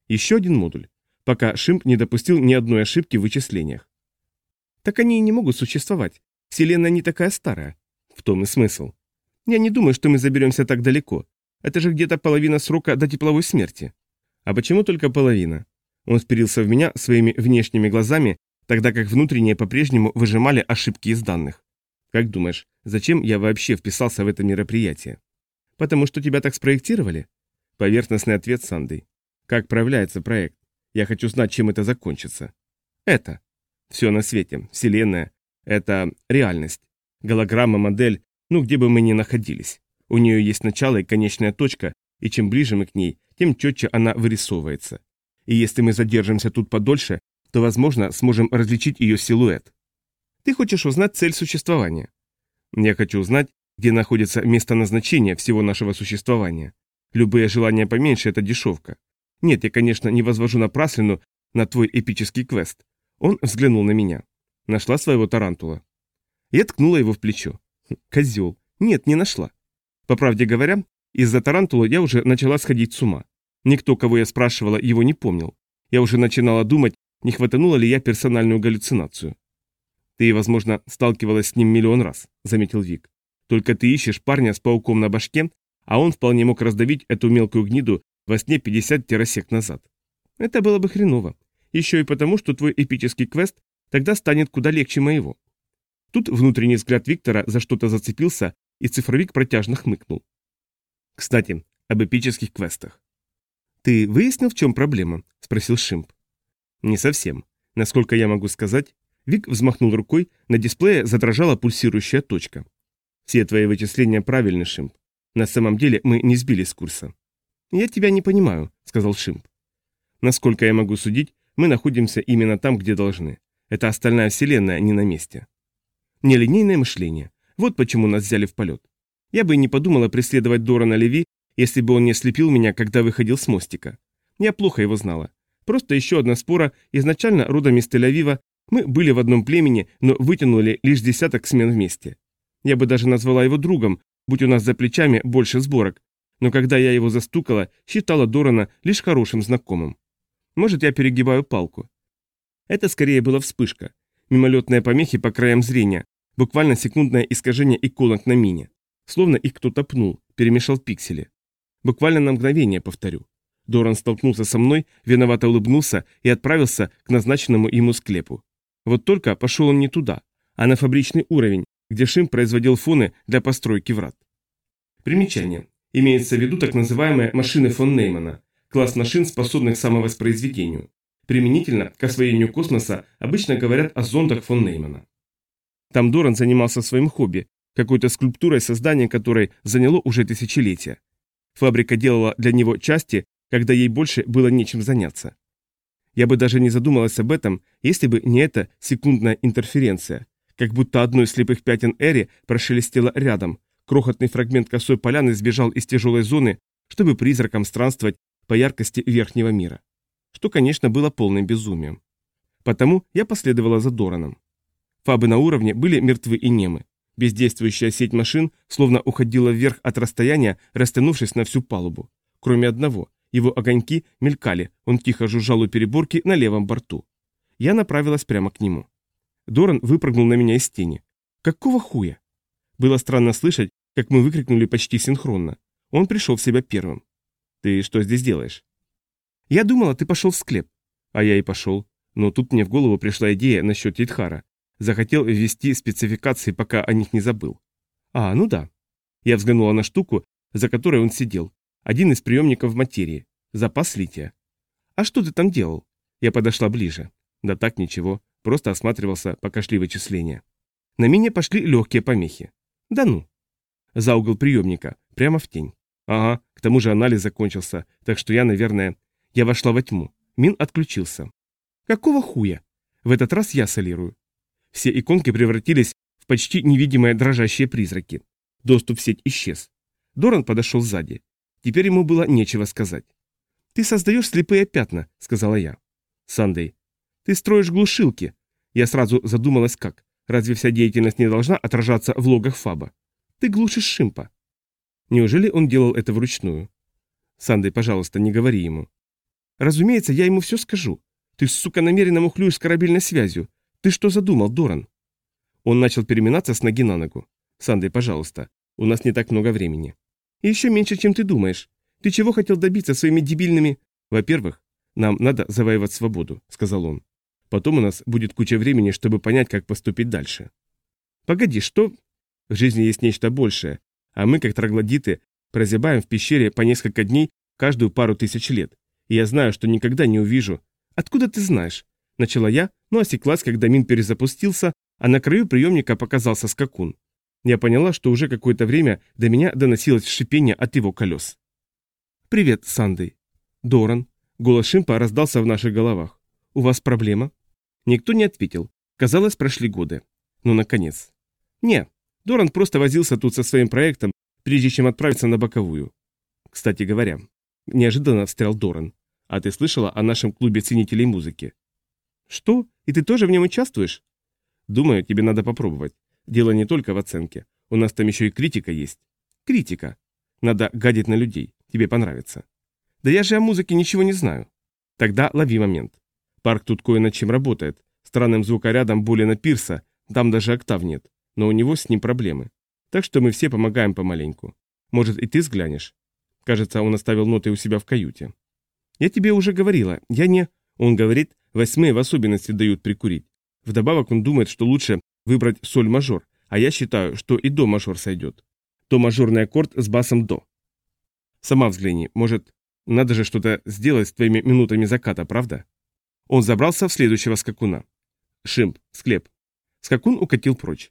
Еще один модуль пока Шимп не допустил ни одной ошибки в вычислениях. Так они и не могут существовать. Вселенная не такая старая. В том и смысл. Я не думаю, что мы заберемся так далеко. Это же где-то половина срока до тепловой смерти. А почему только половина? Он вперился в меня своими внешними глазами, тогда как внутренние по-прежнему выжимали ошибки из данных. Как думаешь, зачем я вообще вписался в это мероприятие? Потому что тебя так спроектировали? Поверхностный ответ Сандей. Как проявляется проект? Я хочу знать, чем это закончится. Это. Все на свете, Вселенная. Это реальность. Голограмма, модель, ну где бы мы ни находились. У нее есть начало и конечная точка, и чем ближе мы к ней, тем четче она вырисовывается. И если мы задержимся тут подольше, то, возможно, сможем различить ее силуэт. Ты хочешь узнать цель существования? Я хочу узнать, где находится место назначения всего нашего существования. Любые желания поменьше – это дешевка. Нет, я, конечно, не возвожу напраслину на твой эпический квест. Он взглянул на меня. Нашла своего тарантула. Я ткнула его в плечо. Хм, Козел. Нет, не нашла. По правде говоря, из-за тарантула я уже начала сходить с ума. Никто, кого я спрашивала, его не помнил. Я уже начинала думать, не хватанула ли я персональную галлюцинацию. Ты, возможно, сталкивалась с ним миллион раз, заметил Вик. Только ты ищешь парня с пауком на башке, а он вполне мог раздавить эту мелкую гниду во сне 50 террасек назад. Это было бы хреново. Еще и потому, что твой эпический квест тогда станет куда легче моего. Тут внутренний взгляд Виктора за что-то зацепился, и цифровик протяжно хмыкнул. Кстати, об эпических квестах. «Ты выяснил, в чем проблема?» – спросил Шимп. «Не совсем. Насколько я могу сказать, Вик взмахнул рукой, на дисплее задрожала пульсирующая точка. Все твои вычисления правильны, Шимп. На самом деле мы не сбились с курса. «Я тебя не понимаю», — сказал Шимп. «Насколько я могу судить, мы находимся именно там, где должны. Это остальная вселенная не на месте». Нелинейное мышление. Вот почему нас взяли в полет. Я бы и не подумала преследовать Дорана Леви, если бы он не слепил меня, когда выходил с мостика. Я плохо его знала. Просто еще одна спора, изначально родом из Тель-Авива, мы были в одном племени, но вытянули лишь десяток смен вместе. Я бы даже назвала его другом, будь у нас за плечами больше сборок, но когда я его застукала, считала Дорана лишь хорошим знакомым. Может, я перегибаю палку. Это скорее была вспышка. Мимолетные помехи по краям зрения, буквально секундное искажение иконок на мине. Словно их кто-то пнул, перемешал пиксели. Буквально на мгновение, повторю. Доран столкнулся со мной, виновато улыбнулся и отправился к назначенному ему склепу. Вот только пошел он не туда, а на фабричный уровень, где Шим производил фоны для постройки врат. Примечание. Имеется в виду так называемые машины фон Неймана, класс машин, способных к самовоспроизведению. Применительно к освоению космоса обычно говорят о зондах фон Неймана. Там Доран занимался своим хобби, какой-то скульптурой, создание которой заняло уже тысячелетия. Фабрика делала для него части, когда ей больше было нечем заняться. Я бы даже не задумалась об этом, если бы не эта секундная интерференция, как будто одно из слепых пятен Эри прошелестело рядом, крохотный фрагмент косой поляны сбежал из тяжелой зоны, чтобы призраком странствовать по яркости верхнего мира. Что, конечно, было полным безумием. Потому я последовала за Дораном. Фабы на уровне были мертвы и немы. Бездействующая сеть машин словно уходила вверх от расстояния, растянувшись на всю палубу. Кроме одного, его огоньки мелькали, он тихо жужжал у переборки на левом борту. Я направилась прямо к нему. Доран выпрыгнул на меня из тени. Какого хуя? Было странно слышать, как мы выкрикнули почти синхронно. Он пришел в себя первым. «Ты что здесь делаешь?» «Я думала, ты пошел в склеп». А я и пошел. Но тут мне в голову пришла идея насчет Титхара. Захотел ввести спецификации, пока о них не забыл. А, ну да. Я взглянула на штуку, за которой он сидел. Один из приемников материи. Запас лития. А что ты там делал? Я подошла ближе. Да так ничего. Просто осматривался, пока шли вычисления. На меня пошли легкие помехи. Да ну. За угол приемника, прямо в тень. Ага, к тому же анализ закончился, так что я, наверное... Я вошла во тьму. Мин отключился. Какого хуя? В этот раз я солирую. Все иконки превратились в почти невидимые дрожащие призраки. Доступ в сеть исчез. Доран подошел сзади. Теперь ему было нечего сказать. «Ты создаешь слепые пятна», — сказала я. «Сандей, ты строишь глушилки. Я сразу задумалась как. Разве вся деятельность не должна отражаться в логах Фаба? Ты глушишь Шимпа. Неужели он делал это вручную? Сандей, пожалуйста, не говори ему. Разумеется, я ему все скажу. Ты, сука, намеренно мухлюешь с корабельной связью. Ты что задумал, Доран? Он начал переминаться с ноги на ногу. Сандей, пожалуйста, у нас не так много времени. И еще меньше, чем ты думаешь. Ты чего хотел добиться своими дебильными... Во-первых, нам надо завоевать свободу, сказал он. Потом у нас будет куча времени, чтобы понять, как поступить дальше. Погоди, что? В жизни есть нечто большее, а мы, как троглодиты, прозябаем в пещере по несколько дней каждую пару тысяч лет. И я знаю, что никогда не увижу. Откуда ты знаешь? Начала я, но осеклась, когда мин перезапустился, а на краю приемника показался скакун. Я поняла, что уже какое-то время до меня доносилось шипение от его колес. «Привет, Сандей». «Доран». Голос Шимпа раздался в наших головах. «У вас проблема?» Никто не ответил. Казалось, прошли годы. Ну, наконец. Не, Доран просто возился тут со своим проектом, прежде чем отправиться на боковую. Кстати говоря, неожиданно встрял Доран. А ты слышала о нашем клубе ценителей музыки? Что? И ты тоже в нем участвуешь? Думаю, тебе надо попробовать. Дело не только в оценке. У нас там еще и критика есть. Критика. Надо гадить на людей. Тебе понравится. Да я же о музыке ничего не знаю. Тогда лови момент. Парк тут кое над чем работает. Странным звукорядом Булина Пирса, там даже октав нет, но у него с ним проблемы. Так что мы все помогаем помаленьку. Может, и ты взглянешь? Кажется, он оставил ноты у себя в каюте. Я тебе уже говорила, я не... Он говорит, восьмые в особенности дают прикурить. Вдобавок он думает, что лучше выбрать соль-мажор, а я считаю, что и до-мажор сойдет. До-мажорный аккорд с басом до. Сама взгляни, может, надо же что-то сделать с твоими минутами заката, правда? Он забрался в следующего скакуна. Шимп, склеп. Скакун укатил прочь.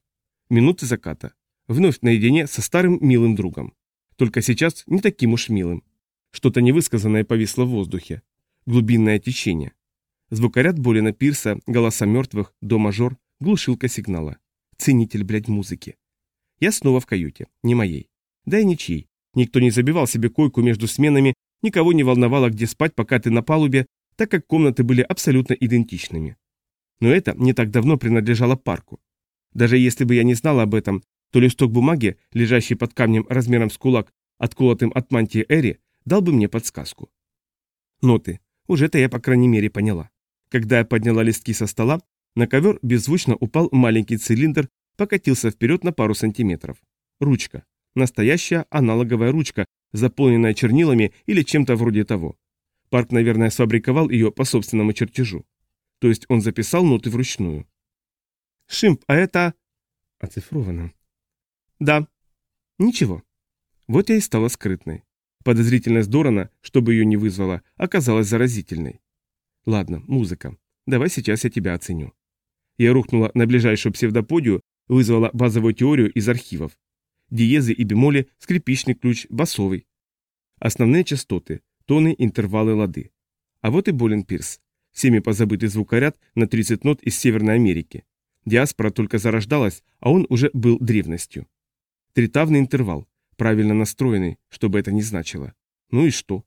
Минуты заката. Вновь наедине со старым милым другом. Только сейчас не таким уж милым. Что-то невысказанное повисло в воздухе. Глубинное течение. Звукоряд Болина Пирса, голоса мертвых, до-мажор, глушилка сигнала. Ценитель, блядь, музыки. Я снова в каюте, не моей. Да и ничьей. Никто не забивал себе койку между сменами, никого не волновало, где спать, пока ты на палубе, так как комнаты были абсолютно идентичными. Но это не так давно принадлежало парку. Даже если бы я не знала об этом, то листок бумаги, лежащий под камнем размером с кулак, отколотым от мантии Эри, дал бы мне подсказку. Ноты. Уже это я, по крайней мере, поняла. Когда я подняла листки со стола, на ковер беззвучно упал маленький цилиндр, покатился вперед на пару сантиметров. Ручка. Настоящая аналоговая ручка, заполненная чернилами или чем-то вроде того. Парк, наверное, сфабриковал ее по собственному чертежу. То есть он записал ноты вручную. «Шимп, а это...» «Оцифровано». «Да». «Ничего». Вот я и стала скрытной. Подозрительность Дорана, чтобы ее не вызвала, оказалась заразительной. «Ладно, музыка. Давай сейчас я тебя оценю». Я рухнула на ближайшую псевдоподию, вызвала базовую теорию из архивов. Диезы и бемоли, скрипичный ключ, басовый. Основные частоты, тоны, интервалы, лады. А вот и Болин Пирс. Всеми позабытый звукоряд на 30 нот из Северной Америки. Диаспора только зарождалась, а он уже был древностью. Тритавный интервал, правильно настроенный, чтобы это не значило. Ну и что?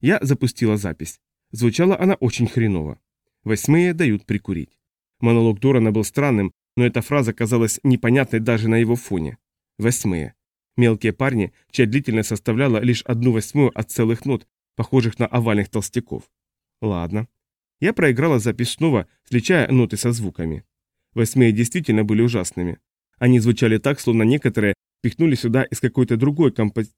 Я запустила запись. Звучала она очень хреново. Восьмые дают прикурить. Монолог Дорана был странным, но эта фраза казалась непонятной даже на его фоне. Восьмые. Мелкие парни, чья длительность составляла лишь одну восьмую от целых нот, похожих на овальных толстяков. Ладно. Я проиграла запись снова, сличая ноты со звуками. Восьмые действительно были ужасными. Они звучали так, словно некоторые пихнули сюда из какой-то другой компози...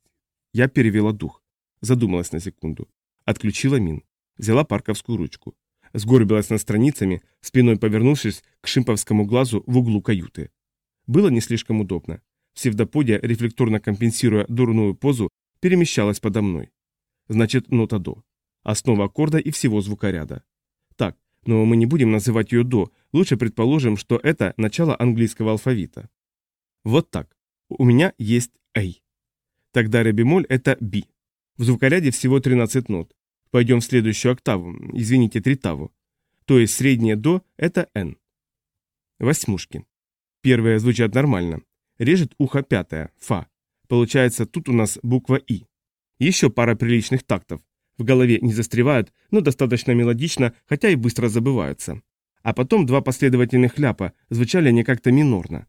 Я перевела дух. Задумалась на секунду. Отключила мин. Взяла парковскую ручку. Сгорбилась над страницами, спиной повернувшись к шимповскому глазу в углу каюты. Было не слишком удобно. Псевдоподия, рефлекторно компенсируя дурную позу, перемещалась подо мной. Значит, нота до. Основа аккорда и всего звукоряда. Так, но мы не будем называть ее до, лучше предположим, что это начало английского алфавита. Вот так. У меня есть A. Тогда ре бемоль это B. В звукоряде всего 13 нот. Пойдем в следующую октаву, извините, тритаву. То есть среднее до это N. Восьмушки. Первые звучат нормально. Режет ухо пятое, фа. Получается, тут у нас буква И. Еще пара приличных тактов. В голове не застревают, но достаточно мелодично, хотя и быстро забываются. А потом два последовательных ляпа, звучали они как-то минорно.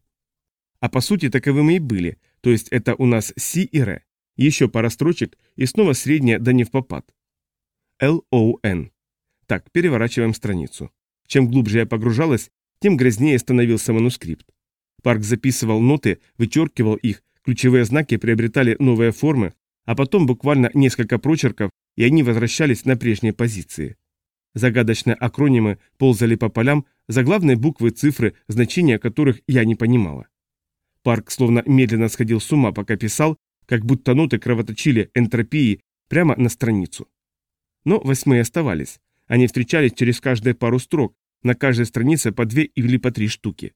А по сути таковыми и были, то есть это у нас Си и Ре. Еще пара строчек и снова средняя да не в попад. Л-О-Н. Так, переворачиваем страницу. Чем глубже я погружалась, тем грязнее становился манускрипт. Парк записывал ноты, вычеркивал их, ключевые знаки приобретали новые формы, а потом буквально несколько прочерков, и они возвращались на прежние позиции. Загадочные акронимы ползали по полям, заглавные буквы, цифры, значения которых я не понимала. Парк словно медленно сходил с ума, пока писал, как будто ноты кровоточили энтропией прямо на страницу. Но восьмые оставались. Они встречались через каждые пару строк, на каждой странице по две или по три штуки.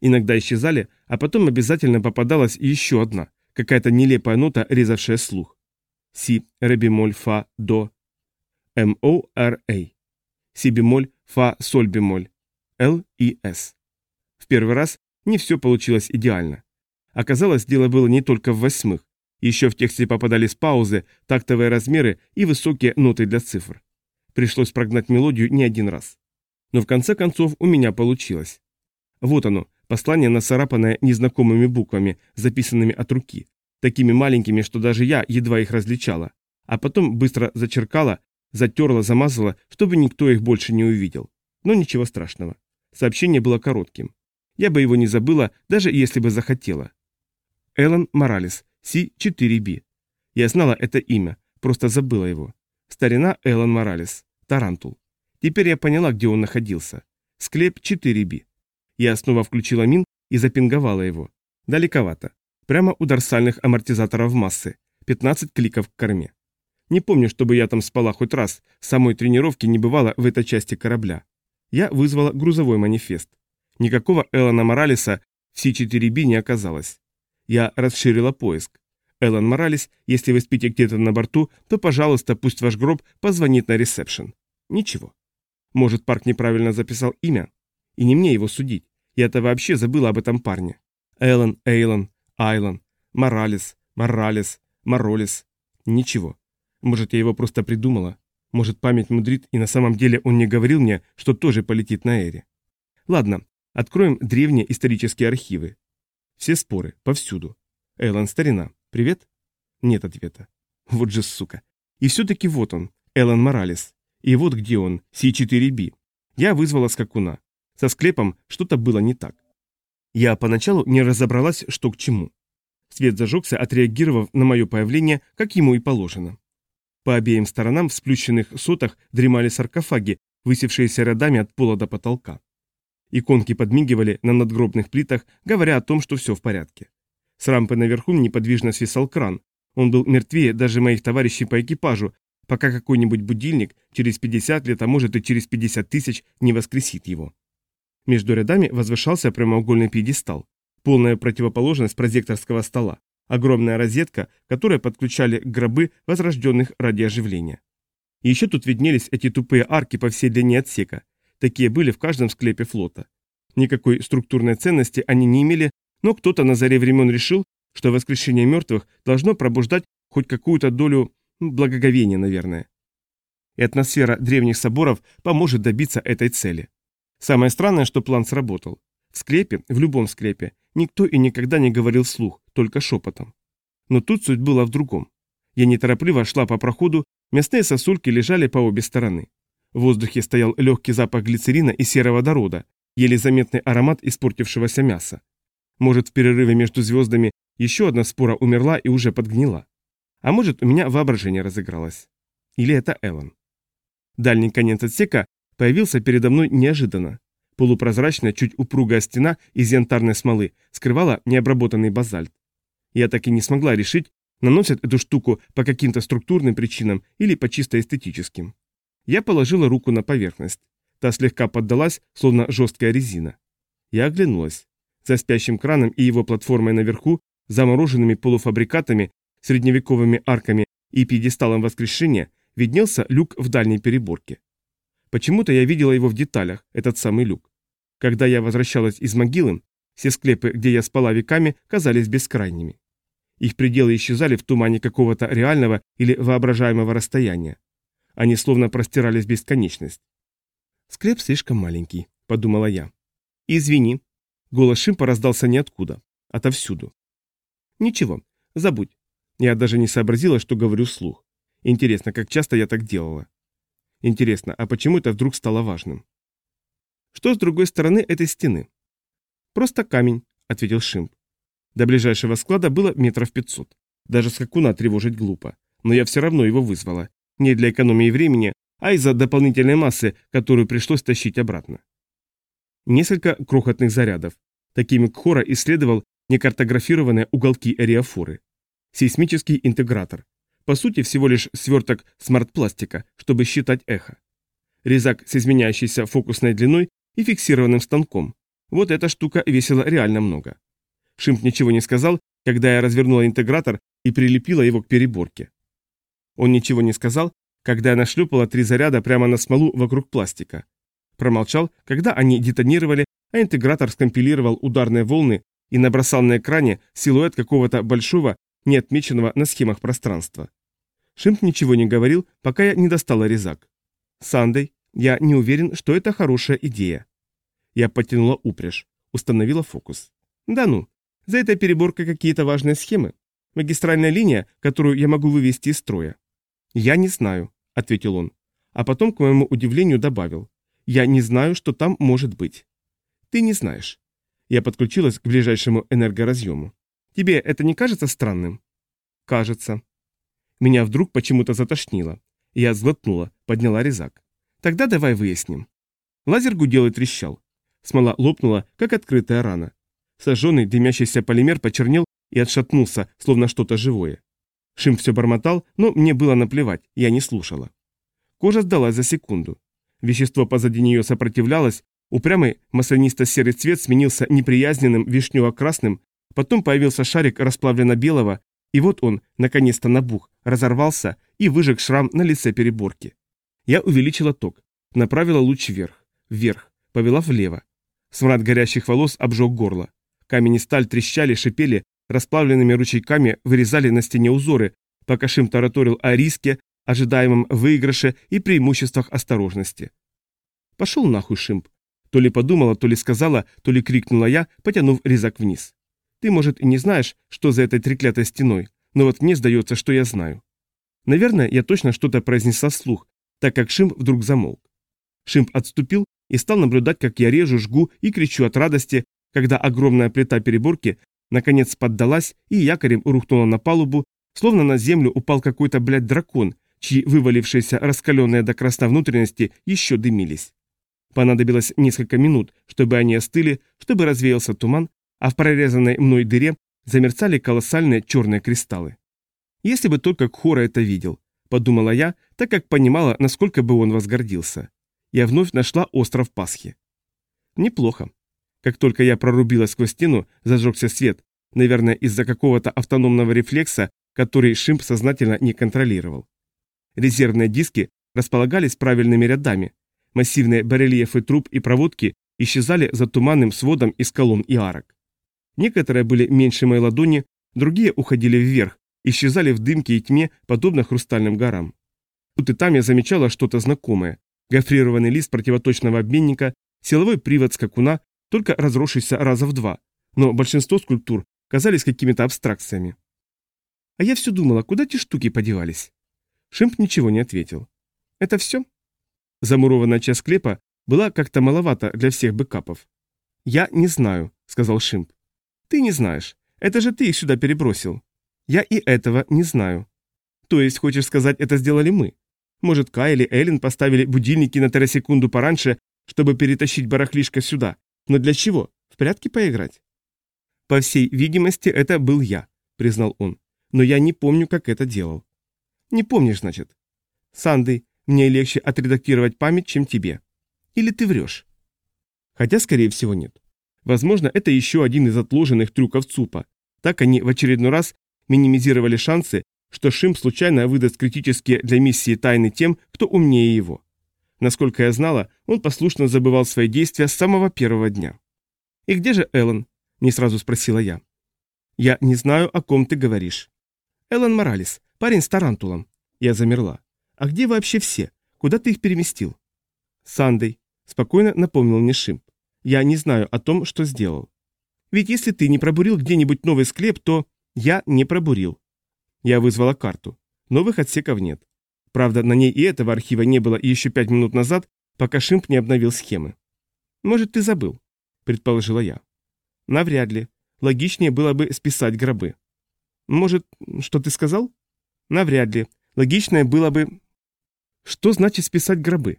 Иногда исчезали, а потом обязательно попадалась еще одна, какая-то нелепая нота, резавшая слух. Си, ре бемоль, фа, до. М, О, Р, А. Си бемоль, фа, соль бемоль. Л, И, С. В первый раз не все получилось идеально. Оказалось, дело было не только в восьмых. Еще в тексте попадались паузы, тактовые размеры и высокие ноты для цифр. Пришлось прогнать мелодию не один раз. Но в конце концов у меня получилось. Вот оно, Послание нацарапанное незнакомыми буквами, записанными от руки, такими маленькими, что даже я едва их различала, а потом быстро зачеркала, затерла, замазала, чтобы никто их больше не увидел. Но ничего страшного. Сообщение было коротким. Я бы его не забыла, даже если бы захотела. Эллен Моралес, Си-4Би. Я знала это имя, просто забыла его. Старина Эллен Моралес, Тарантул. Теперь я поняла, где он находился. Склеп 4Би. Я снова включила мин и запинговала его. Далековато. Прямо у дорсальных амортизаторов массы. 15 кликов к корме. Не помню, чтобы я там спала хоть раз, самой тренировки не бывало в этой части корабля. Я вызвала грузовой манифест. Никакого Эллона Моралеса в Си-4Би не оказалось. Я расширила поиск. Эллен Моралес, если вы спите где-то на борту, то, пожалуйста, пусть ваш гроб позвонит на ресепшн. Ничего. Может, парк неправильно записал имя? И не мне его судить. Я-то вообще забыла об этом парне. Эллен, Эйлон, Айлон, Моралес, Моралес, Моролес. Ничего. Может, я его просто придумала. Может, память мудрит, и на самом деле он не говорил мне, что тоже полетит на Эре. Ладно, откроем древние исторические архивы. Все споры, повсюду. Эллен, старина, привет? Нет ответа. Вот же сука. И все-таки вот он, Эллен Моралес. И вот где он, Си-4Би. Я вызвала скакуна. Со склепом что-то было не так. Я поначалу не разобралась, что к чему. Свет зажегся, отреагировав на мое появление, как ему и положено. По обеим сторонам в сплющенных сотах дремали саркофаги, высевшиеся рядами от пола до потолка. Иконки подмигивали на надгробных плитах, говоря о том, что все в порядке. С рампы наверху неподвижно свисал кран. Он был мертвее даже моих товарищей по экипажу, пока какой-нибудь будильник через 50 лет, а может и через 50 тысяч, не воскресит его. Между рядами возвышался прямоугольный пьедестал, полная противоположность прозекторского стола, огромная розетка, которой подключали гробы возрожденных ради оживления. еще тут виднелись эти тупые арки по всей длине отсека. Такие были в каждом склепе флота. Никакой структурной ценности они не имели, но кто-то на заре времен решил, что воскрешение мертвых должно пробуждать хоть какую-то долю Благоговение, наверное. И атмосфера древних соборов поможет добиться этой цели. Самое странное, что план сработал. В склепе, в любом склепе, никто и никогда не говорил слух, только шепотом. Но тут суть была в другом. Я неторопливо шла по проходу, мясные сосульки лежали по обе стороны. В воздухе стоял легкий запах глицерина и сероводорода, еле заметный аромат испортившегося мяса. Может, в перерыве между звездами еще одна спора умерла и уже подгнила. А может, у меня воображение разыгралось. Или это Эллен. Дальний конец отсека появился передо мной неожиданно. Полупрозрачная, чуть упругая стена из янтарной смолы скрывала необработанный базальт. Я так и не смогла решить, наносят эту штуку по каким-то структурным причинам или по чисто эстетическим. Я положила руку на поверхность. Та слегка поддалась, словно жесткая резина. Я оглянулась. За спящим краном и его платформой наверху, замороженными полуфабрикатами, средневековыми арками и пьедесталом воскрешения виднелся люк в дальней переборке. Почему-то я видела его в деталях, этот самый люк. Когда я возвращалась из могилы, все склепы, где я спала веками, казались бескрайними. Их пределы исчезали в тумане какого-то реального или воображаемого расстояния. Они словно простирались в бесконечность. «Склеп слишком маленький», — подумала я. «Извини». Голос Шимпа раздался ниоткуда, отовсюду. «Ничего, забудь. Я даже не сообразила, что говорю вслух. Интересно, как часто я так делала. Интересно, а почему это вдруг стало важным? Что с другой стороны этой стены? Просто камень, ответил Шимп. До ближайшего склада было метров пятьсот. Даже скакуна тревожить глупо. Но я все равно его вызвала. Не для экономии времени, а из-за дополнительной массы, которую пришлось тащить обратно. Несколько крохотных зарядов. Такими Кхора исследовал некартографированные уголки эриофоры. Сейсмический интегратор. По сути, всего лишь сверток смарт-пластика, чтобы считать эхо. Резак с изменяющейся фокусной длиной и фиксированным станком. Вот эта штука весила реально много. Шимп ничего не сказал, когда я развернула интегратор и прилепила его к переборке. Он ничего не сказал, когда я нашлепала три заряда прямо на смолу вокруг пластика. Промолчал, когда они детонировали, а интегратор скомпилировал ударные волны и набросал на экране силуэт какого-то большого не отмеченного на схемах пространства. Шимп ничего не говорил, пока я не достала резак. Сандей, я не уверен, что это хорошая идея. Я потянула упряжь, установила фокус. Да ну, за этой переборкой какие-то важные схемы. Магистральная линия, которую я могу вывести из строя. Я не знаю, ответил он. А потом, к моему удивлению, добавил. Я не знаю, что там может быть. Ты не знаешь. Я подключилась к ближайшему энергоразъему. Тебе это не кажется странным? Кажется. Меня вдруг почему-то затошнило. Я сглотнула, подняла резак. Тогда давай выясним. Лазер гудел и трещал. Смола лопнула, как открытая рана. Сожженный дымящийся полимер почернел и отшатнулся, словно что-то живое. Шим все бормотал, но мне было наплевать, я не слушала. Кожа сдалась за секунду. Вещество позади нее сопротивлялось, упрямый маслянисто-серый цвет сменился неприязненным вишнево-красным, Потом появился шарик расплавленно-белого, и вот он, наконец-то набух, разорвался и выжег шрам на лице переборки. Я увеличила ток, направила луч вверх, вверх, повела влево. Смрад горящих волос обжег горло. Камень и сталь трещали, шипели, расплавленными ручейками вырезали на стене узоры, пока Шим тараторил о риске, ожидаемом выигрыше и преимуществах осторожности. Пошел нахуй, Шимп. То ли подумала, то ли сказала, то ли крикнула я, потянув резак вниз. Ты, может, и не знаешь, что за этой треклятой стеной, но вот мне сдается, что я знаю. Наверное, я точно что-то произнесла вслух, так как Шимп вдруг замолк. Шимп отступил и стал наблюдать, как я режу, жгу и кричу от радости, когда огромная плита переборки наконец поддалась и якорем рухнула на палубу, словно на землю упал какой-то, блядь, дракон, чьи вывалившиеся раскаленные до красна внутренности еще дымились. Понадобилось несколько минут, чтобы они остыли, чтобы развеялся туман, а в прорезанной мной дыре замерцали колоссальные черные кристаллы. Если бы только Кхора это видел, подумала я, так как понимала, насколько бы он возгордился. Я вновь нашла остров Пасхи. Неплохо. Как только я прорубилась сквозь стену, зажегся свет, наверное, из-за какого-то автономного рефлекса, который Шимп сознательно не контролировал. Резервные диски располагались правильными рядами. Массивные барельефы труб и проводки исчезали за туманным сводом из колонн и арок. Некоторые были меньше моей ладони, другие уходили вверх, исчезали в дымке и тьме, подобно хрустальным горам. Тут и там я замечала что-то знакомое. Гофрированный лист противоточного обменника, силовой привод скакуна, только разросшийся раза в два, но большинство скульптур казались какими-то абстракциями. А я все думала, куда эти штуки подевались? Шимп ничего не ответил. Это все? Замурованная часть склепа была как-то маловато для всех бэкапов. «Я не знаю», — сказал Шимп. «Ты не знаешь. Это же ты их сюда перебросил. Я и этого не знаю. То есть, хочешь сказать, это сделали мы? Может, Кай или Эллен поставили будильники на террасекунду пораньше, чтобы перетащить барахлишко сюда? Но для чего? В прятки поиграть? По всей видимости, это был я, признал он. Но я не помню, как это делал. Не помнишь, значит? Санды, мне легче отредактировать память, чем тебе. Или ты врешь? Хотя, скорее всего, нет. Возможно, это еще один из отложенных трюков ЦУПа. Так они в очередной раз минимизировали шансы, что Шим случайно выдаст критические для миссии тайны тем, кто умнее его. Насколько я знала, он послушно забывал свои действия с самого первого дня. «И где же Эллен?» – не сразу спросила я. «Я не знаю, о ком ты говоришь». «Эллен Моралес, парень с тарантулом». Я замерла. «А где вообще все? Куда ты их переместил?» «Сандей», – спокойно напомнил мне Шимп. «Я не знаю о том, что сделал. Ведь если ты не пробурил где-нибудь новый склеп, то...» Я не пробурил. Я вызвала карту. Новых отсеков нет. Правда, на ней и этого архива не было еще пять минут назад, пока Шимп не обновил схемы. Может, ты забыл, предположила я. Навряд ли. Логичнее было бы списать гробы. Может, что ты сказал? Навряд ли. Логичнее было бы... Что значит списать гробы?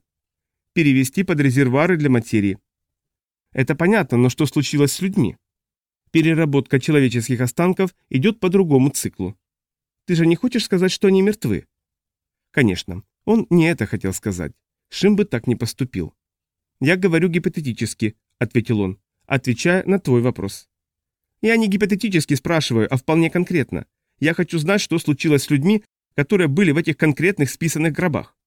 Перевести под резервуары для материи. Это понятно, но что случилось с людьми? Переработка человеческих останков идет по другому циклу. Ты же не хочешь сказать, что они мертвы? Конечно, он не это хотел сказать. Шим бы так не поступил. Я говорю гипотетически, ответил он, отвечая на твой вопрос. Я не гипотетически спрашиваю, а вполне конкретно. Я хочу знать, что случилось с людьми, которые были в этих конкретных списанных гробах.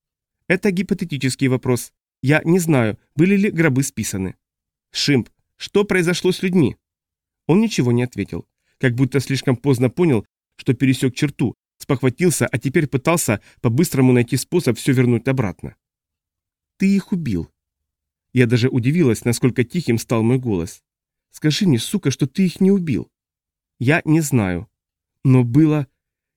Это гипотетический вопрос. Я не знаю, были ли гробы списаны. Шимп, что произошло с людьми? Он ничего не ответил, как будто слишком поздно понял, что пересек черту, спохватился, а теперь пытался по-быстрому найти способ все вернуть обратно. «Ты их убил». Я даже удивилась, насколько тихим стал мой голос. «Скажи мне, сука, что ты их не убил». «Я не знаю». «Но было...»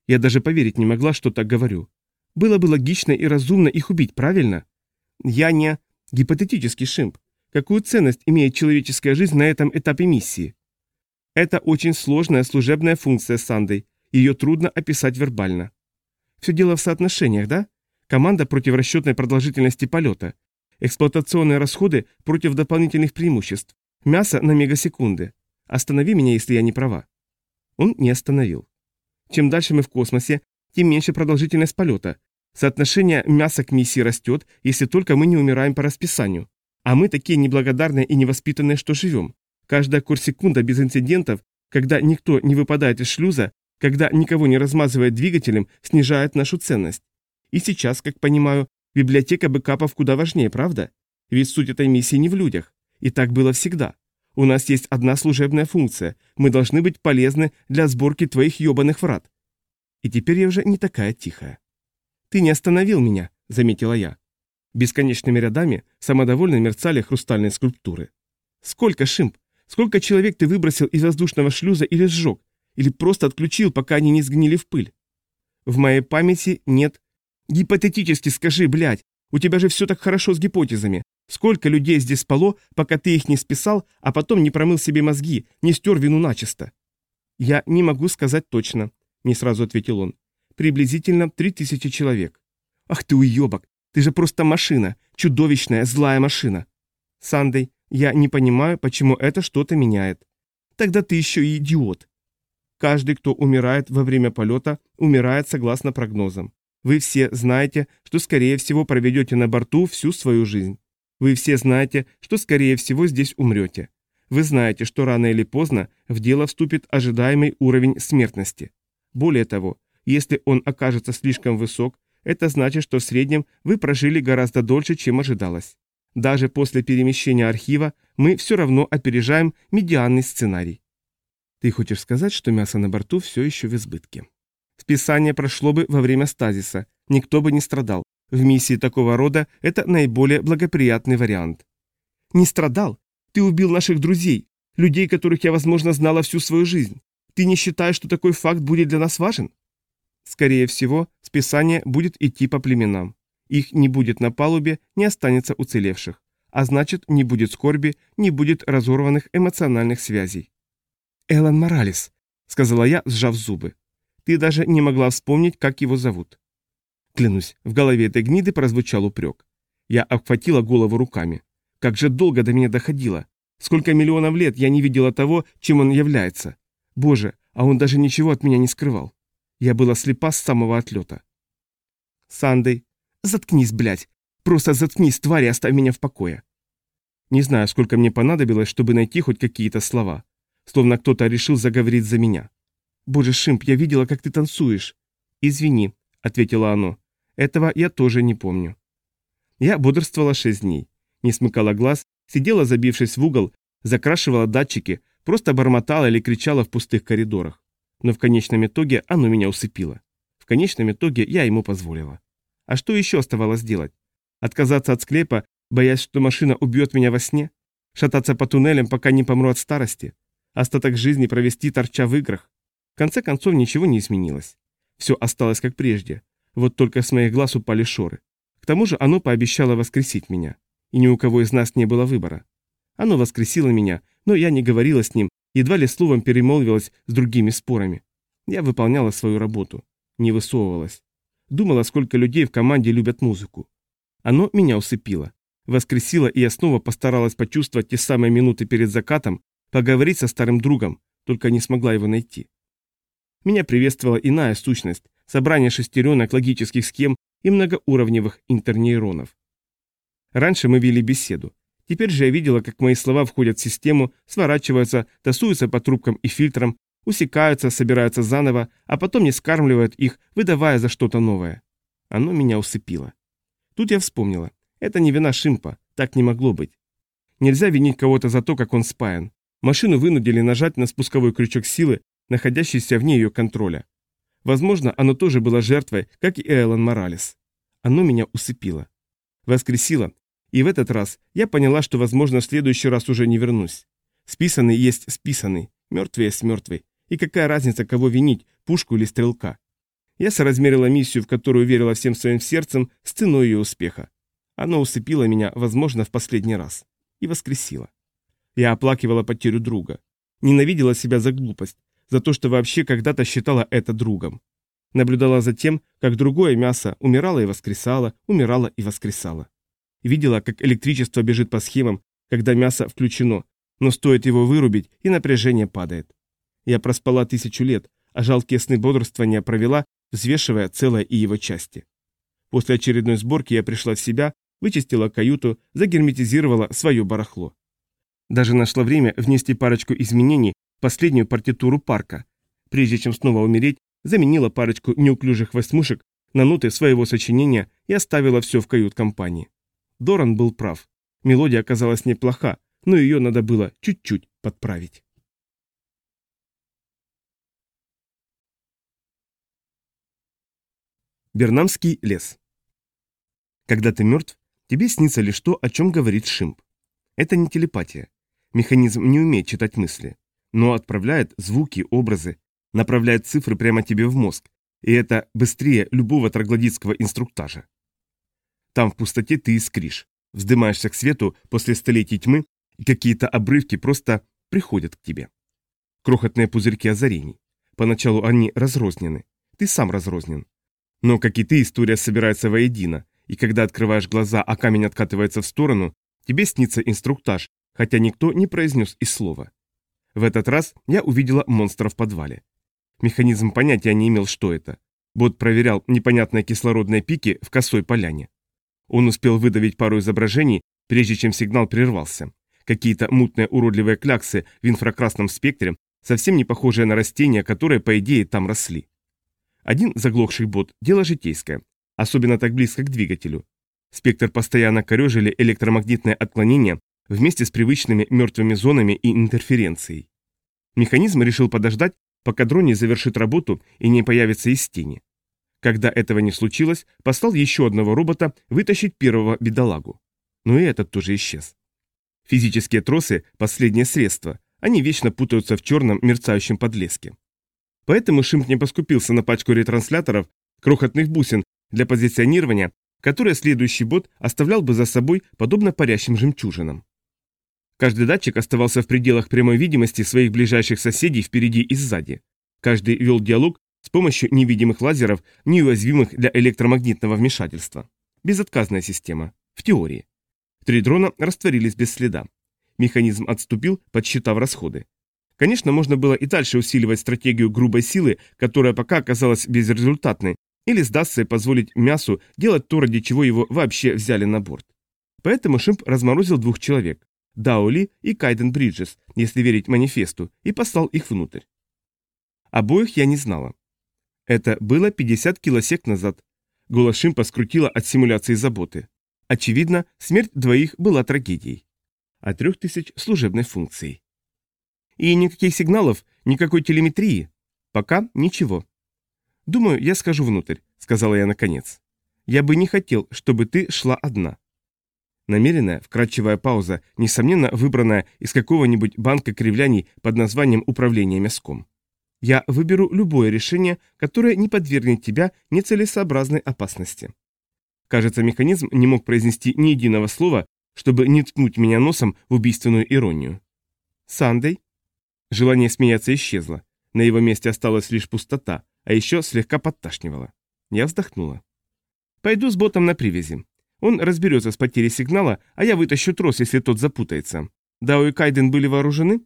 Я даже поверить не могла, что так говорю. «Было бы логично и разумно их убить, правильно?» «Я не...» Гипотетический шимп. Какую ценность имеет человеческая жизнь на этом этапе миссии? Это очень сложная служебная функция Сандой. Ее трудно описать вербально. Все дело в соотношениях, да? Команда против расчетной продолжительности полета. Эксплуатационные расходы против дополнительных преимуществ. Мясо на мегасекунды. Останови меня, если я не права. Он не остановил. Чем дальше мы в космосе, тем меньше продолжительность полета. Соотношение мяса к миссии растет, если только мы не умираем по расписанию. А мы такие неблагодарные и невоспитанные, что живем. Каждая курсекунда без инцидентов, когда никто не выпадает из шлюза, когда никого не размазывает двигателем, снижает нашу ценность. И сейчас, как понимаю, библиотека бэкапов куда важнее, правда? Ведь суть этой миссии не в людях. И так было всегда. У нас есть одна служебная функция. Мы должны быть полезны для сборки твоих ебаных врат. И теперь я уже не такая тихая. «Ты не остановил меня», — заметила я. Бесконечными рядами самодовольно мерцали хрустальные скульптуры. «Сколько, Шимп? Сколько человек ты выбросил из воздушного шлюза или сжег? Или просто отключил, пока они не сгнили в пыль?» «В моей памяти нет». «Гипотетически скажи, блядь, у тебя же все так хорошо с гипотезами. Сколько людей здесь спало, пока ты их не списал, а потом не промыл себе мозги, не стер вину начисто?» «Я не могу сказать точно», — не сразу ответил он. «Приблизительно три тысячи человек». «Ах ты уебок! Ты же просто машина, чудовищная, злая машина!» «Сандей, я не понимаю, почему это что-то меняет. Тогда ты еще и идиот. Каждый, кто умирает во время полета, умирает согласно прогнозам. Вы все знаете, что скорее всего проведете на борту всю свою жизнь. Вы все знаете, что скорее всего здесь умрете. Вы знаете, что рано или поздно в дело вступит ожидаемый уровень смертности. Более того, если он окажется слишком высок, это значит, что в среднем вы прожили гораздо дольше, чем ожидалось. Даже после перемещения архива мы все равно опережаем медианный сценарий. Ты хочешь сказать, что мясо на борту все еще в избытке? Списание прошло бы во время стазиса, никто бы не страдал. В миссии такого рода это наиболее благоприятный вариант. Не страдал? Ты убил наших друзей, людей, которых я, возможно, знала всю свою жизнь. Ты не считаешь, что такой факт будет для нас важен? Скорее всего, списание будет идти по племенам. Их не будет на палубе, не останется уцелевших. А значит, не будет скорби, не будет разорванных эмоциональных связей. «Эллен Моралес», — сказала я, сжав зубы. «Ты даже не могла вспомнить, как его зовут». Клянусь, в голове этой гниды прозвучал упрек. Я обхватила голову руками. Как же долго до меня доходило. Сколько миллионов лет я не видела того, чем он является. Боже, а он даже ничего от меня не скрывал. Я была слепа с самого отлета. Сандей, заткнись, блядь. Просто заткнись, тварь, и оставь меня в покое. Не знаю, сколько мне понадобилось, чтобы найти хоть какие-то слова. Словно кто-то решил заговорить за меня. Боже, Шимп, я видела, как ты танцуешь. Извини, ответила оно. Этого я тоже не помню. Я бодрствовала шесть дней. Не смыкала глаз, сидела, забившись в угол, закрашивала датчики, просто бормотала или кричала в пустых коридорах. Но в конечном итоге оно меня усыпило. В конечном итоге я ему позволила. А что еще оставалось делать? Отказаться от склепа, боясь, что машина убьет меня во сне? Шататься по туннелям, пока не помру от старости? Остаток жизни провести, торча в играх? В конце концов, ничего не изменилось. Все осталось как прежде. Вот только с моих глаз упали шоры. К тому же оно пообещало воскресить меня. И ни у кого из нас не было выбора. Оно воскресило меня, но я не говорила с ним, едва ли словом перемолвилась с другими спорами. Я выполняла свою работу, не высовывалась. Думала, сколько людей в команде любят музыку. Оно меня усыпило. Воскресило, и я снова постаралась почувствовать те самые минуты перед закатом, поговорить со старым другом, только не смогла его найти. Меня приветствовала иная сущность, собрание шестеренок логических схем и многоуровневых интернейронов. Раньше мы вели беседу. Теперь же я видела, как мои слова входят в систему, сворачиваются, тасуются по трубкам и фильтрам, усекаются, собираются заново, а потом не скармливают их, выдавая за что-то новое. Оно меня усыпило. Тут я вспомнила. Это не вина Шимпа, так не могло быть. Нельзя винить кого-то за то, как он спаян. Машину вынудили нажать на спусковой крючок силы, находящийся вне ее контроля. Возможно, оно тоже было жертвой, как и Эллен Моралес. Оно меня усыпило. Воскресило, и в этот раз я поняла, что, возможно, в следующий раз уже не вернусь. Списанный есть списанный, мертвый есть мертвый. И какая разница, кого винить, пушку или стрелка? Я соразмерила миссию, в которую верила всем своим сердцем, с ценой ее успеха. Оно усыпило меня, возможно, в последний раз. И воскресило. Я оплакивала потерю друга. Ненавидела себя за глупость, за то, что вообще когда-то считала это другом. Наблюдала за тем, как другое мясо умирало и воскресало, умирало и воскресало. Видела, как электричество бежит по схемам, когда мясо включено, но стоит его вырубить, и напряжение падает. Я проспала тысячу лет, а жалкие сны бодрствования провела, взвешивая целое и его части. После очередной сборки я пришла в себя, вычистила каюту, загерметизировала свое барахло. Даже нашла время внести парочку изменений в последнюю партитуру парка. Прежде чем снова умереть, заменила парочку неуклюжих восьмушек на ноты своего сочинения и оставила все в кают-компании. Доран был прав. Мелодия оказалась неплоха, но ее надо было чуть-чуть подправить. Бернамский лес. Когда ты мертв, тебе снится лишь то, о чем говорит Шимп. Это не телепатия. Механизм не умеет читать мысли, но отправляет звуки, образы, направляет цифры прямо тебе в мозг, и это быстрее любого троглодитского инструктажа. Там в пустоте ты искришь, вздымаешься к свету после столетий тьмы, и какие-то обрывки просто приходят к тебе. Крохотные пузырьки озарений. Поначалу они разрознены. Ты сам разрознен. Но, как и ты, история собирается воедино, и когда открываешь глаза, а камень откатывается в сторону, тебе снится инструктаж, хотя никто не произнес и слова. В этот раз я увидела монстра в подвале. Механизм понятия не имел, что это. Бот проверял непонятные кислородные пики в косой поляне. Он успел выдавить пару изображений, прежде чем сигнал прервался. Какие-то мутные уродливые кляксы в инфракрасном спектре, совсем не похожие на растения, которые, по идее, там росли. Один заглохший бот – дело житейское, особенно так близко к двигателю. Спектр постоянно корежили электромагнитное отклонение вместе с привычными мертвыми зонами и интерференцией. Механизм решил подождать, пока дрон не завершит работу и не появится из тени. Когда этого не случилось, послал еще одного робота вытащить первого бедолагу. Но и этот тоже исчез. Физические тросы – последнее средство, они вечно путаются в черном мерцающем подлеске. Поэтому Шимп не поскупился на пачку ретрансляторов, крохотных бусин для позиционирования, которые следующий бот оставлял бы за собой подобно парящим жемчужинам. Каждый датчик оставался в пределах прямой видимости своих ближайших соседей впереди и сзади. Каждый вел диалог с помощью невидимых лазеров, неуязвимых для электромагнитного вмешательства. Безотказная система. В теории. Три дрона растворились без следа. Механизм отступил, подсчитав расходы. Конечно, можно было и дальше усиливать стратегию грубой силы, которая пока оказалась безрезультатной, или сдастся и позволить мясу делать то, ради чего его вообще взяли на борт. Поэтому Шимп разморозил двух человек – Даули и Кайден Бриджес, если верить манифесту, и послал их внутрь. Обоих я не знала. Это было 50 килосек назад. Голос Шимпа скрутила от симуляции заботы. Очевидно, смерть двоих была трагедией. А трех тысяч служебной функцией. И никаких сигналов, никакой телеметрии. Пока ничего. Думаю, я схожу внутрь, сказала я наконец. Я бы не хотел, чтобы ты шла одна. Намеренная, вкрадчивая пауза, несомненно выбранная из какого-нибудь банка кривляний под названием «Управление мяском». Я выберу любое решение, которое не подвергнет тебя нецелесообразной опасности. Кажется, механизм не мог произнести ни единого слова, чтобы не ткнуть меня носом в убийственную иронию. «Сандей?» Желание смеяться исчезло. На его месте осталась лишь пустота, а еще слегка подташнивало. Я вздохнула. «Пойду с ботом на привязи. Он разберется с потерей сигнала, а я вытащу трос, если тот запутается. Дао и Кайден были вооружены?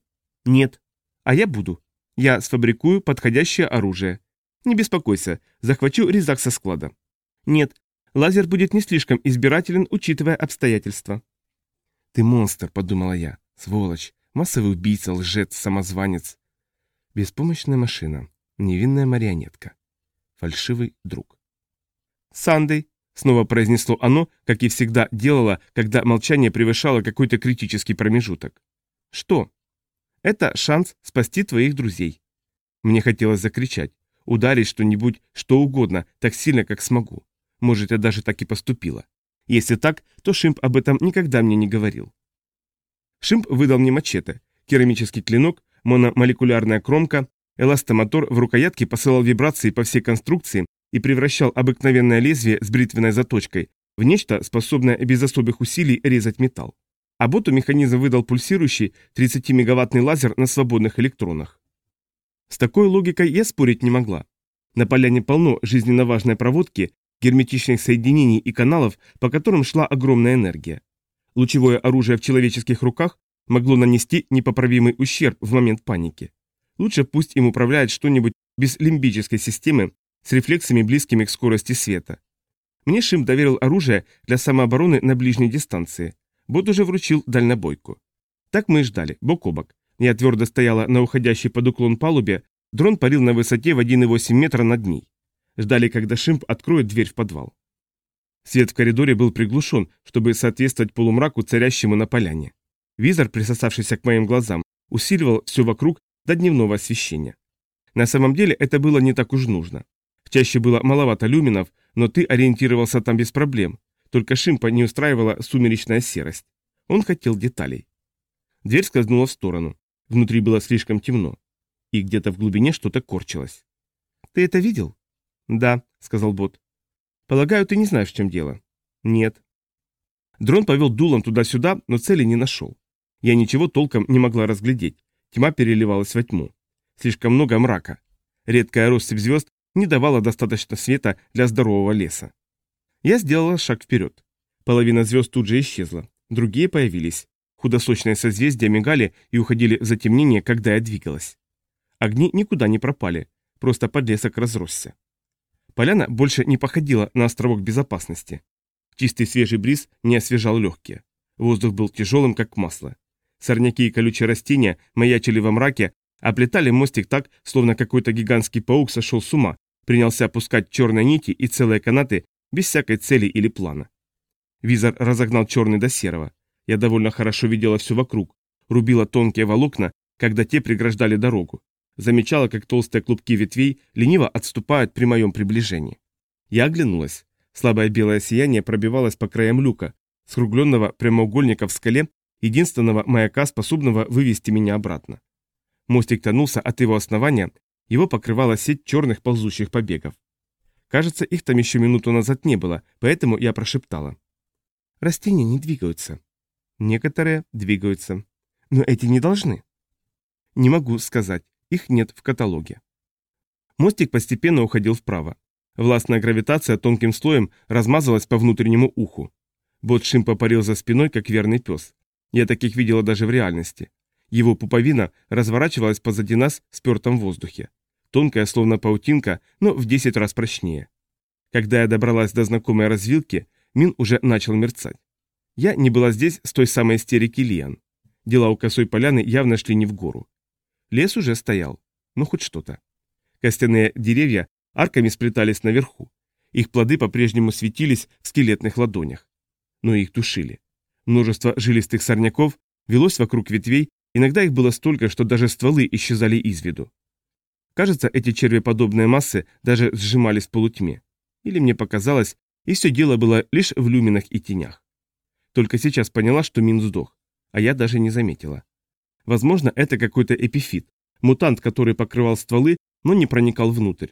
Нет. А я буду. Я сфабрикую подходящее оружие. Не беспокойся, захвачу резак со склада. Нет, лазер будет не слишком избирателен, учитывая обстоятельства. Ты монстр, подумала я. Сволочь. Массовый убийца, лжец, самозванец. Беспомощная машина. Невинная марионетка. Фальшивый друг. «Сандей», — снова произнесло оно, как и всегда делало, когда молчание превышало какой-то критический промежуток. «Что?» «Это шанс спасти твоих друзей». Мне хотелось закричать, ударить что-нибудь, что угодно, так сильно, как смогу. Может, я даже так и поступила. Если так, то Шимп об этом никогда мне не говорил. Шимп выдал мне мачете, керамический клинок, мономолекулярная кромка, эластомотор в рукоятке посылал вибрации по всей конструкции и превращал обыкновенное лезвие с бритвенной заточкой в нечто, способное без особых усилий резать металл. А боту механизм выдал пульсирующий 30-мегаваттный лазер на свободных электронах. С такой логикой я спорить не могла. На поляне полно жизненно важной проводки, герметичных соединений и каналов, по которым шла огромная энергия. Лучевое оружие в человеческих руках могло нанести непоправимый ущерб в момент паники. Лучше пусть им управляет что-нибудь без лимбической системы с рефлексами, близкими к скорости света. Мне Шим доверил оружие для самообороны на ближней дистанции. Бот уже вручил дальнобойку. Так мы и ждали, бок о бок. Я твердо стояла на уходящей под уклон палубе, дрон парил на высоте в 1,8 метра над ней. Ждали, когда Шимп откроет дверь в подвал. Свет в коридоре был приглушен, чтобы соответствовать полумраку, царящему на поляне. Визор, присосавшийся к моим глазам, усиливал все вокруг до дневного освещения. На самом деле это было не так уж нужно. Чаще было маловато люминов, но ты ориентировался там без проблем. Только Шимпа не устраивала сумеречная серость. Он хотел деталей. Дверь скользнула в сторону. Внутри было слишком темно. И где-то в глубине что-то корчилось. «Ты это видел?» «Да», — сказал бот. «Полагаю, ты не знаешь, в чем дело?» «Нет». Дрон повел дулом туда-сюда, но цели не нашел. Я ничего толком не могла разглядеть. Тьма переливалась во тьму. Слишком много мрака. Редкая россыпь звезд не давала достаточно света для здорового леса. Я сделала шаг вперед. Половина звезд тут же исчезла. Другие появились. Худосочные созвездия мигали и уходили в затемнение, когда я двигалась. Огни никуда не пропали, просто подлесок разросся. Поляна больше не походила на островок безопасности. Чистый свежий бриз не освежал легкие. Воздух был тяжелым, как масло. Сорняки и колючие растения маячили во мраке, оплетали мостик так, словно какой-то гигантский паук сошел с ума, принялся опускать черные нити и целые канаты без всякой цели или плана. Визор разогнал черный до серого. Я довольно хорошо видела все вокруг, рубила тонкие волокна, когда те преграждали дорогу. Замечала, как толстые клубки ветвей лениво отступают при моем приближении. Я оглянулась. Слабое белое сияние пробивалось по краям люка, скругленного прямоугольника в скале, единственного маяка, способного вывести меня обратно. Мостик тонулся от его основания, его покрывала сеть черных ползущих побегов. Кажется, их там еще минуту назад не было, поэтому я прошептала. Растения не двигаются. Некоторые двигаются. Но эти не должны. Не могу сказать, их нет в каталоге. Мостик постепенно уходил вправо. Властная гравитация тонким слоем размазалась по внутреннему уху. Бот Шимпа парил за спиной, как верный пес. Я таких видела даже в реальности. Его пуповина разворачивалась позади нас в спертом воздухе. Тонкая, словно паутинка, но в 10 раз прочнее. Когда я добралась до знакомой развилки, Мин уже начал мерцать. Я не была здесь с той самой истерики Лиан. Дела у косой поляны явно шли не в гору. Лес уже стоял. Ну, хоть что-то. Костяные деревья арками сплетались наверху. Их плоды по-прежнему светились в скелетных ладонях. Но их тушили. Множество жилистых сорняков велось вокруг ветвей, иногда их было столько, что даже стволы исчезали из виду. Кажется, эти червеподобные массы даже сжимались в полутьме. Или мне показалось, и все дело было лишь в люминах и тенях. Только сейчас поняла, что Мин сдох, а я даже не заметила. Возможно, это какой-то эпифит, мутант, который покрывал стволы, но не проникал внутрь.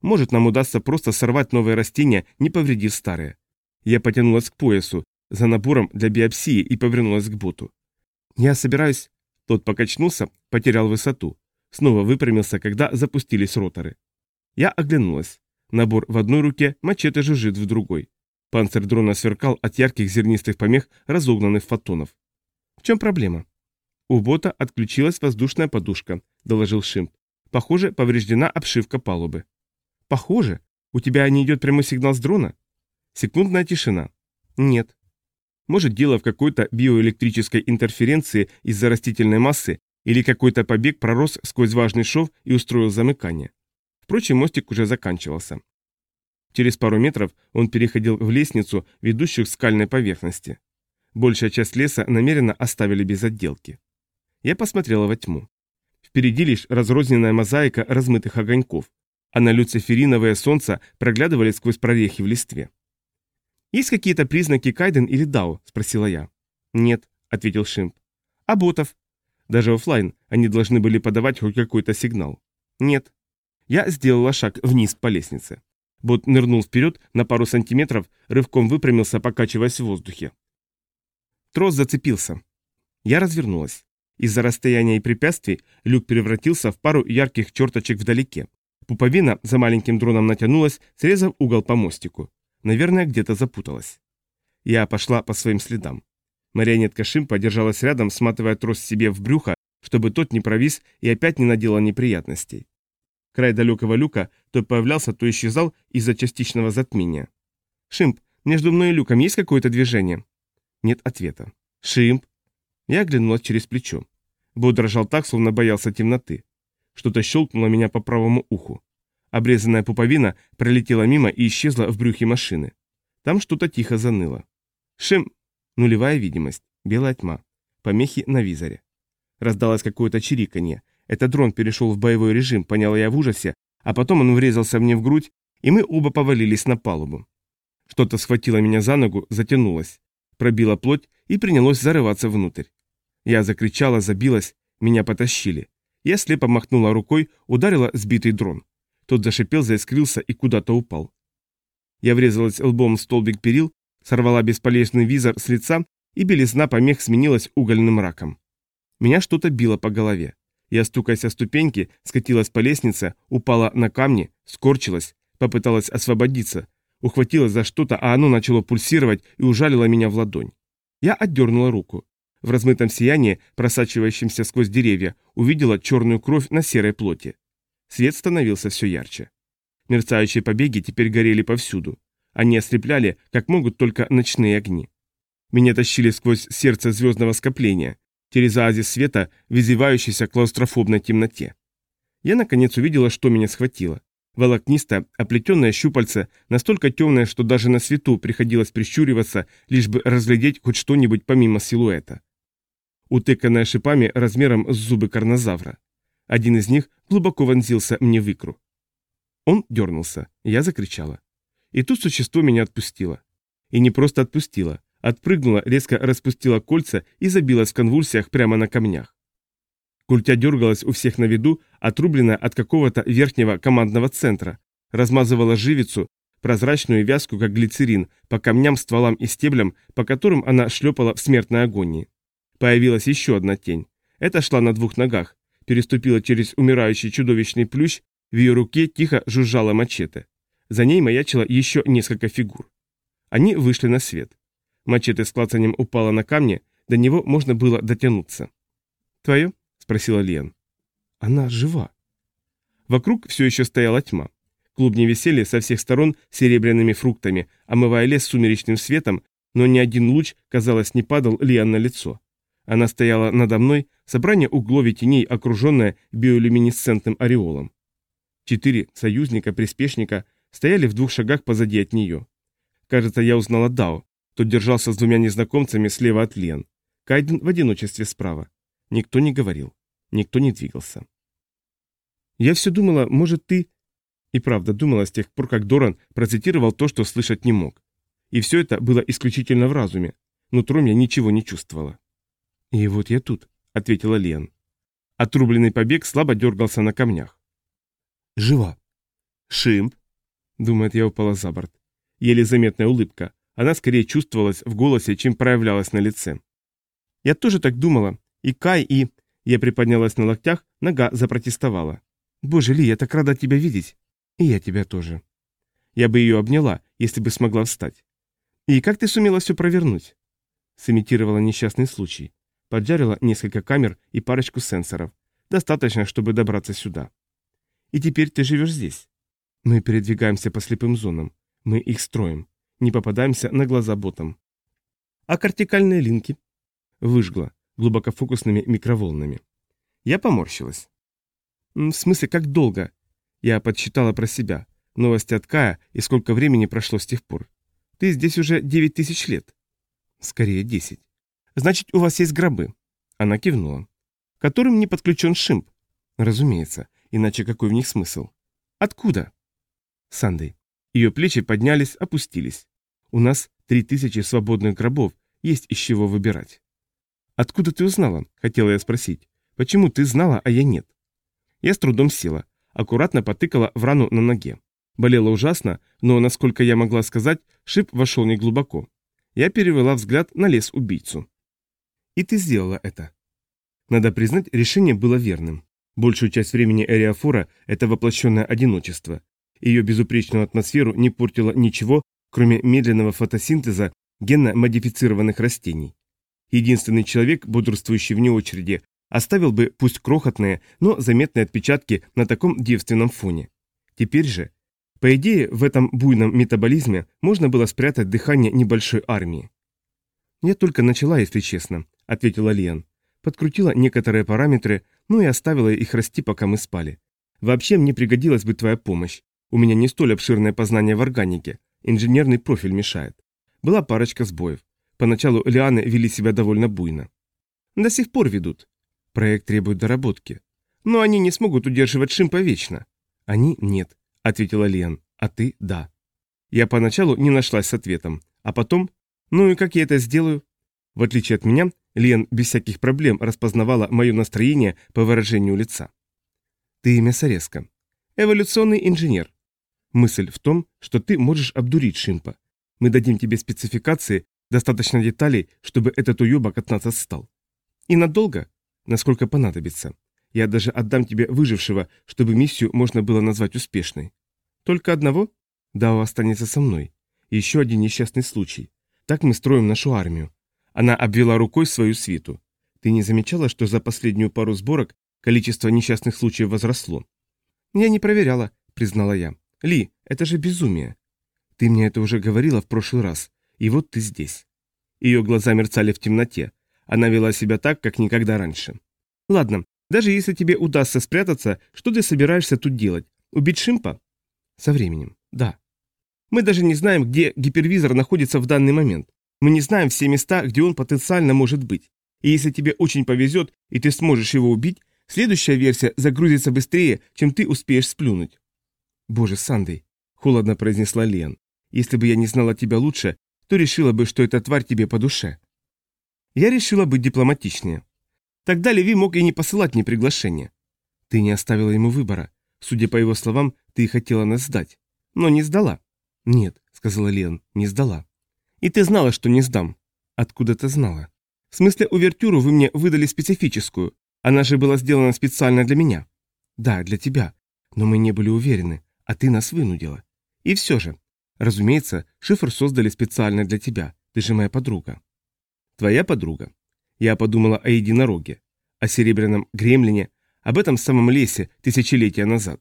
Может, нам удастся просто сорвать новые растения, не повредив старые. Я потянулась к поясу, за набором для биопсии и повернулась к боту. Я собираюсь... Тот покачнулся, потерял высоту. Снова выпрямился, когда запустились роторы. Я оглянулась. Набор в одной руке, мачете жужжит в другой. Панцирь дрона сверкал от ярких зернистых помех, разогнанных фотонов. В чем проблема? У бота отключилась воздушная подушка, доложил Шимп. Похоже, повреждена обшивка палубы. Похоже? У тебя не идет прямой сигнал с дрона? Секундная тишина. Нет. Может, дело в какой-то биоэлектрической интерференции из-за растительной массы или какой-то побег пророс сквозь важный шов и устроил замыкание. Впрочем, мостик уже заканчивался. Через пару метров он переходил в лестницу, ведущую к скальной поверхности. Большая часть леса намеренно оставили без отделки. Я посмотрела во тьму. Впереди лишь разрозненная мозаика размытых огоньков, а на люцифериновое солнце проглядывали сквозь прорехи в листве. «Есть какие-то признаки Кайден или Дао?» – спросила я. «Нет», – ответил Шимп. «А ботов?» Даже офлайн они должны были подавать хоть какой-то сигнал. «Нет». Я сделала шаг вниз по лестнице. Бот нырнул вперед на пару сантиметров, рывком выпрямился, покачиваясь в воздухе. Трос зацепился. Я развернулась. Из-за расстояния и препятствий люк превратился в пару ярких черточек вдалеке. Пуповина за маленьким дроном натянулась, срезав угол по мостику. Наверное, где-то запуталась. Я пошла по своим следам. Марионетка Шимпа держалась рядом, сматывая трос себе в брюхо, чтобы тот не провис и опять не наделал неприятностей. Край далекого люка то появлялся, то исчезал из-за частичного затмения. «Шимп, между мной и люком есть какое-то движение?» Нет ответа. «Шимп?» Я оглянулась через плечо. Бот дрожал так, словно боялся темноты. Что-то щелкнуло меня по правому уху. Обрезанная пуповина пролетела мимо и исчезла в брюхе машины. Там что-то тихо заныло. «Шим!» Нулевая видимость. Белая тьма. Помехи на визоре. Раздалось какое-то чириканье. Это дрон перешел в боевой режим, поняла я в ужасе, а потом он врезался мне в грудь, и мы оба повалились на палубу. Что-то схватило меня за ногу, затянулось, пробило плоть и принялось зарываться внутрь. Я закричала, забилась, меня потащили. Я слепо махнула рукой, ударила сбитый дрон. Тот зашипел, заискрился и куда-то упал. Я врезалась лбом в столбик перил, сорвала бесполезный визор с лица, и белизна помех сменилась угольным раком. Меня что-то било по голове. Я, стукаясь о ступеньки, скатилась по лестнице, упала на камни, скорчилась, попыталась освободиться, ухватилась за что-то, а оно начало пульсировать и ужалило меня в ладонь. Я отдернула руку. В размытом сиянии, просачивающемся сквозь деревья, увидела черную кровь на серой плоти. Свет становился все ярче. Мерцающие побеги теперь горели повсюду. Они ослепляли, как могут только ночные огни. Меня тащили сквозь сердце звездного скопления, через оазис света, визывающийся клаустрофобной темноте. Я наконец увидела, что меня схватило. Волокнисто, оплетенное щупальце, настолько темное, что даже на свету приходилось прищуриваться, лишь бы разглядеть хоть что-нибудь помимо силуэта. Утыканное шипами размером с зубы карнозавра. Один из них глубоко вонзился мне в икру. Он дернулся, я закричала. И тут существо меня отпустило. И не просто отпустило, отпрыгнула, резко распустила кольца и забилась в конвульсиях прямо на камнях. Культя дергалась у всех на виду, отрубленная от какого-то верхнего командного центра, размазывала живицу, прозрачную и вязкую, как глицерин, по камням, стволам и стеблям, по которым она шлепала в смертной агонии. Появилась еще одна тень. Эта шла на двух ногах, переступила через умирающий чудовищный плющ, в ее руке тихо жужжала мачете. За ней маячило еще несколько фигур. Они вышли на свет. Мачете с клацанием упала на камни, до него можно было дотянуться. «Твое?» — спросила Лен. «Она жива». Вокруг все еще стояла тьма. Клубни висели со всех сторон серебряными фруктами, омывая лес сумеречным светом, но ни один луч, казалось, не падал Лиан на лицо. Она стояла надо мной, собрание углов и теней, окруженное биолюминесцентным ореолом. Четыре союзника-приспешника стояли в двух шагах позади от нее. Кажется, я узнала Дао, тот держался с двумя незнакомцами слева от Лен. Кайден в одиночестве справа. Никто не говорил. Никто не двигался. Я все думала, может, ты... И правда думала с тех пор, как Доран процитировал то, что слышать не мог. И все это было исключительно в разуме. Нутром я ничего не чувствовала. «И вот я тут», — ответила Лен. Отрубленный побег слабо дергался на камнях. «Жива». «Шимп», — думает, я упала за борт. Еле заметная улыбка. Она скорее чувствовалась в голосе, чем проявлялась на лице. Я тоже так думала. И Кай, и... Я приподнялась на локтях, нога запротестовала. «Боже, Ли, я так рада тебя видеть!» «И я тебя тоже». Я бы ее обняла, если бы смогла встать. «И как ты сумела все провернуть?» Сымитировала несчастный случай. Поджарила несколько камер и парочку сенсоров. Достаточно, чтобы добраться сюда. «И теперь ты живешь здесь?» «Мы передвигаемся по слепым зонам. Мы их строим не попадаемся на глаза ботам. А кортикальные линки? Выжгла глубокофокусными микроволнами. Я поморщилась. В смысле, как долго? Я подсчитала про себя. Новости от Кая и сколько времени прошло с тех пор. Ты здесь уже девять тысяч лет. Скорее десять. Значит, у вас есть гробы. Она кивнула. Которым не подключен шимп. Разумеется, иначе какой в них смысл? Откуда? Сандей. Ее плечи поднялись, опустились. У нас три тысячи свободных гробов, есть из чего выбирать. «Откуда ты узнала?» – хотела я спросить. «Почему ты знала, а я нет?» Я с трудом села, аккуратно потыкала в рану на ноге. Болело ужасно, но, насколько я могла сказать, шип вошел неглубоко. Я перевела взгляд на лес убийцу. «И ты сделала это». Надо признать, решение было верным. Большую часть времени Эриафора – это воплощенное одиночество. Ее безупречную атмосферу не портило ничего, кроме медленного фотосинтеза генно-модифицированных растений. Единственный человек, бодрствующий вне очереди, оставил бы пусть крохотные, но заметные отпечатки на таком девственном фоне. Теперь же, по идее, в этом буйном метаболизме можно было спрятать дыхание небольшой армии. «Я только начала, если честно», — ответила Лиан. Подкрутила некоторые параметры, ну и оставила их расти, пока мы спали. Вообще мне пригодилась бы твоя помощь. У меня не столь обширное познание в органике, инженерный профиль мешает. Была парочка сбоев. Поначалу лианы вели себя довольно буйно. До сих пор ведут. Проект требует доработки. Но они не смогут удерживать Шимпа вечно. Они нет, ответила Лиан. А ты – да. Я поначалу не нашлась с ответом, а потом, ну и как я это сделаю? В отличие от меня, Лен без всяких проблем распознавала мое настроение по выражению лица. Ты имя Сорезка. Эволюционный инженер. Мысль в том, что ты можешь обдурить Шимпа. Мы дадим тебе спецификации, достаточно деталей, чтобы этот уебок от нас отстал. И надолго? Насколько понадобится. Я даже отдам тебе выжившего, чтобы миссию можно было назвать успешной. Только одного? Дао останется со мной. Еще один несчастный случай. Так мы строим нашу армию. Она обвела рукой свою свиту. Ты не замечала, что за последнюю пару сборок количество несчастных случаев возросло? Я не проверяла, признала я. Ли, это же безумие. Ты мне это уже говорила в прошлый раз, и вот ты здесь. Ее глаза мерцали в темноте. Она вела себя так, как никогда раньше. Ладно, даже если тебе удастся спрятаться, что ты собираешься тут делать? Убить Шимпа? Со временем, да. Мы даже не знаем, где гипервизор находится в данный момент. Мы не знаем все места, где он потенциально может быть. И если тебе очень повезет, и ты сможешь его убить, следующая версия загрузится быстрее, чем ты успеешь сплюнуть. Боже, Сандей, холодно произнесла Лен. Если бы я не знала тебя лучше, то решила бы, что эта тварь тебе по душе. Я решила быть дипломатичнее. Тогда Леви мог и не посылать мне приглашение. Ты не оставила ему выбора. Судя по его словам, ты хотела нас сдать. Но не сдала. Нет, сказала Лен, не сдала. И ты знала, что не сдам. Откуда ты знала? В смысле, увертюру вы мне выдали специфическую. Она же была сделана специально для меня. Да, для тебя. Но мы не были уверены, а ты нас вынудила. И все же. Разумеется, шифр создали специально для тебя. Ты же моя подруга. Твоя подруга. Я подумала о единороге, о серебряном гремлине, об этом самом лесе тысячелетия назад.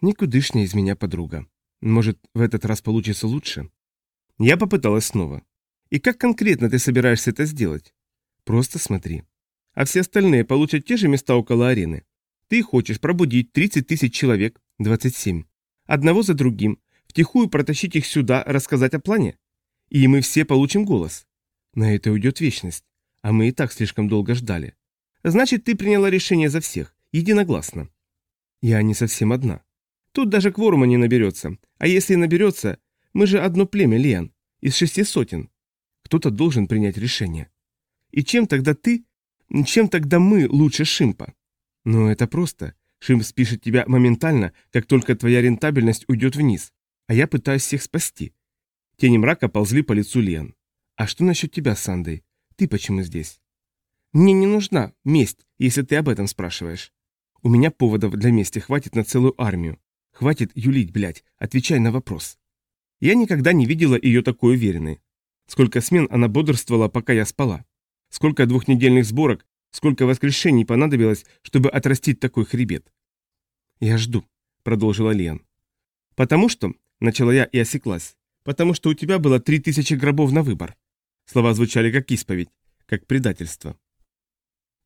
Никудышняя из меня подруга. Может, в этот раз получится лучше? Я попыталась снова. И как конкретно ты собираешься это сделать? Просто смотри. А все остальные получат те же места около арены. Ты хочешь пробудить 30 тысяч человек, 27, одного за другим, втихую протащить их сюда, рассказать о плане? И мы все получим голос. На это уйдет вечность. А мы и так слишком долго ждали. Значит, ты приняла решение за всех, единогласно. Я не совсем одна. Тут даже кворума не наберется. А если наберется, мы же одно племя, Лиан, из шести сотен. Кто-то должен принять решение. И чем тогда ты, чем тогда мы лучше Шимпа? Ну, это просто. Шимп спишет тебя моментально, как только твоя рентабельность уйдет вниз. А я пытаюсь всех спасти. Тени мрака ползли по лицу Лиан. А что насчет тебя, Сандей? Ты почему здесь? Мне не нужна месть, если ты об этом спрашиваешь. У меня поводов для мести хватит на целую армию. Хватит юлить, блядь, отвечай на вопрос. Я никогда не видела ее такой уверенной. Сколько смен она бодрствовала, пока я спала. Сколько двухнедельных сборок, сколько воскрешений понадобилось, чтобы отрастить такой хребет. «Я жду», — продолжила Лиан. «Потому что», — начала я и осеклась, «потому что у тебя было три тысячи гробов на выбор. Слова звучали как исповедь, как предательство.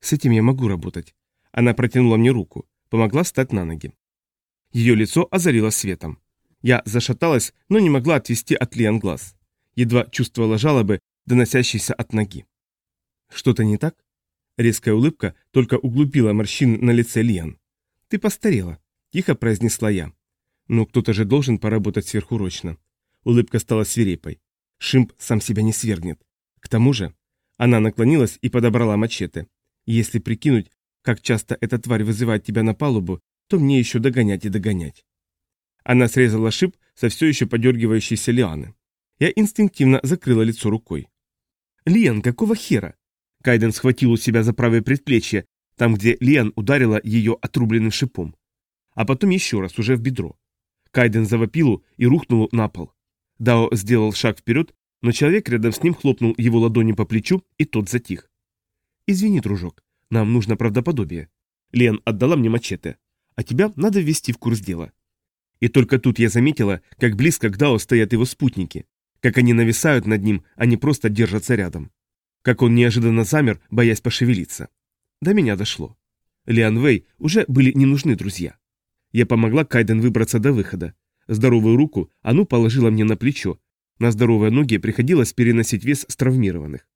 С этим я могу работать. Она протянула мне руку, помогла встать на ноги. Ее лицо озарило светом. Я зашаталась, но не могла отвести от Лиан глаз. Едва чувствовала жалобы, доносящиеся от ноги. Что-то не так? Резкая улыбка только углубила морщины на лице Лиан. «Ты постарела», – тихо произнесла я. «Но кто-то же должен поработать сверхурочно». Улыбка стала свирепой. Шимп сам себя не свергнет. К тому же, она наклонилась и подобрала мачете. Если прикинуть, как часто эта тварь вызывает тебя на палубу, то мне еще догонять и догонять. Она срезала шип со все еще подергивающейся лианы. Я инстинктивно закрыла лицо рукой. «Лиан, какого хера?» Кайден схватил у себя за правое предплечье, там, где Лиан ударила ее отрубленным шипом. А потом еще раз, уже в бедро. Кайден завопил и рухнул на пол. Дао сделал шаг вперед, но человек рядом с ним хлопнул его ладонью по плечу, и тот затих. «Извини, дружок, нам нужно правдоподобие. Лен отдала мне мачете, а тебя надо ввести в курс дела». И только тут я заметила, как близко к Дао стоят его спутники, как они нависают над ним, а не просто держатся рядом. Как он неожиданно замер, боясь пошевелиться. До меня дошло. Лиан Вэй уже были не нужны друзья. Я помогла Кайден выбраться до выхода. Здоровую руку Ану положила мне на плечо, на здоровые ноги приходилось переносить вес с травмированных.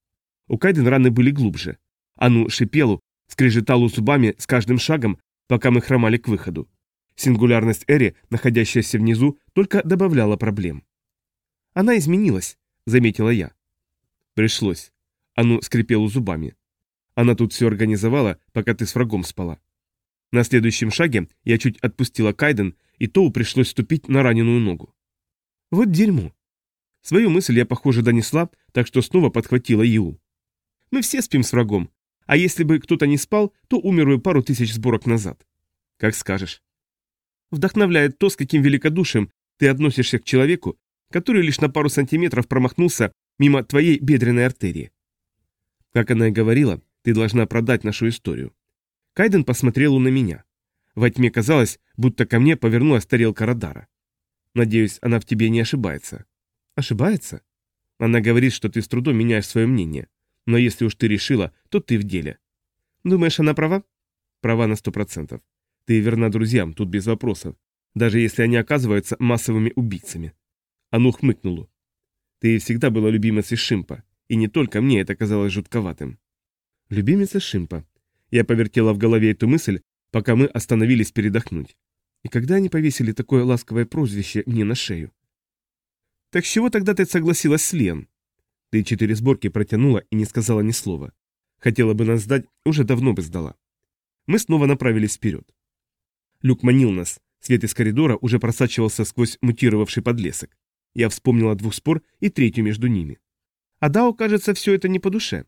У Кайден раны были глубже. Ану шипелу, скрежеталу зубами с каждым шагом, пока мы хромали к выходу. Сингулярность Эри, находящаяся внизу, только добавляла проблем. «Она изменилась», — заметила я. «Пришлось». Ану скрипело зубами. «Она тут все организовала, пока ты с врагом спала». На следующем шаге я чуть отпустила Кайден, и Тоу пришлось ступить на раненую ногу. Вот дерьмо. Свою мысль я, похоже, донесла, так что снова подхватила Ю. Мы все спим с врагом, а если бы кто-то не спал, то умер бы пару тысяч сборок назад. Как скажешь. Вдохновляет то, с каким великодушием ты относишься к человеку, который лишь на пару сантиметров промахнулся мимо твоей бедренной артерии. Как она и говорила, ты должна продать нашу историю. Кайден посмотрел на меня. Во тьме казалось, будто ко мне повернулась тарелка радара. Надеюсь, она в тебе не ошибается. Ошибается? Она говорит, что ты с трудом меняешь свое мнение. Но если уж ты решила, то ты в деле. Думаешь, она права? Права на сто процентов. Ты верна друзьям, тут без вопросов. Даже если они оказываются массовыми убийцами. Ану хмыкнула. Ты всегда была любимицей Шимпа. И не только мне это казалось жутковатым. Любимица Шимпа. Я повертела в голове эту мысль, пока мы остановились передохнуть. И когда они повесили такое ласковое прозвище мне на шею? Так с чего тогда ты согласилась с Лен? Ты четыре сборки протянула и не сказала ни слова. Хотела бы нас сдать, уже давно бы сдала. Мы снова направились вперед. Люк манил нас. Свет из коридора уже просачивался сквозь мутировавший подлесок. Я вспомнила двух спор и третью между ними. А Дао, кажется, все это не по душе.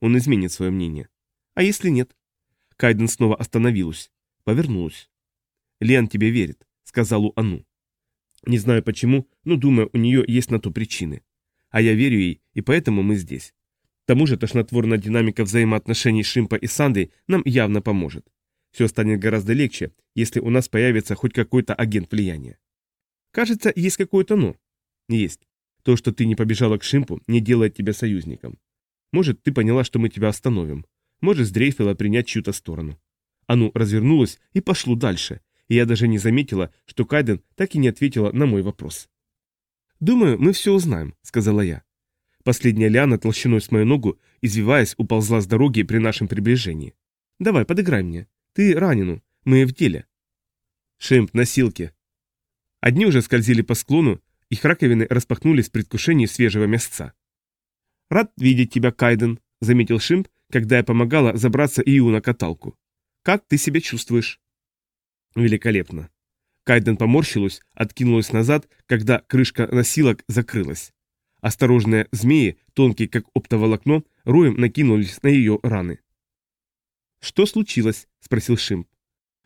Он изменит свое мнение. А если нет? Кайден снова остановилась. Повернулась. «Лен тебе верит», — сказал Ану. Не знаю почему, но думаю, у нее есть на то причины. А я верю ей, и поэтому мы здесь. К тому же тошнотворная динамика взаимоотношений Шимпа и Санды нам явно поможет. Все станет гораздо легче, если у нас появится хоть какой-то агент влияния. Кажется, есть какое-то «но». Есть. То, что ты не побежала к Шимпу, не делает тебя союзником. Может, ты поняла, что мы тебя остановим. Может, сдрейфила принять чью-то сторону. Оно развернулось и пошло дальше, и я даже не заметила, что Кайден так и не ответила на мой вопрос. «Думаю, мы все узнаем», — сказала я. Последняя лиана толщиной с мою ногу, извиваясь, уползла с дороги при нашем приближении. «Давай, подыграй мне. Ты ранену. Мы в деле». Шимп, носилки. Одни уже скользили по склону, их раковины распахнулись в предвкушении свежего мясца. «Рад видеть тебя, Кайден», — заметил Шимп, когда я помогала забраться Ию на каталку. «Как ты себя чувствуешь?» «Великолепно». Кайден поморщилась, откинулась назад, когда крышка носилок закрылась. Осторожные змеи, тонкие как оптоволокно, роем накинулись на ее раны. «Что случилось?» – спросил Шимп.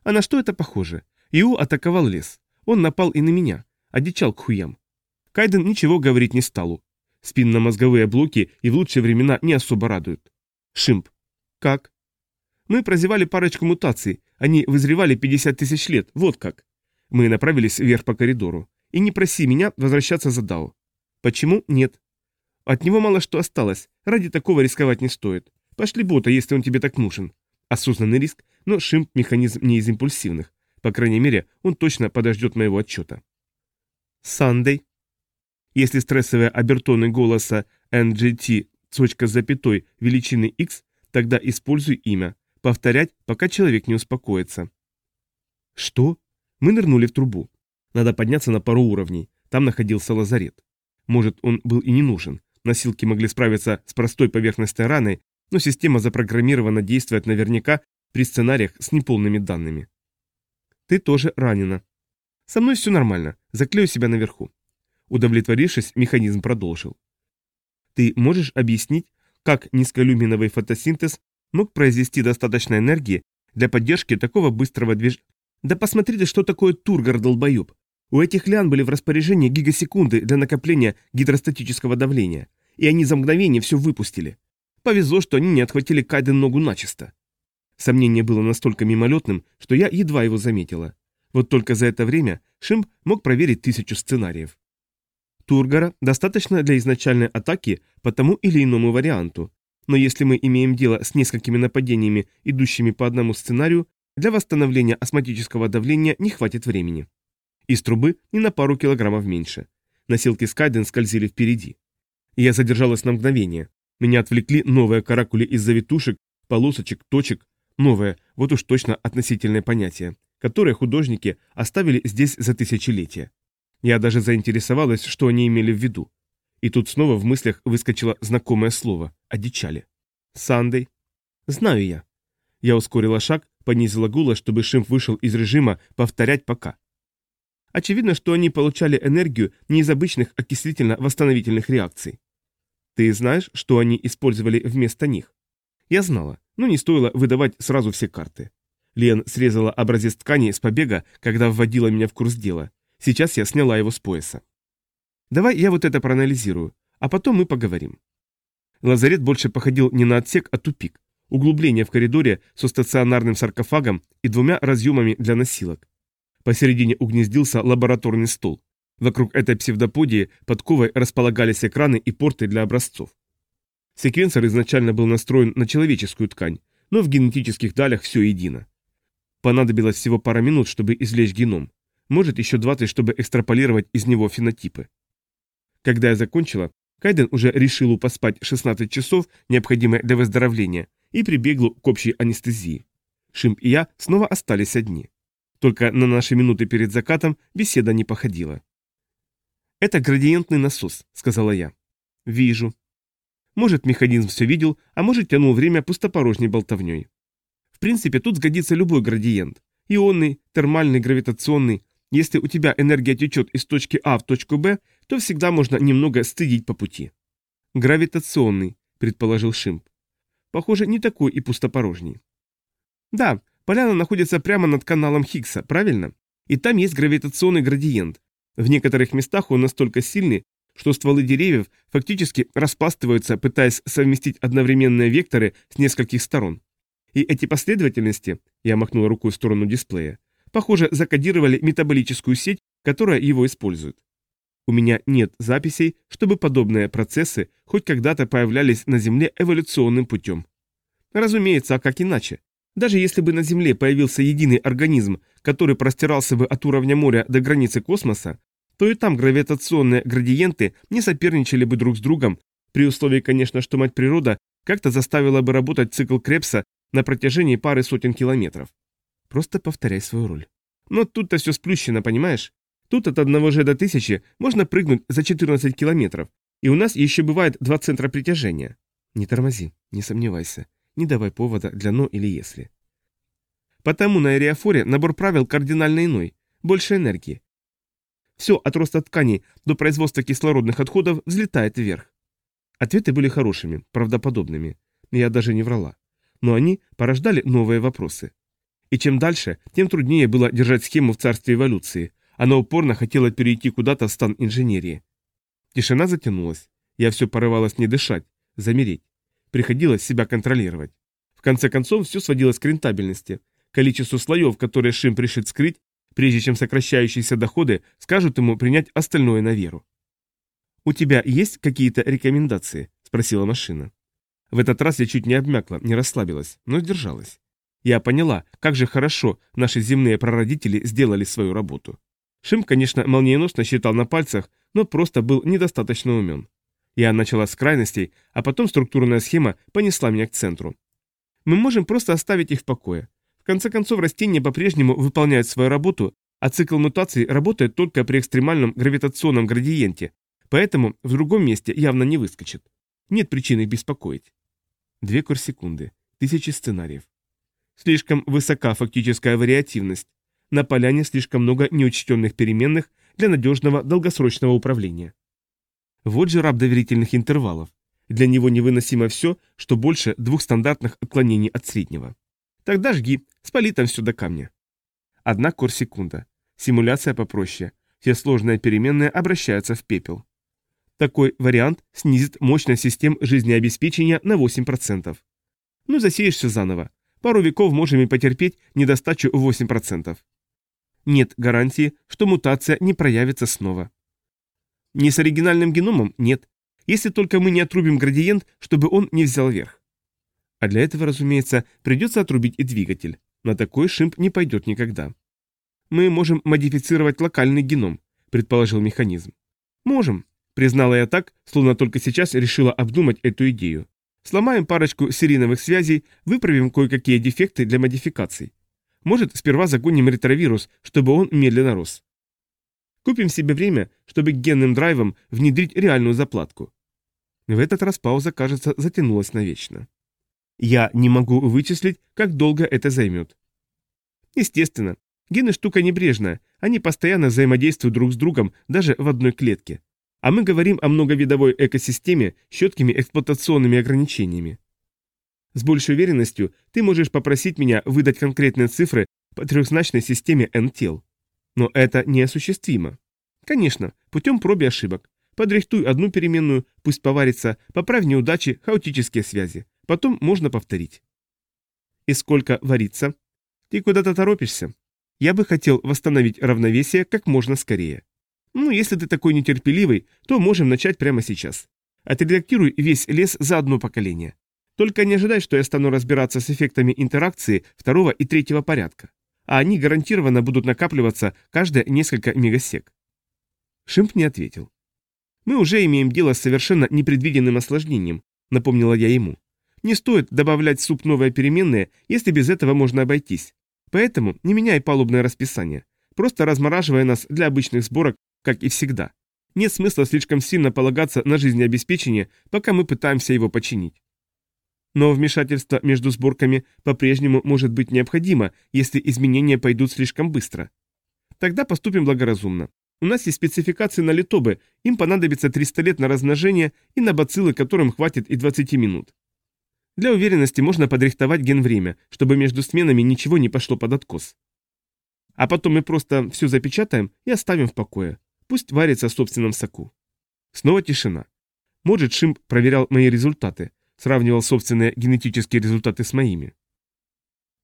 «А на что это похоже? Иу атаковал лес. Он напал и на меня, одичал к хуям. Кайден ничего говорить не стал. Спинномозговые блоки и в лучшие времена не особо радуют. Шимп. Как? Мы прозевали парочку мутаций. Они вызревали 50 тысяч лет. Вот как. Мы направились вверх по коридору. И не проси меня возвращаться за Дао. Почему? Нет. От него мало что осталось. Ради такого рисковать не стоит. Пошли бота, если он тебе так нужен. Осознанный риск, но Шимп механизм не из импульсивных. По крайней мере, он точно подождет моего отчета. Сандей. Если стрессовые обертоны голоса NGT точка с запятой величины x, тогда используй имя. Повторять, пока человек не успокоится. Что? Мы нырнули в трубу. Надо подняться на пару уровней. Там находился лазарет. Может, он был и не нужен. Носилки могли справиться с простой поверхностной раной, но система запрограммирована действовать наверняка при сценариях с неполными данными. Ты тоже ранена. Со мной все нормально. Заклею себя наверху. Удовлетворившись, механизм продолжил. Ты можешь объяснить, как низколюминовый фотосинтез мог произвести достаточно энергии для поддержки такого быстрого движения? Да посмотри ты, что такое тургор, долбоеб. У этих лян были в распоряжении гигасекунды для накопления гидростатического давления, и они за мгновение все выпустили. Повезло, что они не отхватили Кайден ногу начисто. Сомнение было настолько мимолетным, что я едва его заметила. Вот только за это время Шимп мог проверить тысячу сценариев. Тургора достаточно для изначальной атаки по тому или иному варианту, но если мы имеем дело с несколькими нападениями, идущими по одному сценарию, для восстановления осмотического давления не хватит времени. Из трубы не на пару килограммов меньше. Носилки Скайден скользили впереди. Я задержалась на мгновение. Меня отвлекли новые каракули из завитушек, полосочек, точек. Новое, вот уж точно относительное понятие. которые художники оставили здесь за тысячелетия. Я даже заинтересовалась, что они имели в виду. И тут снова в мыслях выскочило знакомое слово – одичали. Сандей. Знаю я. Я ускорила шаг, понизила голос, чтобы Шимф вышел из режима повторять пока. Очевидно, что они получали энергию не из обычных окислительно-восстановительных реакций. Ты знаешь, что они использовали вместо них? Я знала, но не стоило выдавать сразу все карты. Лен срезала образец ткани с побега, когда вводила меня в курс дела. Сейчас я сняла его с пояса. Давай я вот это проанализирую, а потом мы поговорим. Лазарет больше походил не на отсек, а тупик. Углубление в коридоре со стационарным саркофагом и двумя разъемами для носилок. Посередине угнездился лабораторный стол. Вокруг этой псевдоподии подковой располагались экраны и порты для образцов. Секвенсор изначально был настроен на человеческую ткань, но в генетических далях все едино. Понадобилось всего пара минут, чтобы извлечь геном. Может, еще 20, чтобы экстраполировать из него фенотипы. Когда я закончила, Кайден уже решил поспать 16 часов, необходимые для выздоровления, и прибегл к общей анестезии. Шимп и я снова остались одни. Только на наши минуты перед закатом беседа не походила. «Это градиентный насос», — сказала я. «Вижу». Может, механизм все видел, а может, тянул время пустопорожней болтовней. В принципе, тут сгодится любой градиент. Ионный, термальный, гравитационный. Если у тебя энергия течет из точки А в точку Б, то всегда можно немного стыдить по пути. Гравитационный, предположил Шимп. Похоже, не такой и пустопорожний. Да, поляна находится прямо над каналом Хиггса, правильно? И там есть гравитационный градиент. В некоторых местах он настолько сильный, что стволы деревьев фактически распластываются, пытаясь совместить одновременные векторы с нескольких сторон. И эти последовательности, я махнул рукой в сторону дисплея, похоже, закодировали метаболическую сеть, которая его использует. У меня нет записей, чтобы подобные процессы хоть когда-то появлялись на Земле эволюционным путем. Разумеется, а как иначе? Даже если бы на Земле появился единый организм, который простирался бы от уровня моря до границы космоса, то и там гравитационные градиенты не соперничали бы друг с другом, при условии, конечно, что мать природа как-то заставила бы работать цикл Крепса на протяжении пары сотен километров. Просто повторяй свою роль. Но тут-то все сплющено, понимаешь? Тут от одного же до тысячи можно прыгнуть за 14 километров, и у нас еще бывает два центра притяжения. Не тормози, не сомневайся, не давай повода для «но» или «если». Потому на Эриафоре набор правил кардинально иной, больше энергии. Все от роста тканей до производства кислородных отходов взлетает вверх. Ответы были хорошими, правдоподобными. Я даже не врала. Но они порождали новые вопросы. И чем дальше, тем труднее было держать схему в царстве эволюции, она упорно хотела перейти куда-то в стан инженерии. Тишина затянулась. Я все порывалась не дышать, замереть. Приходилось себя контролировать. В конце концов, все сводилось к рентабельности, количеству слоев, которые Шим решит скрыть, прежде чем сокращающиеся доходы скажут ему принять остальное на веру. «У тебя есть какие-то рекомендации?» – спросила машина. В этот раз я чуть не обмякла, не расслабилась, но сдержалась. Я поняла, как же хорошо наши земные прародители сделали свою работу. Шим, конечно, молниеносно считал на пальцах, но просто был недостаточно умен. Я начала с крайностей, а потом структурная схема понесла меня к центру. Мы можем просто оставить их в покое. В конце концов, растения по-прежнему выполняют свою работу, а цикл мутаций работает только при экстремальном гравитационном градиенте, поэтому в другом месте явно не выскочит. Нет причин их беспокоить. Две корсекунды, тысячи сценариев. Слишком высока фактическая вариативность, на поляне слишком много неучтенных переменных для надежного долгосрочного управления. Вот же раб доверительных интервалов. Для него невыносимо все, что больше двух стандартных отклонений от среднего. Тогда жги, спали там все до камня. Одна корсекунда. Симуляция попроще. Все сложные переменные обращаются в пепел. Такой вариант снизит мощность систем жизнеобеспечения на 8%. Ну, засеешься заново. Пару веков можем и потерпеть недостачу в 8% нет гарантии, что мутация не проявится снова. Не с оригинальным геномом нет, если только мы не отрубим градиент, чтобы он не взял верх. А для этого, разумеется, придется отрубить и двигатель. На такой шимп не пойдет никогда. Мы можем модифицировать локальный геном, предположил механизм. Можем, признала я так, словно только сейчас решила обдумать эту идею. Сломаем парочку серийных связей, выправим кое-какие дефекты для модификаций. Может, сперва загоним ретровирус, чтобы он медленно рос. Купим себе время, чтобы генным драйвам внедрить реальную заплатку. В этот раз пауза, кажется, затянулась навечно. Я не могу вычислить, как долго это займет. Естественно, гены штука небрежная, они постоянно взаимодействуют друг с другом даже в одной клетке. А мы говорим о многовидовой экосистеме с четкими эксплуатационными ограничениями. С большей уверенностью ты можешь попросить меня выдать конкретные цифры по трехзначной системе N-тел. Но это неосуществимо. Конечно, путем проб и ошибок. Подрихтуй одну переменную, пусть поварится, поправь неудачи, хаотические связи. Потом можно повторить. И сколько варится? Ты куда-то торопишься? Я бы хотел восстановить равновесие как можно скорее. Ну, если ты такой нетерпеливый, то можем начать прямо сейчас. Отредактируй весь лес за одно поколение. Только не ожидай, что я стану разбираться с эффектами интеракции второго и третьего порядка. А они гарантированно будут накапливаться каждые несколько мегасек. Шимп не ответил. «Мы уже имеем дело с совершенно непредвиденным осложнением», — напомнила я ему. «Не стоит добавлять в суп новые переменные, если без этого можно обойтись. Поэтому не меняй палубное расписание, просто размораживая нас для обычных сборок, как и всегда. Нет смысла слишком сильно полагаться на жизнеобеспечение, пока мы пытаемся его починить. Но вмешательство между сборками по-прежнему может быть необходимо, если изменения пойдут слишком быстро. Тогда поступим благоразумно. У нас есть спецификации на литобы, им понадобится 300 лет на размножение и на бациллы, которым хватит и 20 минут. Для уверенности можно подрихтовать ген время, чтобы между сменами ничего не пошло под откос. А потом мы просто все запечатаем и оставим в покое. Пусть варится в собственном соку. Снова тишина. Может, Шимп проверял мои результаты, сравнивал собственные генетические результаты с моими.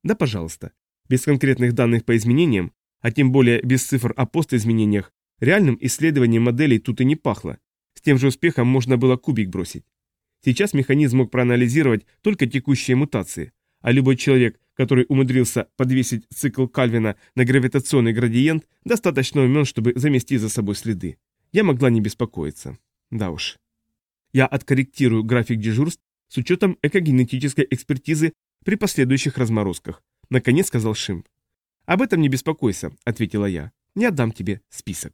Да, пожалуйста. Без конкретных данных по изменениям, а тем более без цифр о постизменениях, реальным исследованием моделей тут и не пахло. С тем же успехом можно было кубик бросить. Сейчас механизм мог проанализировать только текущие мутации, а любой человек, который умудрился подвесить цикл Кальвина на гравитационный градиент, достаточно умен, чтобы замести за собой следы. Я могла не беспокоиться. Да уж. Я откорректирую график дежурств с учетом экогенетической экспертизы при последующих разморозках, наконец сказал Шимп. «Об этом не беспокойся», — ответила я. «Не отдам тебе список».